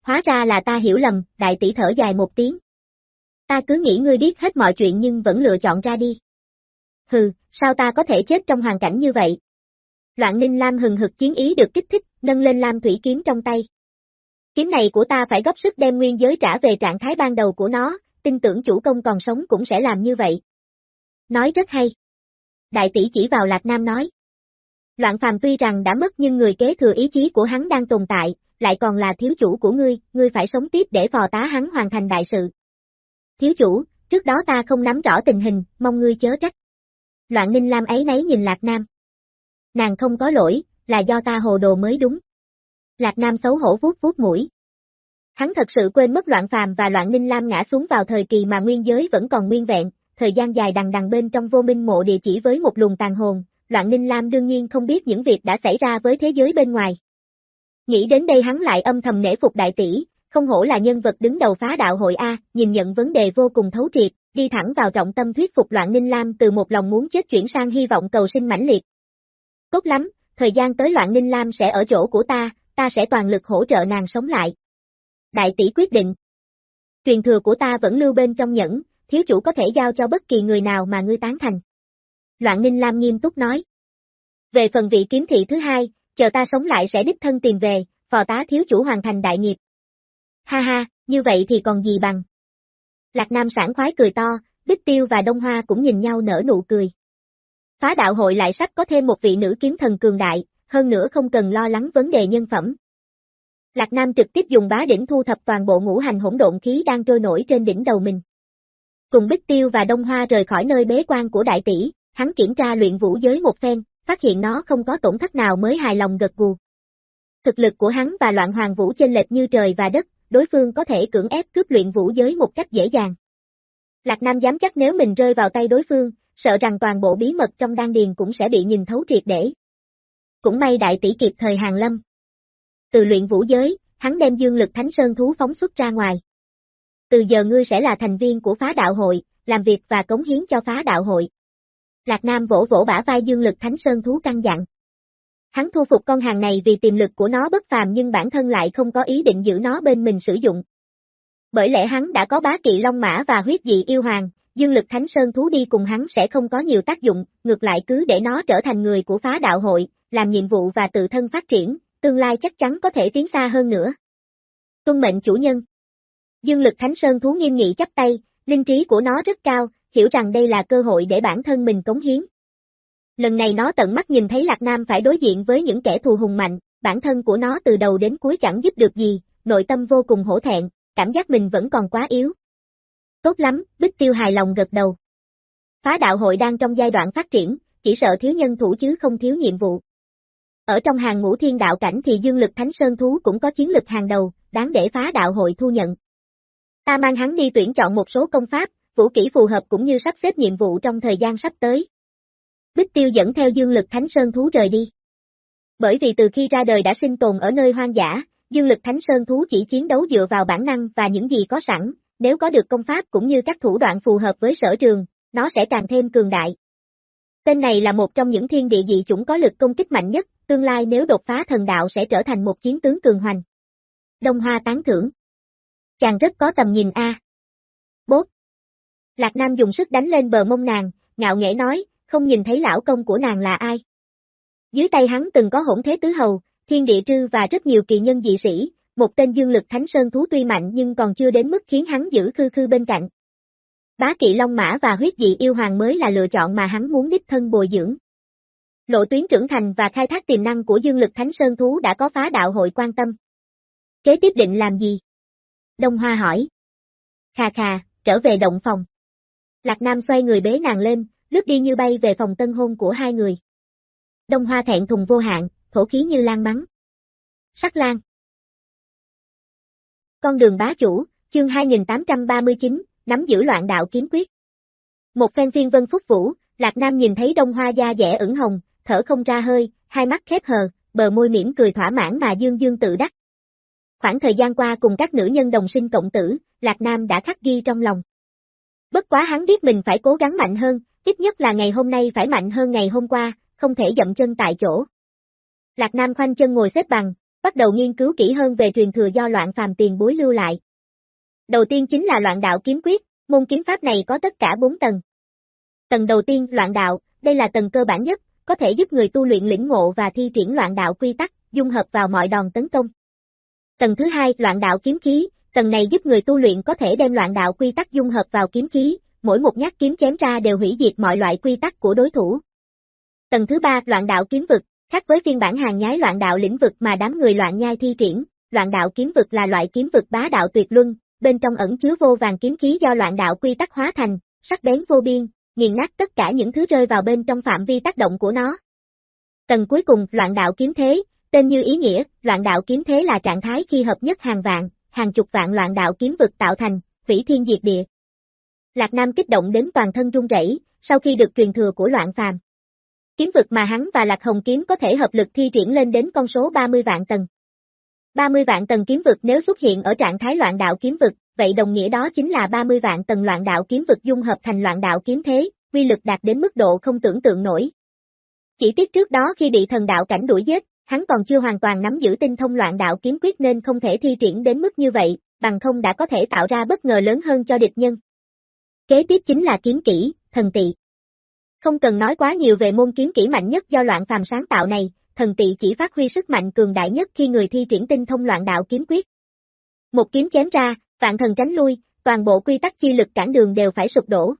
Hóa ra là ta hiểu lầm, đại tỷ thở dài một tiếng. Ta cứ nghĩ ngươi biết hết mọi chuyện nhưng vẫn lựa chọn ra đi. Hừ, sao ta có thể chết trong hoàn cảnh như vậy? Loạn Ninh Lam hừng hực chiến ý được kích thích, nâng lên Lam Thủy kiếm trong tay. Kiếm này của ta phải góp sức đem nguyên giới trả về trạng thái ban đầu của nó, tin tưởng chủ công còn sống cũng sẽ làm như vậy. Nói rất hay. Đại tỷ chỉ vào Lạc Nam nói. Loạn phàm tuy rằng đã mất nhưng người kế thừa ý chí của hắn đang tồn tại, lại còn là thiếu chủ của ngươi, ngươi phải sống tiếp để phò tá hắn hoàn thành đại sự. Thiếu chủ, trước đó ta không nắm rõ tình hình, mong ngươi chớ trách. Loạn Ninh Lam ấy nấy nhìn Lạc Nam. Nàng không có lỗi, là do ta hồ đồ mới đúng. Lạc Nam xấu hổ vuốt vuốt mũi. Hắn thật sự quên mất loạn phàm và loạn ninh lam ngã xuống vào thời kỳ mà nguyên giới vẫn còn nguyên vẹn, thời gian dài đằng đằng bên trong vô minh mộ địa chỉ với một luồng tàn hồn, loạn ninh lam đương nhiên không biết những việc đã xảy ra với thế giới bên ngoài. Nghĩ đến đây hắn lại âm thầm nể phục đại tỷ, không hổ là nhân vật đứng đầu phá đạo hội A, nhìn nhận vấn đề vô cùng thấu triệt, đi thẳng vào trọng tâm thuyết phục loạn ninh lam từ một lòng muốn chết chuyển sang hy vọng cầu sinh mãnh liệt. Tốt lắm, thời gian tới loạn ninh lam sẽ ở chỗ của ta, ta sẽ toàn lực hỗ trợ nàng sống lại. Đại tỷ quyết định. Truyền thừa của ta vẫn lưu bên trong nhẫn, thiếu chủ có thể giao cho bất kỳ người nào mà ngươi tán thành. Loạn Ninh Lam nghiêm túc nói. Về phần vị kiếm thị thứ hai, chờ ta sống lại sẽ đích thân tìm về, phò tá thiếu chủ hoàn thành đại nghiệp. Ha ha, như vậy thì còn gì bằng. Lạc Nam sảng khoái cười to, Bích Tiêu và Đông Hoa cũng nhìn nhau nở nụ cười. Phá đạo hội lại sắp có thêm một vị nữ kiếm thần cường đại, hơn nữa không cần lo lắng vấn đề nhân phẩm. Lạc Nam trực tiếp dùng bá đỉnh thu thập toàn bộ ngũ hành hỗn độn khí đang trôi nổi trên đỉnh đầu mình. Cùng Bích Tiêu và Đông Hoa rời khỏi nơi bế quan của đại tỷ, hắn kiểm tra luyện vũ giới một phen, phát hiện nó không có tổn thất nào mới hài lòng gật gù. Thực lực của hắn và loạn hoàng vũ chênh lệch như trời và đất, đối phương có thể cưỡng ép cướp luyện vũ giới một cách dễ dàng. Lạc Nam dám chắc nếu mình rơi vào tay đối phương, sợ rằng toàn bộ bí mật trong đan điền cũng sẽ bị nhìn thấu triệt để. Cũng may đại tỷ kịp thời hàng lâm. Từ luyện vũ giới, hắn đem dương lực thánh sơn thú phóng xuất ra ngoài. Từ giờ ngươi sẽ là thành viên của phá đạo hội, làm việc và cống hiến cho phá đạo hội. Lạc Nam vỗ vỗ bả vai dương lực thánh sơn thú căng dặn. Hắn thu phục con hàng này vì tiềm lực của nó bất phàm nhưng bản thân lại không có ý định giữ nó bên mình sử dụng. Bởi lẽ hắn đã có bá kỵ long mã và huyết dị yêu hoàng, dương lực thánh sơn thú đi cùng hắn sẽ không có nhiều tác dụng, ngược lại cứ để nó trở thành người của phá đạo hội, làm nhiệm vụ và tự thân phát triển, tương lai chắc chắn có thể tiến xa hơn nữa. Tuân mệnh chủ nhân. Dương lực Thánh Sơn thú nghiêm nghị chắp tay, linh trí của nó rất cao, hiểu rằng đây là cơ hội để bản thân mình cống hiến. Lần này nó tận mắt nhìn thấy Lạc Nam phải đối diện với những kẻ thù hùng mạnh, bản thân của nó từ đầu đến cuối chẳng giúp được gì, nội tâm vô cùng hổ thẹn, cảm giác mình vẫn còn quá yếu. Tốt lắm, Bích Tiêu hài lòng gật đầu. Phá đạo hội đang trong giai đoạn phát triển, chỉ sợ thiếu nhân thủ chứ không thiếu nhiệm vụ. Ở trong hàng ngũ thiên đạo cảnh thì dương lực thánh sơn thú cũng có chiến lực hàng đầu, đáng để phá đạo hội thu nhận. Ta mang hắn đi tuyển chọn một số công pháp, vũ kỹ phù hợp cũng như sắp xếp nhiệm vụ trong thời gian sắp tới. Bích Tiêu dẫn theo dương lực thánh sơn thú rời đi. Bởi vì từ khi ra đời đã sinh tồn ở nơi hoang dã, dương lực thánh sơn thú chỉ chiến đấu dựa vào bản năng và những gì có sẵn, nếu có được công pháp cũng như các thủ đoạn phù hợp với sở trường, nó sẽ càng thêm cường đại. Tên này là một trong những thiên địa dị chủng có lực công kích mạnh nhất, tương lai nếu đột phá thần đạo sẽ trở thành một chiến tướng cường hoành. Đông Hoa tán thưởng. Chàng rất có tầm nhìn a. À. Bốt. Lạc Nam dùng sức đánh lên bờ mông nàng, ngạo nghễ nói, không nhìn thấy lão công của nàng là ai. Dưới tay hắn từng có hỗn thế tứ hầu, thiên địa trư và rất nhiều kỳ nhân dị sĩ, một tên dương lực thánh sơn thú tuy mạnh nhưng còn chưa đến mức khiến hắn giữ khư khư bên cạnh. Bá kỵ Long Mã và huyết dị yêu hoàng mới là lựa chọn mà hắn muốn đích thân bồi dưỡng. Lộ tuyến trưởng thành và khai thác tiềm năng của dương lực thánh sơn thú đã có phá đạo hội quan tâm. Kế tiếp định làm gì? Đông Hoa hỏi. Khà khà, trở về động phòng. Lạc Nam xoay người bế nàng lên, lướt đi như bay về phòng tân hôn của hai người. Đông Hoa thẹn thùng vô hạn, thổ khí như lan mắng. Sắc lan. Con đường bá chủ, chương 2839, nắm giữ loạn đạo kiếm quyết. Một phen phiên vân phúc vũ, Lạc Nam nhìn thấy đông hoa da dẻ ửng hồng, thở không ra hơi, hai mắt khép hờ, bờ môi mỉm cười thỏa mãn mà dương dương tự đắc. Khoảng thời gian qua cùng các nữ nhân đồng sinh cộng tử, Lạc Nam đã khắc ghi trong lòng. Bất quá hắn biết mình phải cố gắng mạnh hơn, ít nhất là ngày hôm nay phải mạnh hơn ngày hôm qua, không thể dậm chân tại chỗ. Lạc Nam khoanh chân ngồi xếp bằng, bắt đầu nghiên cứu kỹ hơn về truyền thừa do loạn phàm tiền bối lưu lại. Đầu tiên chính là loạn đạo kiếm quyết, môn kiếm pháp này có tất cả 4 tầng. Tầng đầu tiên, loạn đạo, đây là tầng cơ bản nhất, có thể giúp người tu luyện lĩnh ngộ và thi triển loạn đạo quy tắc, dung hợp vào mọi đòn tấn công. Tầng thứ hai, loạn đạo kiếm khí, tầng này giúp người tu luyện có thể đem loạn đạo quy tắc dung hợp vào kiếm khí, mỗi một nhát kiếm chém ra đều hủy diệt mọi loại quy tắc của đối thủ. Tầng thứ ba, loạn đạo kiếm vực, khác với phiên bản hàng nhái loạn đạo lĩnh vực mà đám người loạn nhai thi triển, loạn đạo kiếm vực là loại kiếm vực bá đạo tuyệt luân, bên trong ẩn chứa vô vàng kiếm khí do loạn đạo quy tắc hóa thành, sắc bén vô biên, nghiền nát tất cả những thứ rơi vào bên trong phạm vi tác động của nó. Tầng cuối cùng, loạn đạo kiếm thế, tên như ý nghĩa, loạn đạo kiếm thế là trạng thái khi hợp nhất hàng vạn, hàng chục vạn loạn đạo kiếm vực tạo thành, vĩ thiên diệt địa. Lạc Nam kích động đến toàn thân run rẩy, sau khi được truyền thừa của loạn phàm. Kiếm vực mà hắn và Lạc Hồng kiếm có thể hợp lực thi triển lên đến con số 30 vạn tầng. 30 vạn tầng kiếm vực nếu xuất hiện ở trạng thái loạn đạo kiếm vực, vậy đồng nghĩa đó chính là 30 vạn tầng loạn đạo kiếm vực dung hợp thành loạn đạo kiếm thế, quy lực đạt đến mức độ không tưởng tượng nổi. Chỉ tiếc trước đó khi bị thần đạo cảnh đuổi giết, hắn còn chưa hoàn toàn nắm giữ tinh thông loạn đạo kiếm quyết nên không thể thi triển đến mức như vậy, bằng không đã có thể tạo ra bất ngờ lớn hơn cho địch nhân. Kế tiếp chính là kiếm kỹ, thần tị. Không cần nói quá nhiều về môn kiếm kỹ mạnh nhất do loạn phàm sáng tạo này, thần tị chỉ phát huy sức mạnh cường đại nhất khi người thi triển tinh thông loạn đạo kiếm quyết. Một kiếm chém ra, vạn thần tránh lui, toàn bộ quy tắc chi lực cản đường đều phải sụp đổ.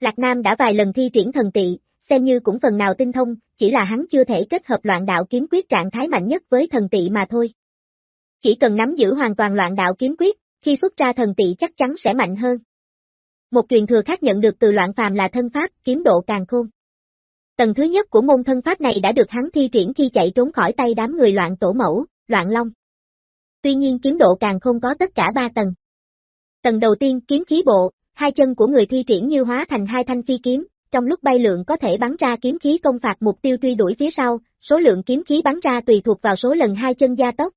Lạc Nam đã vài lần thi triển thần tị, xem như cũng phần nào tinh thông, chỉ là hắn chưa thể kết hợp loạn đạo kiếm quyết trạng thái mạnh nhất với thần tị mà thôi. Chỉ cần nắm giữ hoàn toàn loạn đạo kiếm quyết, khi xuất ra thần tị chắc chắn sẽ mạnh hơn. Một truyền thừa khác nhận được từ loạn phàm là thân pháp, kiếm độ càng khôn. Tầng thứ nhất của môn thân pháp này đã được hắn thi triển khi chạy trốn khỏi tay đám người loạn tổ mẫu, loạn long. Tuy nhiên kiếm độ càng không có tất cả ba tầng. Tầng đầu tiên kiếm khí bộ, hai chân của người thi triển như hóa thành hai thanh phi kiếm, trong lúc bay lượn có thể bắn ra kiếm khí công phạt mục tiêu truy đuổi phía sau, số lượng kiếm khí bắn ra tùy thuộc vào số lần hai chân gia tốc.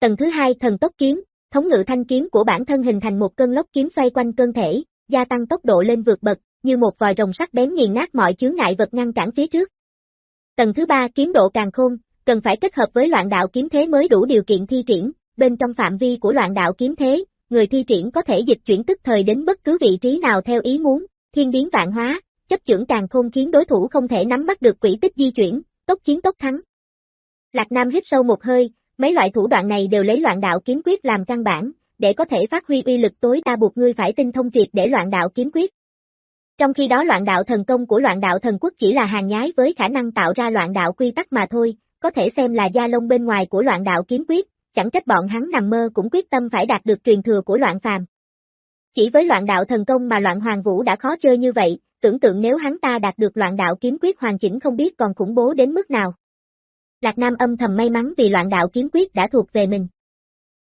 Tầng thứ hai thần tốc kiếm, thống ngự thanh kiếm của bản thân hình thành một cơn lốc kiếm xoay quanh cơ thể, gia tăng tốc độ lên vượt bậc, như một vòi rồng sắc bén nghiền nát mọi chướng ngại vật ngăn cản phía trước. Tầng thứ ba kiếm độ càng khôn, cần phải kết hợp với loạn đạo kiếm thế mới đủ điều kiện thi triển, bên trong phạm vi của loạn đạo kiếm thế, người thi triển có thể dịch chuyển tức thời đến bất cứ vị trí nào theo ý muốn, thiên biến vạn hóa, chấp trưởng càng không khiến đối thủ không thể nắm bắt được quỹ tích di chuyển, tốc chiến tốc thắng. Lạc Nam hít sâu một hơi, mấy loại thủ đoạn này đều lấy loạn đạo kiếm quyết làm căn bản, để có thể phát huy uy lực tối đa buộc ngươi phải tinh thông triệt để loạn đạo kiếm quyết. Trong khi đó loạn đạo thần công của loạn đạo thần quốc chỉ là hàng nhái với khả năng tạo ra loạn đạo quy tắc mà thôi, có thể xem là gia lông bên ngoài của loạn đạo kiếm quyết, chẳng trách bọn hắn nằm mơ cũng quyết tâm phải đạt được truyền thừa của loạn phàm. Chỉ với loạn đạo thần công mà loạn hoàng vũ đã khó chơi như vậy, tưởng tượng nếu hắn ta đạt được loạn đạo kiếm quyết hoàn chỉnh không biết còn khủng bố đến mức nào. Lạc Nam âm thầm may mắn vì loạn đạo kiếm quyết đã thuộc về mình.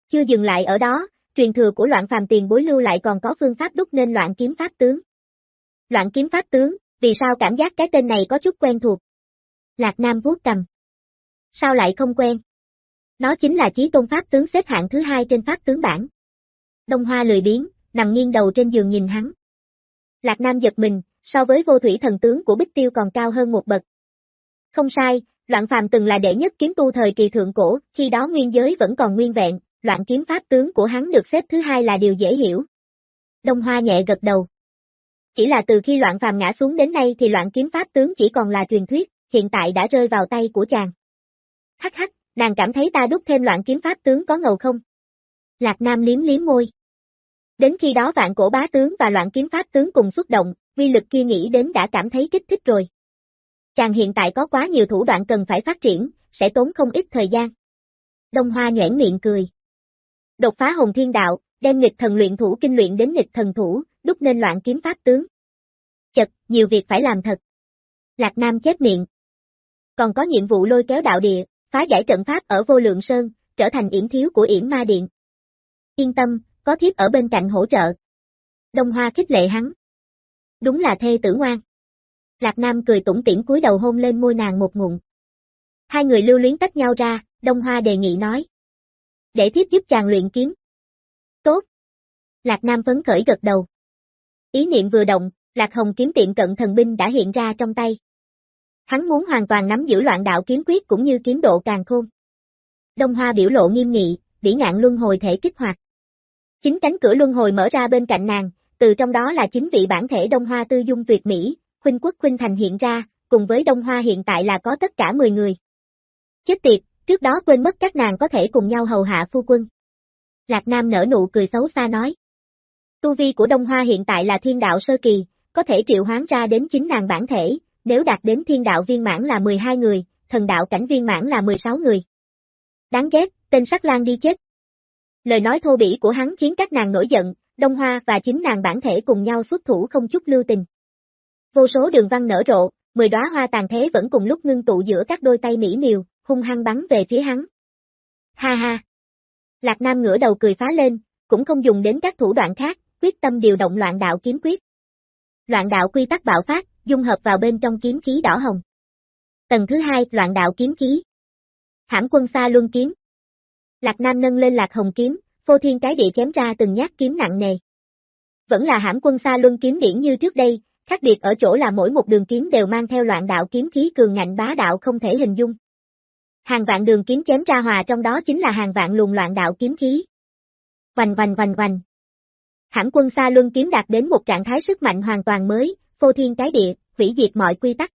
Chưa dừng lại ở đó, truyền thừa của loạn phàm tiền bối lưu lại còn có phương pháp đúc nên loạn kiếm pháp tướng. Loạn kiếm pháp tướng, vì sao cảm giác cái tên này có chút quen thuộc? Lạc Nam vuốt cầm. Sao lại không quen? Nó chính là chí tôn pháp tướng xếp hạng thứ hai trên pháp tướng bảng. Đông Hoa lười biến, nằm nghiêng đầu trên giường nhìn hắn. Lạc Nam giật mình, so với vô thủy thần tướng của Bích Tiêu còn cao hơn một bậc. Không sai, Loạn Phàm từng là đệ nhất kiếm tu thời kỳ thượng cổ, khi đó nguyên giới vẫn còn nguyên vẹn, loạn kiếm pháp tướng của hắn được xếp thứ hai là điều dễ hiểu. Đông Hoa nhẹ gật đầu. Chỉ là từ khi loạn phàm ngã xuống đến nay thì loạn kiếm pháp tướng chỉ còn là truyền thuyết, hiện tại đã rơi vào tay của chàng. Hắc hắc, nàng cảm thấy ta đúc thêm loạn kiếm pháp tướng có ngầu không? Lạc Nam liếm liếm môi. Đến khi đó vạn cổ bá tướng và loạn kiếm pháp tướng cùng xuất động, vi lực kia nghĩ đến đã cảm thấy kích thích rồi. Chàng hiện tại có quá nhiều thủ đoạn cần phải phát triển, sẽ tốn không ít thời gian. Đông Hoa nhãn miệng cười. Đột phá hồng thiên đạo, đem nghịch thần luyện thủ kinh luyện đến nghịch thần thủ, đúc nên loạn kiếm pháp tướng. Chật, nhiều việc phải làm thật. Lạc Nam chép miệng. Còn có nhiệm vụ lôi kéo đạo địa, phá giải trận pháp ở vô lượng sơn, trở thành yểm thiếu của yểm ma điện. Yên tâm, có thiếp ở bên cạnh hỗ trợ. Đông Hoa khích lệ hắn. Đúng là thê tử ngoan. Lạc Nam cười tủm tỉm cúi đầu hôn lên môi nàng một ngụm. Hai người lưu luyến tách nhau ra, Đông Hoa đề nghị nói. Để thiếp giúp chàng luyện kiếm. Tốt. Lạc Nam phấn khởi gật đầu. Ý niệm vừa động, Lạc Hồng kiếm tiện cận thần binh đã hiện ra trong tay. Hắn muốn hoàn toàn nắm giữ loạn đạo kiếm quyết cũng như kiếm độ càng khôn. Đông Hoa biểu lộ nghiêm nghị, vĩ ngạn luân hồi thể kích hoạt. Chính cánh cửa luân hồi mở ra bên cạnh nàng, từ trong đó là chính vị bản thể Đông Hoa tư dung tuyệt mỹ, huynh Quốc huynh Thành hiện ra, cùng với Đông Hoa hiện tại là có tất cả 10 người. Chết tiệt, trước đó quên mất các nàng có thể cùng nhau hầu hạ phu quân. Lạc Nam nở nụ cười xấu xa nói. Tu vi của Đông Hoa hiện tại là thiên đạo sơ kỳ, có thể triệu hoán ra đến chính nàng bản thể, nếu đạt đến thiên đạo viên mãn là 12 người, thần đạo cảnh viên mãn là 16 người. Đáng ghét, tên sắc lan đi chết. Lời nói thô bỉ của hắn khiến các nàng nổi giận, Đông Hoa và chính nàng bản thể cùng nhau xuất thủ không chút lưu tình. Vô số đường văn nở rộ, mười đóa hoa tàn thế vẫn cùng lúc ngưng tụ giữa các đôi tay mỹ miều, hung hăng bắn về phía hắn. Ha ha! Lạc Nam ngửa đầu cười phá lên, cũng không dùng đến các thủ đoạn khác, quyết tâm điều động loạn đạo kiếm quyết. Loạn đạo quy tắc bạo phát, dung hợp vào bên trong kiếm khí đỏ hồng. Tầng thứ hai, loạn đạo kiếm khí. Hãm quân xa luân kiếm. Lạc Nam nâng lên lạc hồng kiếm, phô thiên cái địa chém ra từng nhát kiếm nặng nề. Vẫn là hãm quân xa luân kiếm điển như trước đây, khác biệt ở chỗ là mỗi một đường kiếm đều mang theo loạn đạo kiếm khí cường ngạnh bá đạo không thể hình dung. Hàng vạn đường kiếm chém ra hòa trong đó chính là hàng vạn luồng loạn đạo kiếm khí. Vành vành vành vành. Hãm quân xa luân kiếm đạt đến một trạng thái sức mạnh hoàn toàn mới, phô thiên cái địa, hủy diệt mọi quy tắc.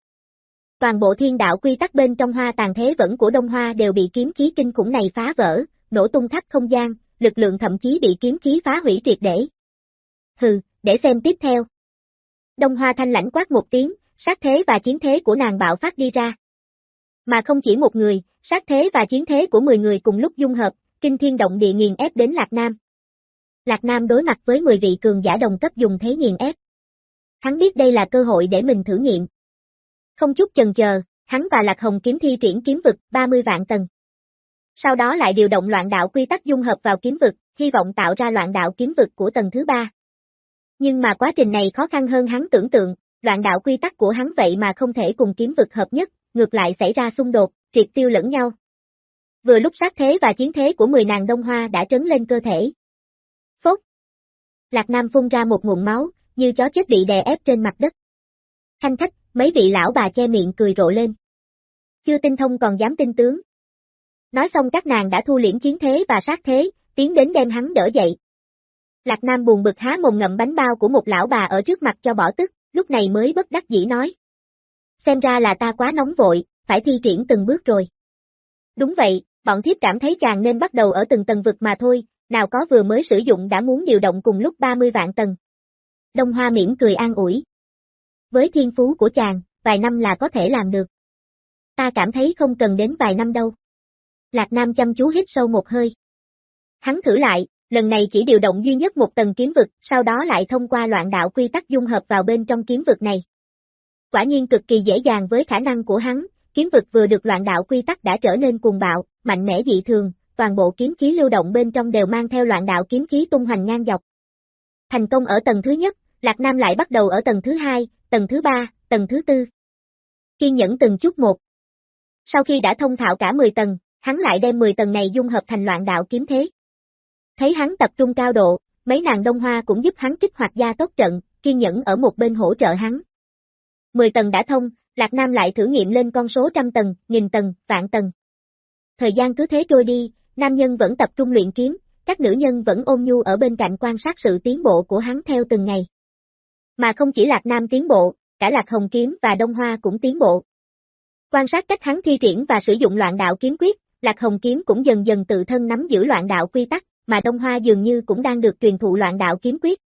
Toàn bộ thiên đạo quy tắc bên trong hoa tàn thế vẫn của Đông Hoa đều bị kiếm khí kinh khủng này phá vỡ, nổ tung thắt không gian, lực lượng thậm chí bị kiếm khí phá hủy triệt để. Hừ, để xem tiếp theo. Đông Hoa thanh lãnh quát một tiếng, sát thế và chiến thế của nàng bạo phát đi ra. Mà không chỉ một người, sát thế và chiến thế của 10 người cùng lúc dung hợp, kinh thiên động địa nghiền ép đến Lạc Nam. Lạc Nam đối mặt với 10 vị cường giả đồng cấp dùng thế nghiền ép. Hắn biết đây là cơ hội để mình thử nghiệm. Không chút chần chờ, hắn và Lạc Hồng kiếm thi triển kiếm vực 30 vạn tầng. Sau đó lại điều động loạn đạo quy tắc dung hợp vào kiếm vực, hy vọng tạo ra loạn đạo kiếm vực của tầng thứ ba. Nhưng mà quá trình này khó khăn hơn hắn tưởng tượng, loạn đạo quy tắc của hắn vậy mà không thể cùng kiếm vực hợp nhất, ngược lại xảy ra xung đột, triệt tiêu lẫn nhau. Vừa lúc sát thế và chiến thế của 10 nàng đông hoa đã trấn lên cơ thể. Phốt! Lạc Nam phun ra một nguồn máu, như chó chết bị đè ép trên mặt đất. Thanh khách, mấy vị lão bà che miệng cười rộ lên. Chưa tinh thông còn dám tin tướng. Nói xong các nàng đã thu liễm chiến thế và sát thế, tiến đến đem hắn đỡ dậy. Lạc Nam buồn bực há mồm ngậm bánh bao của một lão bà ở trước mặt cho bỏ tức, lúc này mới bất đắc dĩ nói. Xem ra là ta quá nóng vội, phải thi triển từng bước rồi. Đúng vậy, bọn thiếp cảm thấy chàng nên bắt đầu ở từng tầng vực mà thôi, nào có vừa mới sử dụng đã muốn điều động cùng lúc 30 vạn tầng. Đông Hoa miễn cười an ủi. Với thiên phú của chàng, vài năm là có thể làm được. Ta cảm thấy không cần đến vài năm đâu. Lạc Nam chăm chú hít sâu một hơi. Hắn thử lại, lần này chỉ điều động duy nhất một tầng kiếm vực, sau đó lại thông qua loạn đạo quy tắc dung hợp vào bên trong kiếm vực này. Quả nhiên cực kỳ dễ dàng với khả năng của hắn, kiếm vực vừa được loạn đạo quy tắc đã trở nên cuồng bạo, mạnh mẽ dị thường, toàn bộ kiếm khí lưu động bên trong đều mang theo loạn đạo kiếm khí tung hoành ngang dọc. Thành công ở tầng thứ nhất, Lạc Nam lại bắt đầu ở tầng thứ hai, tầng thứ ba, tầng thứ tư. Kiên nhẫn từng chút một. Sau khi đã thông thạo cả 10 tầng, hắn lại đem 10 tầng này dung hợp thành loạn đạo kiếm thế. Thấy hắn tập trung cao độ, mấy nàng đông hoa cũng giúp hắn kích hoạt gia tốc trận, kiên nhẫn ở một bên hỗ trợ hắn. 10 tầng đã thông, Lạc Nam lại thử nghiệm lên con số trăm tầng, nghìn tầng, vạn tầng. Thời gian cứ thế trôi đi, nam nhân vẫn tập trung luyện kiếm, các nữ nhân vẫn ôm nhu ở bên cạnh quan sát sự tiến bộ của hắn theo từng ngày. Mà không chỉ Lạc Nam tiến bộ, cả Lạc Hồng Kiếm và Đông Hoa cũng tiến bộ. Quan sát cách hắn thi triển và sử dụng loạn đạo kiếm quyết, Lạc Hồng Kiếm cũng dần dần tự thân nắm giữ loạn đạo quy tắc, mà Đông Hoa dường như cũng đang được truyền thụ loạn đạo kiếm quyết.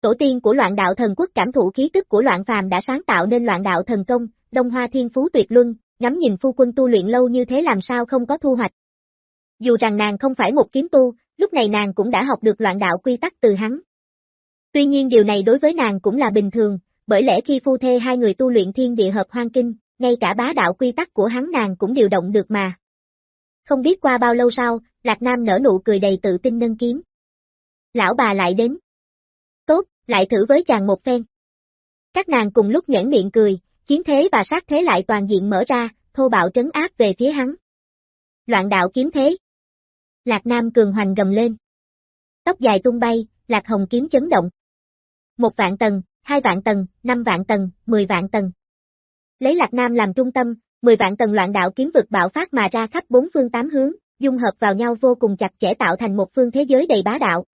Tổ tiên của loạn đạo thần quốc cảm thụ khí tức của loạn phàm đã sáng tạo nên loạn đạo thần công, Đông Hoa thiên phú tuyệt luân, ngắm nhìn phu quân tu luyện lâu như thế làm sao không có thu hoạch. Dù rằng nàng không phải một kiếm tu, lúc này nàng cũng đã học được loạn đạo quy tắc từ hắn. Tuy nhiên điều này đối với nàng cũng là bình thường, bởi lẽ khi phu thê hai người tu luyện thiên địa hợp hoang kinh, ngay cả bá đạo quy tắc của hắn nàng cũng điều động được mà. Không biết qua bao lâu sau, Lạc Nam nở nụ cười đầy tự tin nâng kiếm. Lão bà lại đến. Tốt, lại thử với chàng một phen. Các nàng cùng lúc nhãn miệng cười, chiến thế và sát thế lại toàn diện mở ra, thô bạo trấn áp về phía hắn. Loạn đạo kiếm thế. Lạc Nam cường hoành gầm lên. Tóc dài tung bay, Lạc Hồng kiếm chấn động. Một vạn tầng, hai vạn tầng, năm vạn tầng, mười vạn tầng. Lấy Lạc Nam làm trung tâm, mười vạn tầng loạn đạo kiếm vực bạo phát mà ra khắp bốn phương tám hướng, dung hợp vào nhau vô cùng chặt chẽ tạo thành một phương thế giới đầy bá đạo.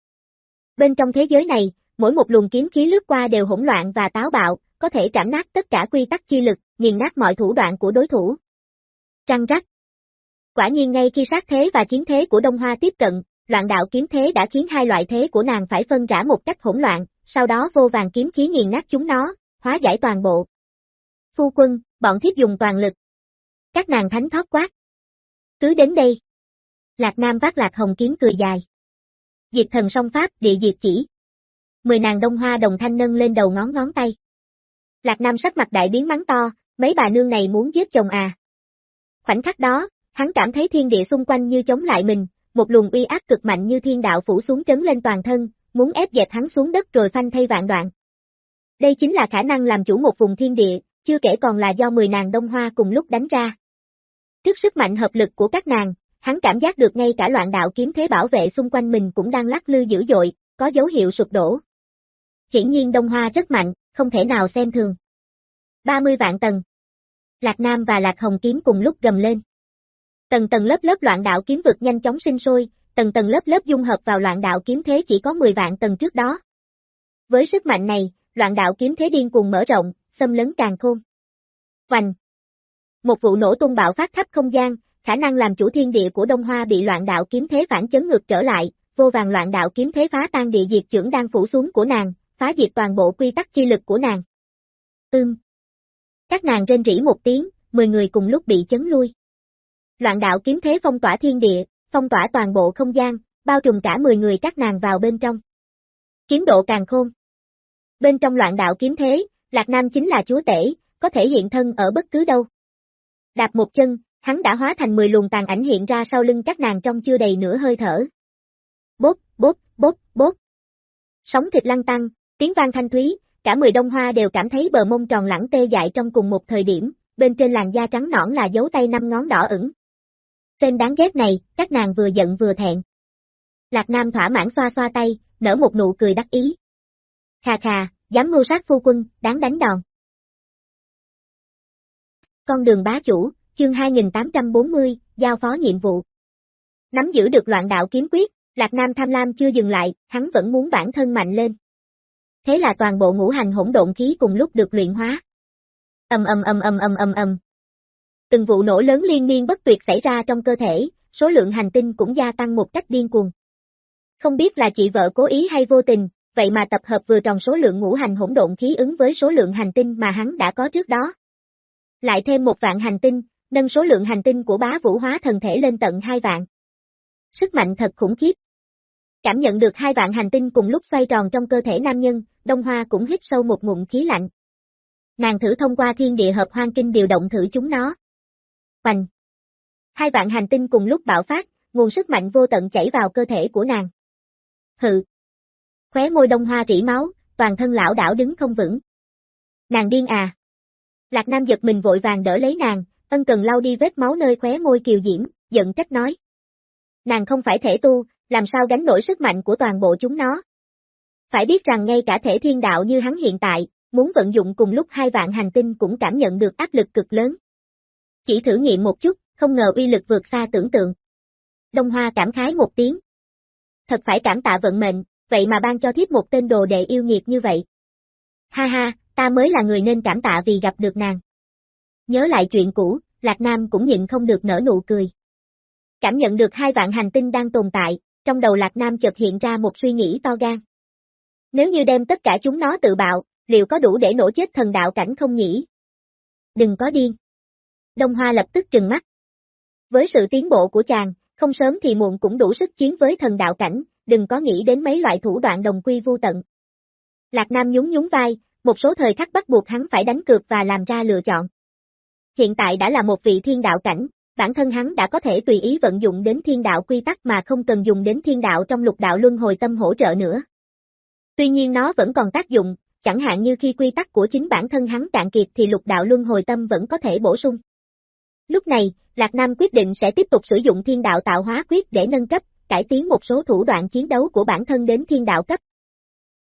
Bên trong thế giới này, mỗi một luồng kiếm khí lướt qua đều hỗn loạn và táo bạo, có thể trảm nát tất cả quy tắc chi lực, nghiền nát mọi thủ đoạn của đối thủ. Trăng rắc. Quả nhiên ngay khi sát thế và chiến thế của Đông Hoa tiếp cận, loạn đạo kiếm thế đã khiến hai loại thế của nàng phải phân rã một cách hỗn loạn, sau đó vô vàng kiếm khí nghiền nát chúng nó, hóa giải toàn bộ. Phu quân, bọn thiếp dùng toàn lực. Các nàng thánh thoát quát. Cứ đến đây. Lạc Nam vác lạc hồng kiếm cười dài. Diệt thần song pháp địa diệt chỉ. Mười nàng đông hoa đồng thanh nâng lên đầu ngón ngón tay. Lạc Nam sắc mặt đại biến mắng to, mấy bà nương này muốn giết chồng à. Khoảnh khắc đó, hắn cảm thấy thiên địa xung quanh như chống lại mình, một luồng uy áp cực mạnh như thiên đạo phủ xuống trấn lên toàn thân, muốn ép dẹp hắn xuống đất rồi phanh thay vạn đoạn. Đây chính là khả năng làm chủ một vùng thiên địa, chưa kể còn là do 10 nàng đông hoa cùng lúc đánh ra. Trước sức mạnh hợp lực của các nàng, hắn cảm giác được ngay cả loạn đạo kiếm thế bảo vệ xung quanh mình cũng đang lắc lư dữ dội, có dấu hiệu sụp đổ. Hiển nhiên đông hoa rất mạnh, không thể nào xem thường. 30 vạn tầng. Lạc Nam và Lạc Hồng kiếm cùng lúc gầm lên. Tầng tầng lớp lớp loạn đạo kiếm vực nhanh chóng sinh sôi, tầng tầng lớp lớp dung hợp vào loạn đạo kiếm thế chỉ có 10 vạn tầng trước đó. Với sức mạnh này, loạn đạo kiếm thế điên cuồng mở rộng, xâm lấn càng khôn. Hoành! Một vụ nổ tung bạo phát khắp không gian, khả năng làm chủ thiên địa của Đông Hoa bị loạn đạo kiếm thế phản chấn ngược trở lại, vô vàng loạn đạo kiếm thế phá tan địa diệt trưởng đang phủ xuống của nàng, phá diệt toàn bộ quy tắc chi lực của nàng. Ưm. Các nàng rên rỉ một tiếng, 10 người cùng lúc bị chấn lui. Loạn đạo kiếm thế phong tỏa thiên địa, phong tỏa toàn bộ không gian, bao trùm cả 10 người các nàng vào bên trong. Kiếm độ càng khôn. Bên trong loạn đạo kiếm thế, Lạc Nam chính là chúa tể, có thể hiện thân ở bất cứ đâu. Đạp một chân, hắn đã hóa thành 10 luồng tàn ảnh hiện ra sau lưng các nàng trong chưa đầy nửa hơi thở. Bốp, bốp, bốp, bốp. Sóng thịt lăn tăng, tiếng vang thanh thúy, cả 10 đông hoa đều cảm thấy bờ mông tròn lẳng tê dại trong cùng một thời điểm, bên trên làn da trắng nõn là dấu tay năm ngón đỏ ửng, Tên đáng ghét này, các nàng vừa giận vừa thẹn. Lạc Nam thỏa mãn xoa xoa tay, nở một nụ cười đắc ý. Khà khà, dám mưu sát phu quân, đáng đánh đòn. Con đường bá chủ, chương 2840, giao phó nhiệm vụ. Nắm giữ được loạn đạo kiếm quyết, Lạc Nam tham lam chưa dừng lại, hắn vẫn muốn bản thân mạnh lên. Thế là toàn bộ ngũ hành hỗn độn khí cùng lúc được luyện hóa. Ầm ầm ầm ầm ầm ầm ầm. Từng vụ nổ lớn liên miên bất tuyệt xảy ra trong cơ thể, số lượng hành tinh cũng gia tăng một cách điên cuồng. Không biết là chị vợ cố ý hay vô tình, vậy mà tập hợp vừa tròn số lượng ngũ hành hỗn độn khí ứng với số lượng hành tinh mà hắn đã có trước đó. Lại thêm một vạn hành tinh, nâng số lượng hành tinh của bá vũ hóa thần thể lên tận hai vạn. Sức mạnh thật khủng khiếp. Cảm nhận được hai vạn hành tinh cùng lúc xoay tròn trong cơ thể nam nhân, Đông Hoa cũng hít sâu một ngụm khí lạnh. Nàng thử thông qua thiên địa hợp hoang kinh điều động thử chúng nó. Bành! Hai vạn hành tinh cùng lúc bạo phát, nguồn sức mạnh vô tận chảy vào cơ thể của nàng. Hừ. Khóe môi Đông Hoa rỉ máu, toàn thân lão đảo đứng không vững. Nàng điên à. Lạc Nam giật mình vội vàng đỡ lấy nàng, ân cần lau đi vết máu nơi khóe môi kiều diễm, giận trách nói. Nàng không phải thể tu, làm sao gánh nổi sức mạnh của toàn bộ chúng nó. Phải biết rằng ngay cả thể thiên đạo như hắn hiện tại, muốn vận dụng cùng lúc hai vạn hành tinh cũng cảm nhận được áp lực cực lớn. Chỉ thử nghiệm một chút, không ngờ uy lực vượt xa tưởng tượng. Đông Hoa cảm khái một tiếng. Thật phải cảm tạ vận mệnh, vậy mà ban cho thiếp một tên đồ đệ yêu nghiệt như vậy. Ha ha, ta mới là người nên cảm tạ vì gặp được nàng. Nhớ lại chuyện cũ, Lạc Nam cũng nhịn không được nở nụ cười. Cảm nhận được hai vạn hành tinh đang tồn tại, trong đầu Lạc Nam chợt hiện ra một suy nghĩ to gan. Nếu như đem tất cả chúng nó tự bạo, liệu có đủ để nổ chết thần đạo cảnh không nhỉ? Đừng có điên. Đông Hoa lập tức trừng mắt. Với sự tiến bộ của chàng, không sớm thì muộn cũng đủ sức chiến với thần đạo cảnh, đừng có nghĩ đến mấy loại thủ đoạn đồng quy vô tận. Lạc Nam nhún nhún vai, một số thời khắc bắt buộc hắn phải đánh cược và làm ra lựa chọn. Hiện tại đã là một vị thiên đạo cảnh, bản thân hắn đã có thể tùy ý vận dụng đến thiên đạo quy tắc mà không cần dùng đến thiên đạo trong lục đạo luân hồi tâm hỗ trợ nữa. Tuy nhiên nó vẫn còn tác dụng, chẳng hạn như khi quy tắc của chính bản thân hắn cạn kiệt thì lục đạo luân hồi tâm vẫn có thể bổ sung. Lúc này, Lạc Nam quyết định sẽ tiếp tục sử dụng thiên đạo tạo hóa quyết để nâng cấp, cải tiến một số thủ đoạn chiến đấu của bản thân đến thiên đạo cấp.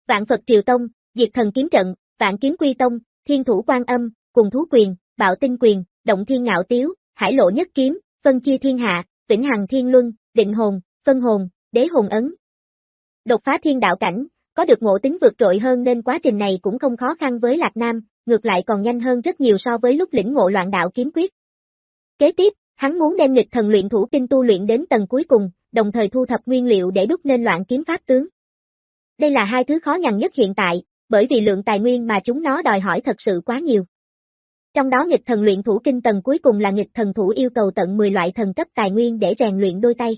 Vạn Phật Triều Tông, Diệt Thần Kiếm Trận, Vạn Kiếm Quy Tông, Thiên Thủ Quan Âm, Cùng Thú Quyền, Bạo Tinh Quyền, Động Thiên Ngạo Tiếu, Hải Lộ Nhất Kiếm, Phân Chia Thiên Hạ, Vĩnh Hằng Thiên Luân, Định Hồn, Phân Hồn, Đế Hồn Ấn. Đột phá thiên đạo cảnh, có được ngộ tính vượt trội hơn nên quá trình này cũng không khó khăn với Lạc Nam, ngược lại còn nhanh hơn rất nhiều so với lúc lĩnh ngộ loạn đạo kiếm quyết. Kế tiếp, hắn muốn đem nghịch thần luyện thủ kinh tu luyện đến tầng cuối cùng, đồng thời thu thập nguyên liệu để đúc nên loạn kiếm pháp tướng. Đây là hai thứ khó nhằn nhất hiện tại, bởi vì lượng tài nguyên mà chúng nó đòi hỏi thật sự quá nhiều. Trong đó nghịch thần luyện thủ kinh tầng cuối cùng là nghịch thần thủ yêu cầu tận 10 loại thần cấp tài nguyên để rèn luyện đôi tay.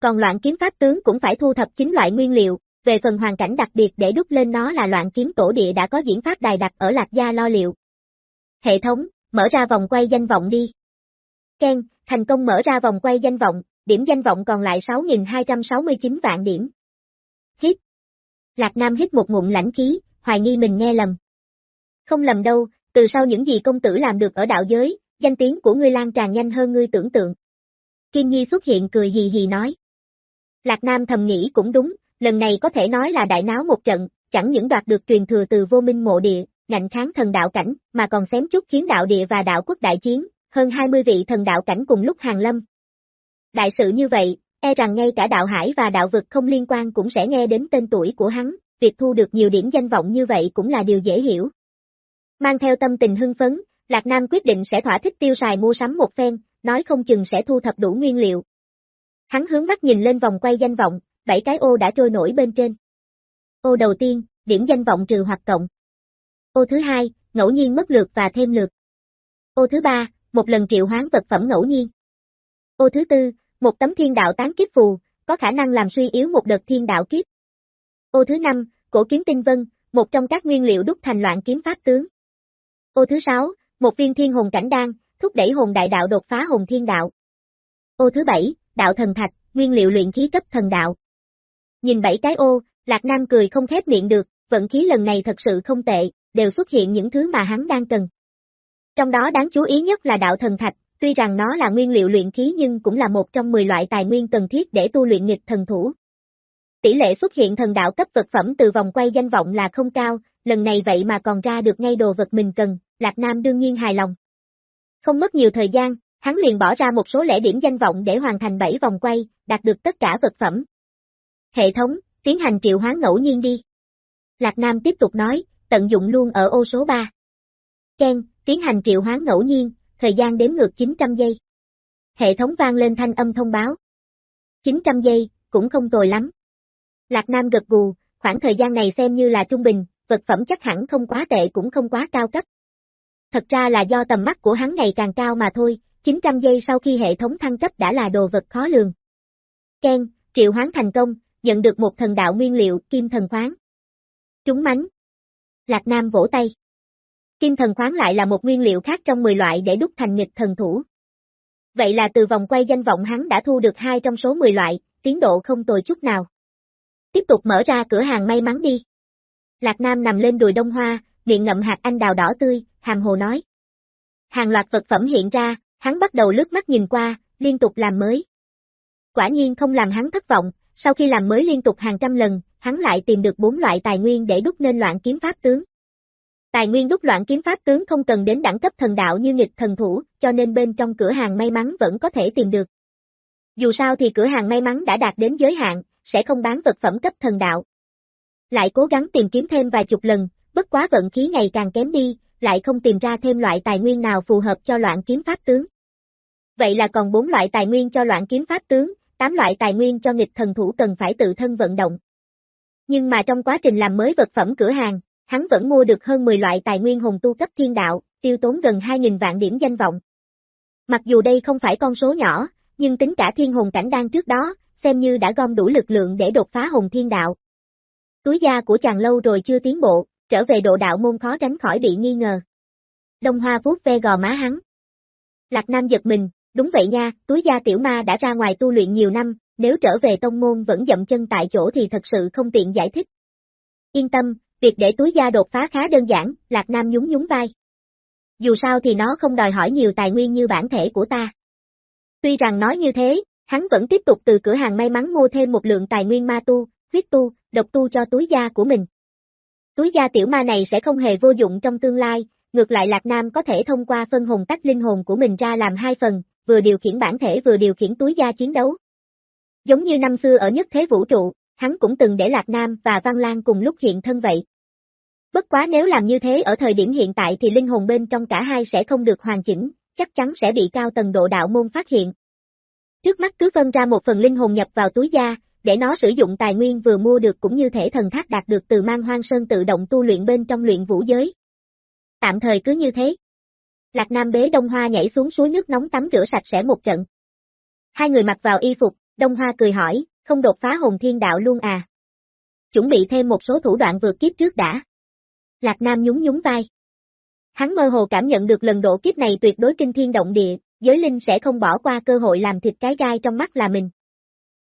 Còn loạn kiếm pháp tướng cũng phải thu thập 9 loại nguyên liệu, về phần hoàn cảnh đặc biệt để đúc lên nó là loạn kiếm tổ địa đã có diễn pháp đài đặt ở Lạc Gia lo liệu. Hệ thống, mở ra vòng quay danh vọng đi. Ken, thành công mở ra vòng quay danh vọng, điểm danh vọng còn lại 6.269 vạn điểm. Hít. Lạc Nam hít một ngụm lãnh khí, hoài nghi mình nghe lầm. Không lầm đâu, từ sau những gì công tử làm được ở đạo giới, danh tiếng của ngươi lan tràn nhanh hơn ngươi tưởng tượng. Kim Nhi xuất hiện cười hì hì nói. Lạc Nam thầm nghĩ cũng đúng, lần này có thể nói là đại náo một trận, chẳng những đoạt được truyền thừa từ vô minh mộ địa, ngạnh kháng thần đạo cảnh, mà còn xém chút khiến đạo địa và đạo quốc đại chiến, hơn 20 vị thần đạo cảnh cùng lúc hàng lâm. Đại sự như vậy, e rằng ngay cả đạo hải và đạo vực không liên quan cũng sẽ nghe đến tên tuổi của hắn, việc thu được nhiều điểm danh vọng như vậy cũng là điều dễ hiểu. Mang theo tâm tình hưng phấn, Lạc Nam quyết định sẽ thỏa thích tiêu xài mua sắm một phen, nói không chừng sẽ thu thập đủ nguyên liệu. Hắn hướng mắt nhìn lên vòng quay danh vọng, bảy cái ô đã trôi nổi bên trên. Ô đầu tiên, điểm danh vọng trừ hoặc cộng. Ô thứ hai, ngẫu nhiên mất lượt và thêm lượt. Ô thứ ba, một lần triệu hoán vật phẩm ngẫu nhiên. Ô thứ tư, một tấm thiên đạo tán kiếp phù, có khả năng làm suy yếu một đợt thiên đạo kiếp. Ô thứ năm, cổ kiếm tinh vân, một trong các nguyên liệu đúc thành loạn kiếm pháp tướng. Ô thứ sáu, một viên thiên hồn cảnh đan, thúc đẩy hồn đại đạo đột phá hồn thiên đạo. Ô thứ bảy, đạo thần thạch, nguyên liệu luyện khí cấp thần đạo. Nhìn bảy cái ô, Lạc Nam cười không khép miệng được, vận khí lần này thật sự không tệ, đều xuất hiện những thứ mà hắn đang cần. Trong đó đáng chú ý nhất là đạo thần thạch, tuy rằng nó là nguyên liệu luyện khí nhưng cũng là một trong 10 loại tài nguyên cần thiết để tu luyện nghịch thần thủ. Tỷ lệ xuất hiện thần đạo cấp vật phẩm từ vòng quay danh vọng là không cao, lần này vậy mà còn ra được ngay đồ vật mình cần, Lạc Nam đương nhiên hài lòng. Không mất nhiều thời gian, hắn liền bỏ ra một số lẻ điểm danh vọng để hoàn thành 7 vòng quay, đạt được tất cả vật phẩm. Hệ thống, tiến hành triệu hoán ngẫu nhiên đi. Lạc Nam tiếp tục nói, tận dụng luôn ở ô số 3. Ken, tiến hành triệu hoán ngẫu nhiên, thời gian đếm ngược 900 giây. Hệ thống vang lên thanh âm thông báo. 900 giây, cũng không tồi lắm. Lạc Nam gật gù, khoảng thời gian này xem như là trung bình, vật phẩm chắc hẳn không quá tệ cũng không quá cao cấp. Thật ra là do tầm mắt của hắn ngày càng cao mà thôi, 900 giây sau khi hệ thống thăng cấp đã là đồ vật khó lường. Ken, triệu hoán thành công, nhận được một thần đạo nguyên liệu, kim thần khoáng. Trúng mánh. Lạc Nam vỗ tay. Kim thần khoáng lại là một nguyên liệu khác trong 10 loại để đúc thành nghịch thần thủ. Vậy là từ vòng quay danh vọng hắn đã thu được hai trong số 10 loại, tiến độ không tồi chút nào. Tiếp tục mở ra cửa hàng may mắn đi. Lạc Nam nằm lên đùi đông hoa, miệng ngậm hạt anh đào đỏ tươi, hàm hồ nói. Hàng loạt vật phẩm hiện ra, hắn bắt đầu lướt mắt nhìn qua, liên tục làm mới. Quả nhiên không làm hắn thất vọng, sau khi làm mới liên tục hàng trăm lần, hắn lại tìm được bốn loại tài nguyên để đúc nên loạn kiếm pháp tướng. Tài nguyên đúc loạn kiếm pháp tướng không cần đến đẳng cấp thần đạo như nghịch thần thủ, cho nên bên trong cửa hàng may mắn vẫn có thể tìm được. Dù sao thì cửa hàng may mắn đã đạt đến giới hạn, sẽ không bán vật phẩm cấp thần đạo. Lại cố gắng tìm kiếm thêm vài chục lần, bất quá vận khí ngày càng kém đi, lại không tìm ra thêm loại tài nguyên nào phù hợp cho loạn kiếm pháp tướng. Vậy là còn bốn loại tài nguyên cho loạn kiếm pháp tướng, tám loại tài nguyên cho nghịch thần thủ cần phải tự thân vận động. Nhưng mà trong quá trình làm mới vật phẩm cửa hàng, hắn vẫn mua được hơn 10 loại tài nguyên hồn tu cấp thiên đạo, tiêu tốn gần 2.000 vạn điểm danh vọng. Mặc dù đây không phải con số nhỏ, nhưng tính cả thiên hồn cảnh đang trước đó, xem như đã gom đủ lực lượng để đột phá hồn thiên đạo. Túi da của chàng lâu rồi chưa tiến bộ, trở về độ đạo môn khó tránh khỏi bị nghi ngờ. Đông Hoa vuốt ve gò má hắn. Lạc Nam giật mình, đúng vậy nha, túi da tiểu ma đã ra ngoài tu luyện nhiều năm, nếu trở về tông môn vẫn dậm chân tại chỗ thì thật sự không tiện giải thích. Yên tâm, việc để túi da đột phá khá đơn giản, Lạc Nam nhún nhún vai. Dù sao thì nó không đòi hỏi nhiều tài nguyên như bản thể của ta. Tuy rằng nói như thế, hắn vẫn tiếp tục từ cửa hàng may mắn mua thêm một lượng tài nguyên ma tu, huyết tu, độc tu cho túi da của mình. Túi da tiểu ma này sẽ không hề vô dụng trong tương lai, ngược lại Lạc Nam có thể thông qua phân hồn tách linh hồn của mình ra làm hai phần, vừa điều khiển bản thể vừa điều khiển túi da chiến đấu. Giống như năm xưa ở nhất thế vũ trụ, hắn cũng từng để Lạc Nam và Văn Lan cùng lúc hiện thân vậy. Bất quá nếu làm như thế ở thời điểm hiện tại thì linh hồn bên trong cả hai sẽ không được hoàn chỉnh, chắc chắn sẽ bị cao tầng độ đạo môn phát hiện. Trước mắt cứ phân ra một phần linh hồn nhập vào túi da, để nó sử dụng tài nguyên vừa mua được cũng như thể thần thác đạt được từ mang hoang sơn tự động tu luyện bên trong luyện vũ giới. Tạm thời cứ như thế. Lạc Nam bế Đông Hoa nhảy xuống suối nước nóng tắm rửa sạch sẽ một trận. Hai người mặc vào y phục, Đông Hoa cười hỏi, không đột phá hồn thiên đạo luôn à? Chuẩn bị thêm một số thủ đoạn vượt kiếp trước đã. Lạc Nam nhún nhún vai. Hắn mơ hồ cảm nhận được lần độ kiếp này tuyệt đối kinh thiên động địa, giới linh sẽ không bỏ qua cơ hội làm thịt cái gai trong mắt là mình.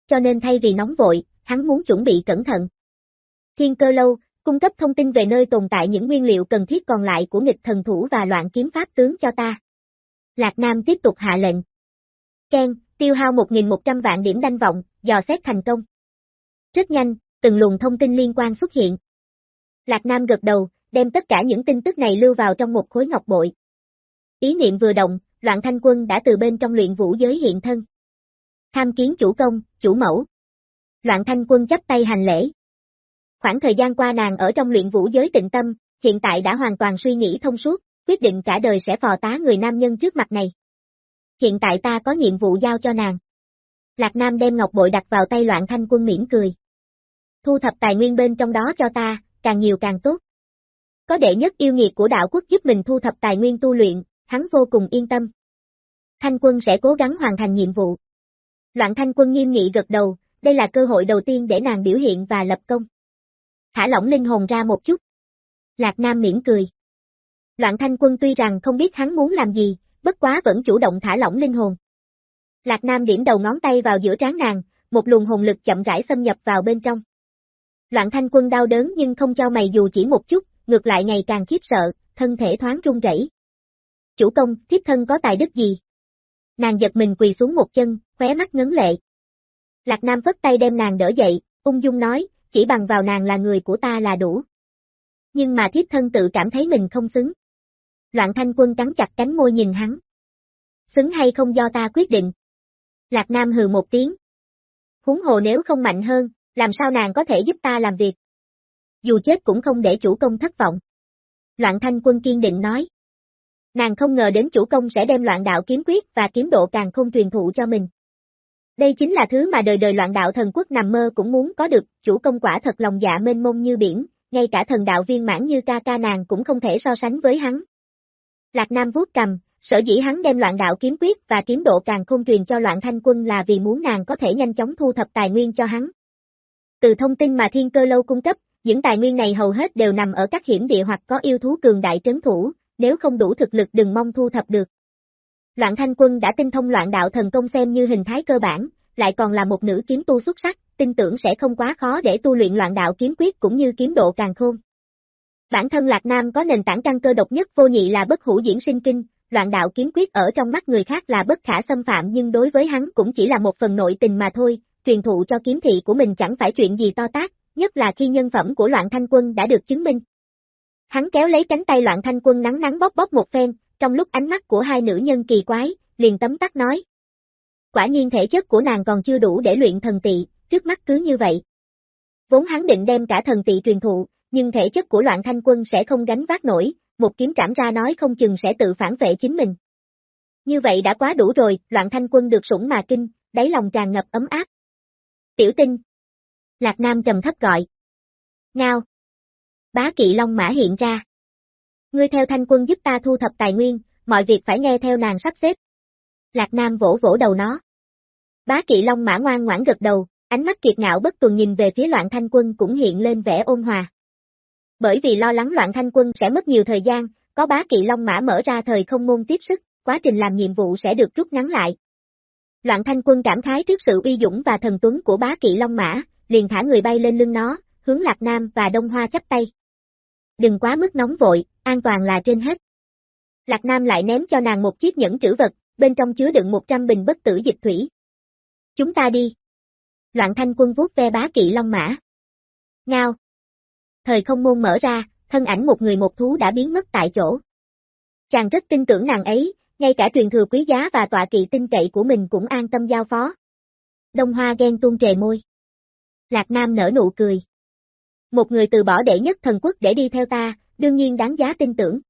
Cho nên thay vì nóng vội, hắn muốn chuẩn bị cẩn thận. Thiên cơ lâu, cung cấp thông tin về nơi tồn tại những nguyên liệu cần thiết còn lại của nghịch thần thủ và loạn kiếm pháp tướng cho ta. Lạc Nam tiếp tục hạ lệnh. Ken, tiêu hao 1.100 vạn điểm đanh vọng, dò xét thành công. Rất nhanh, từng luồng thông tin liên quan xuất hiện. Lạc Nam gật đầu, đem tất cả những tin tức này lưu vào trong một khối ngọc bội. Ý niệm vừa động, loạn thanh quân đã từ bên trong luyện vũ giới hiện thân. Tham kiến chủ công, chủ mẫu. Loạn thanh quân chấp tay hành lễ. Khoảng thời gian qua nàng ở trong luyện vũ giới tịnh tâm, hiện tại đã hoàn toàn suy nghĩ thông suốt, quyết định cả đời sẽ phò tá người nam nhân trước mặt này. Hiện tại ta có nhiệm vụ giao cho nàng. Lạc Nam đem ngọc bội đặt vào tay loạn thanh quân mỉm cười. Thu thập tài nguyên bên trong đó cho ta, càng nhiều càng tốt. Có đệ nhất yêu nghiệt của đạo quốc giúp mình thu thập tài nguyên tu luyện, hắn vô cùng yên tâm. Thanh quân sẽ cố gắng hoàn thành nhiệm vụ. Loạn thanh quân nghiêm nghị gật đầu, đây là cơ hội đầu tiên để nàng biểu hiện và lập công. Thả lỏng linh hồn ra một chút. Lạc Nam miễn cười. Loạn thanh quân tuy rằng không biết hắn muốn làm gì, bất quá vẫn chủ động thả lỏng linh hồn. Lạc Nam điểm đầu ngón tay vào giữa trán nàng, một luồng hồn lực chậm rãi xâm nhập vào bên trong. Loạn thanh quân đau đớn nhưng không cho mày dù chỉ một chút, ngược lại ngày càng khiếp sợ, thân thể thoáng run rẩy. Chủ công, thiếp thân có tài đức gì? Nàng giật mình quỳ xuống một chân, khóe mắt ngấn lệ. Lạc Nam vất tay đem nàng đỡ dậy, ung dung nói, chỉ bằng vào nàng là người của ta là đủ. Nhưng mà thiếp thân tự cảm thấy mình không xứng. Loạn thanh quân cắn chặt cánh môi nhìn hắn. Xứng hay không do ta quyết định. Lạc Nam hừ một tiếng. Húng hồ nếu không mạnh hơn, làm sao nàng có thể giúp ta làm việc? Dù chết cũng không để chủ công thất vọng. Loạn thanh quân kiên định nói. Nàng không ngờ đến chủ công sẽ đem loạn đạo kiếm quyết và kiếm độ càng không truyền thụ cho mình. Đây chính là thứ mà đời đời loạn đạo thần quốc nằm mơ cũng muốn có được, chủ công quả thật lòng dạ mênh mông như biển, ngay cả thần đạo viên mãn như ca ca nàng cũng không thể so sánh với hắn. Lạc Nam vuốt cầm, Sở dĩ hắn đem loạn đạo kiếm quyết và kiếm độ càng không truyền cho loạn thanh quân là vì muốn nàng có thể nhanh chóng thu thập tài nguyên cho hắn. Từ thông tin mà thiên cơ lâu cung cấp, những tài nguyên này hầu hết đều nằm ở các hiểm địa hoặc có yêu thú cường đại trấn thủ, nếu không đủ thực lực đừng mong thu thập được. Loạn thanh quân đã tinh thông loạn đạo thần công xem như hình thái cơ bản, lại còn là một nữ kiếm tu xuất sắc, tin tưởng sẽ không quá khó để tu luyện loạn đạo kiếm quyết cũng như kiếm độ càng khôn. Bản thân Lạc Nam có nền tảng căn cơ độc nhất vô nhị là bất hủ diễn sinh kinh, loạn đạo kiếm quyết ở trong mắt người khác là bất khả xâm phạm nhưng đối với hắn cũng chỉ là một phần nội tình mà thôi, truyền thụ cho kiếm thị của mình chẳng phải chuyện gì to tác, nhất là khi nhân phẩm của loạn thanh quân đã được chứng minh. Hắn kéo lấy cánh tay loạn thanh quân nắng nắng bóp bóp một phen, trong lúc ánh mắt của hai nữ nhân kỳ quái, liền tấm tắc nói. Quả nhiên thể chất của nàng còn chưa đủ để luyện thần tị, trước mắt cứ như vậy. Vốn hắn định đem cả thần tị truyền thụ, nhưng thể chất của loạn thanh quân sẽ không gánh vác nổi, một kiếm trảm ra nói không chừng sẽ tự phản vệ chính mình. Như vậy đã quá đủ rồi, loạn thanh quân được sủng mà kinh, đáy lòng tràn ngập ấm áp. Tiểu tinh. Lạc Nam trầm thấp gọi. Ngao. Bá kỵ long mã hiện ra. Ngươi theo thanh quân giúp ta thu thập tài nguyên, mọi việc phải nghe theo nàng sắp xếp. Lạc Nam vỗ vỗ đầu nó. Bá kỵ long mã ngoan ngoãn gật đầu, ánh mắt kiệt ngạo bất tuần nhìn về phía loạn thanh quân cũng hiện lên vẻ ôn hòa. Bởi vì lo lắng loạn thanh quân sẽ mất nhiều thời gian, có bá kỵ long mã mở ra thời không môn tiếp sức, quá trình làm nhiệm vụ sẽ được rút ngắn lại. Loạn thanh quân cảm khái trước sự uy dũng và thần tuấn của bá kỵ long mã, liền thả người bay lên lưng nó, hướng Lạc Nam và Đông Hoa chắp tay. Đừng quá mức nóng vội, an toàn là trên hết. Lạc Nam lại ném cho nàng một chiếc nhẫn trữ vật, bên trong chứa đựng 100 bình bất tử dịch thủy. Chúng ta đi. Loạn thanh quân vuốt ve bá kỵ long mã. Ngao. Thời không môn mở ra, thân ảnh một người một thú đã biến mất tại chỗ. Chàng rất tin tưởng nàng ấy, ngay cả truyền thừa quý giá và tọa kỵ tinh cậy của mình cũng an tâm giao phó. Đông Hoa ghen tuôn trề môi. Lạc Nam nở nụ cười. Một người từ bỏ đệ nhất thần quốc để đi theo ta, đương nhiên đáng giá tin tưởng.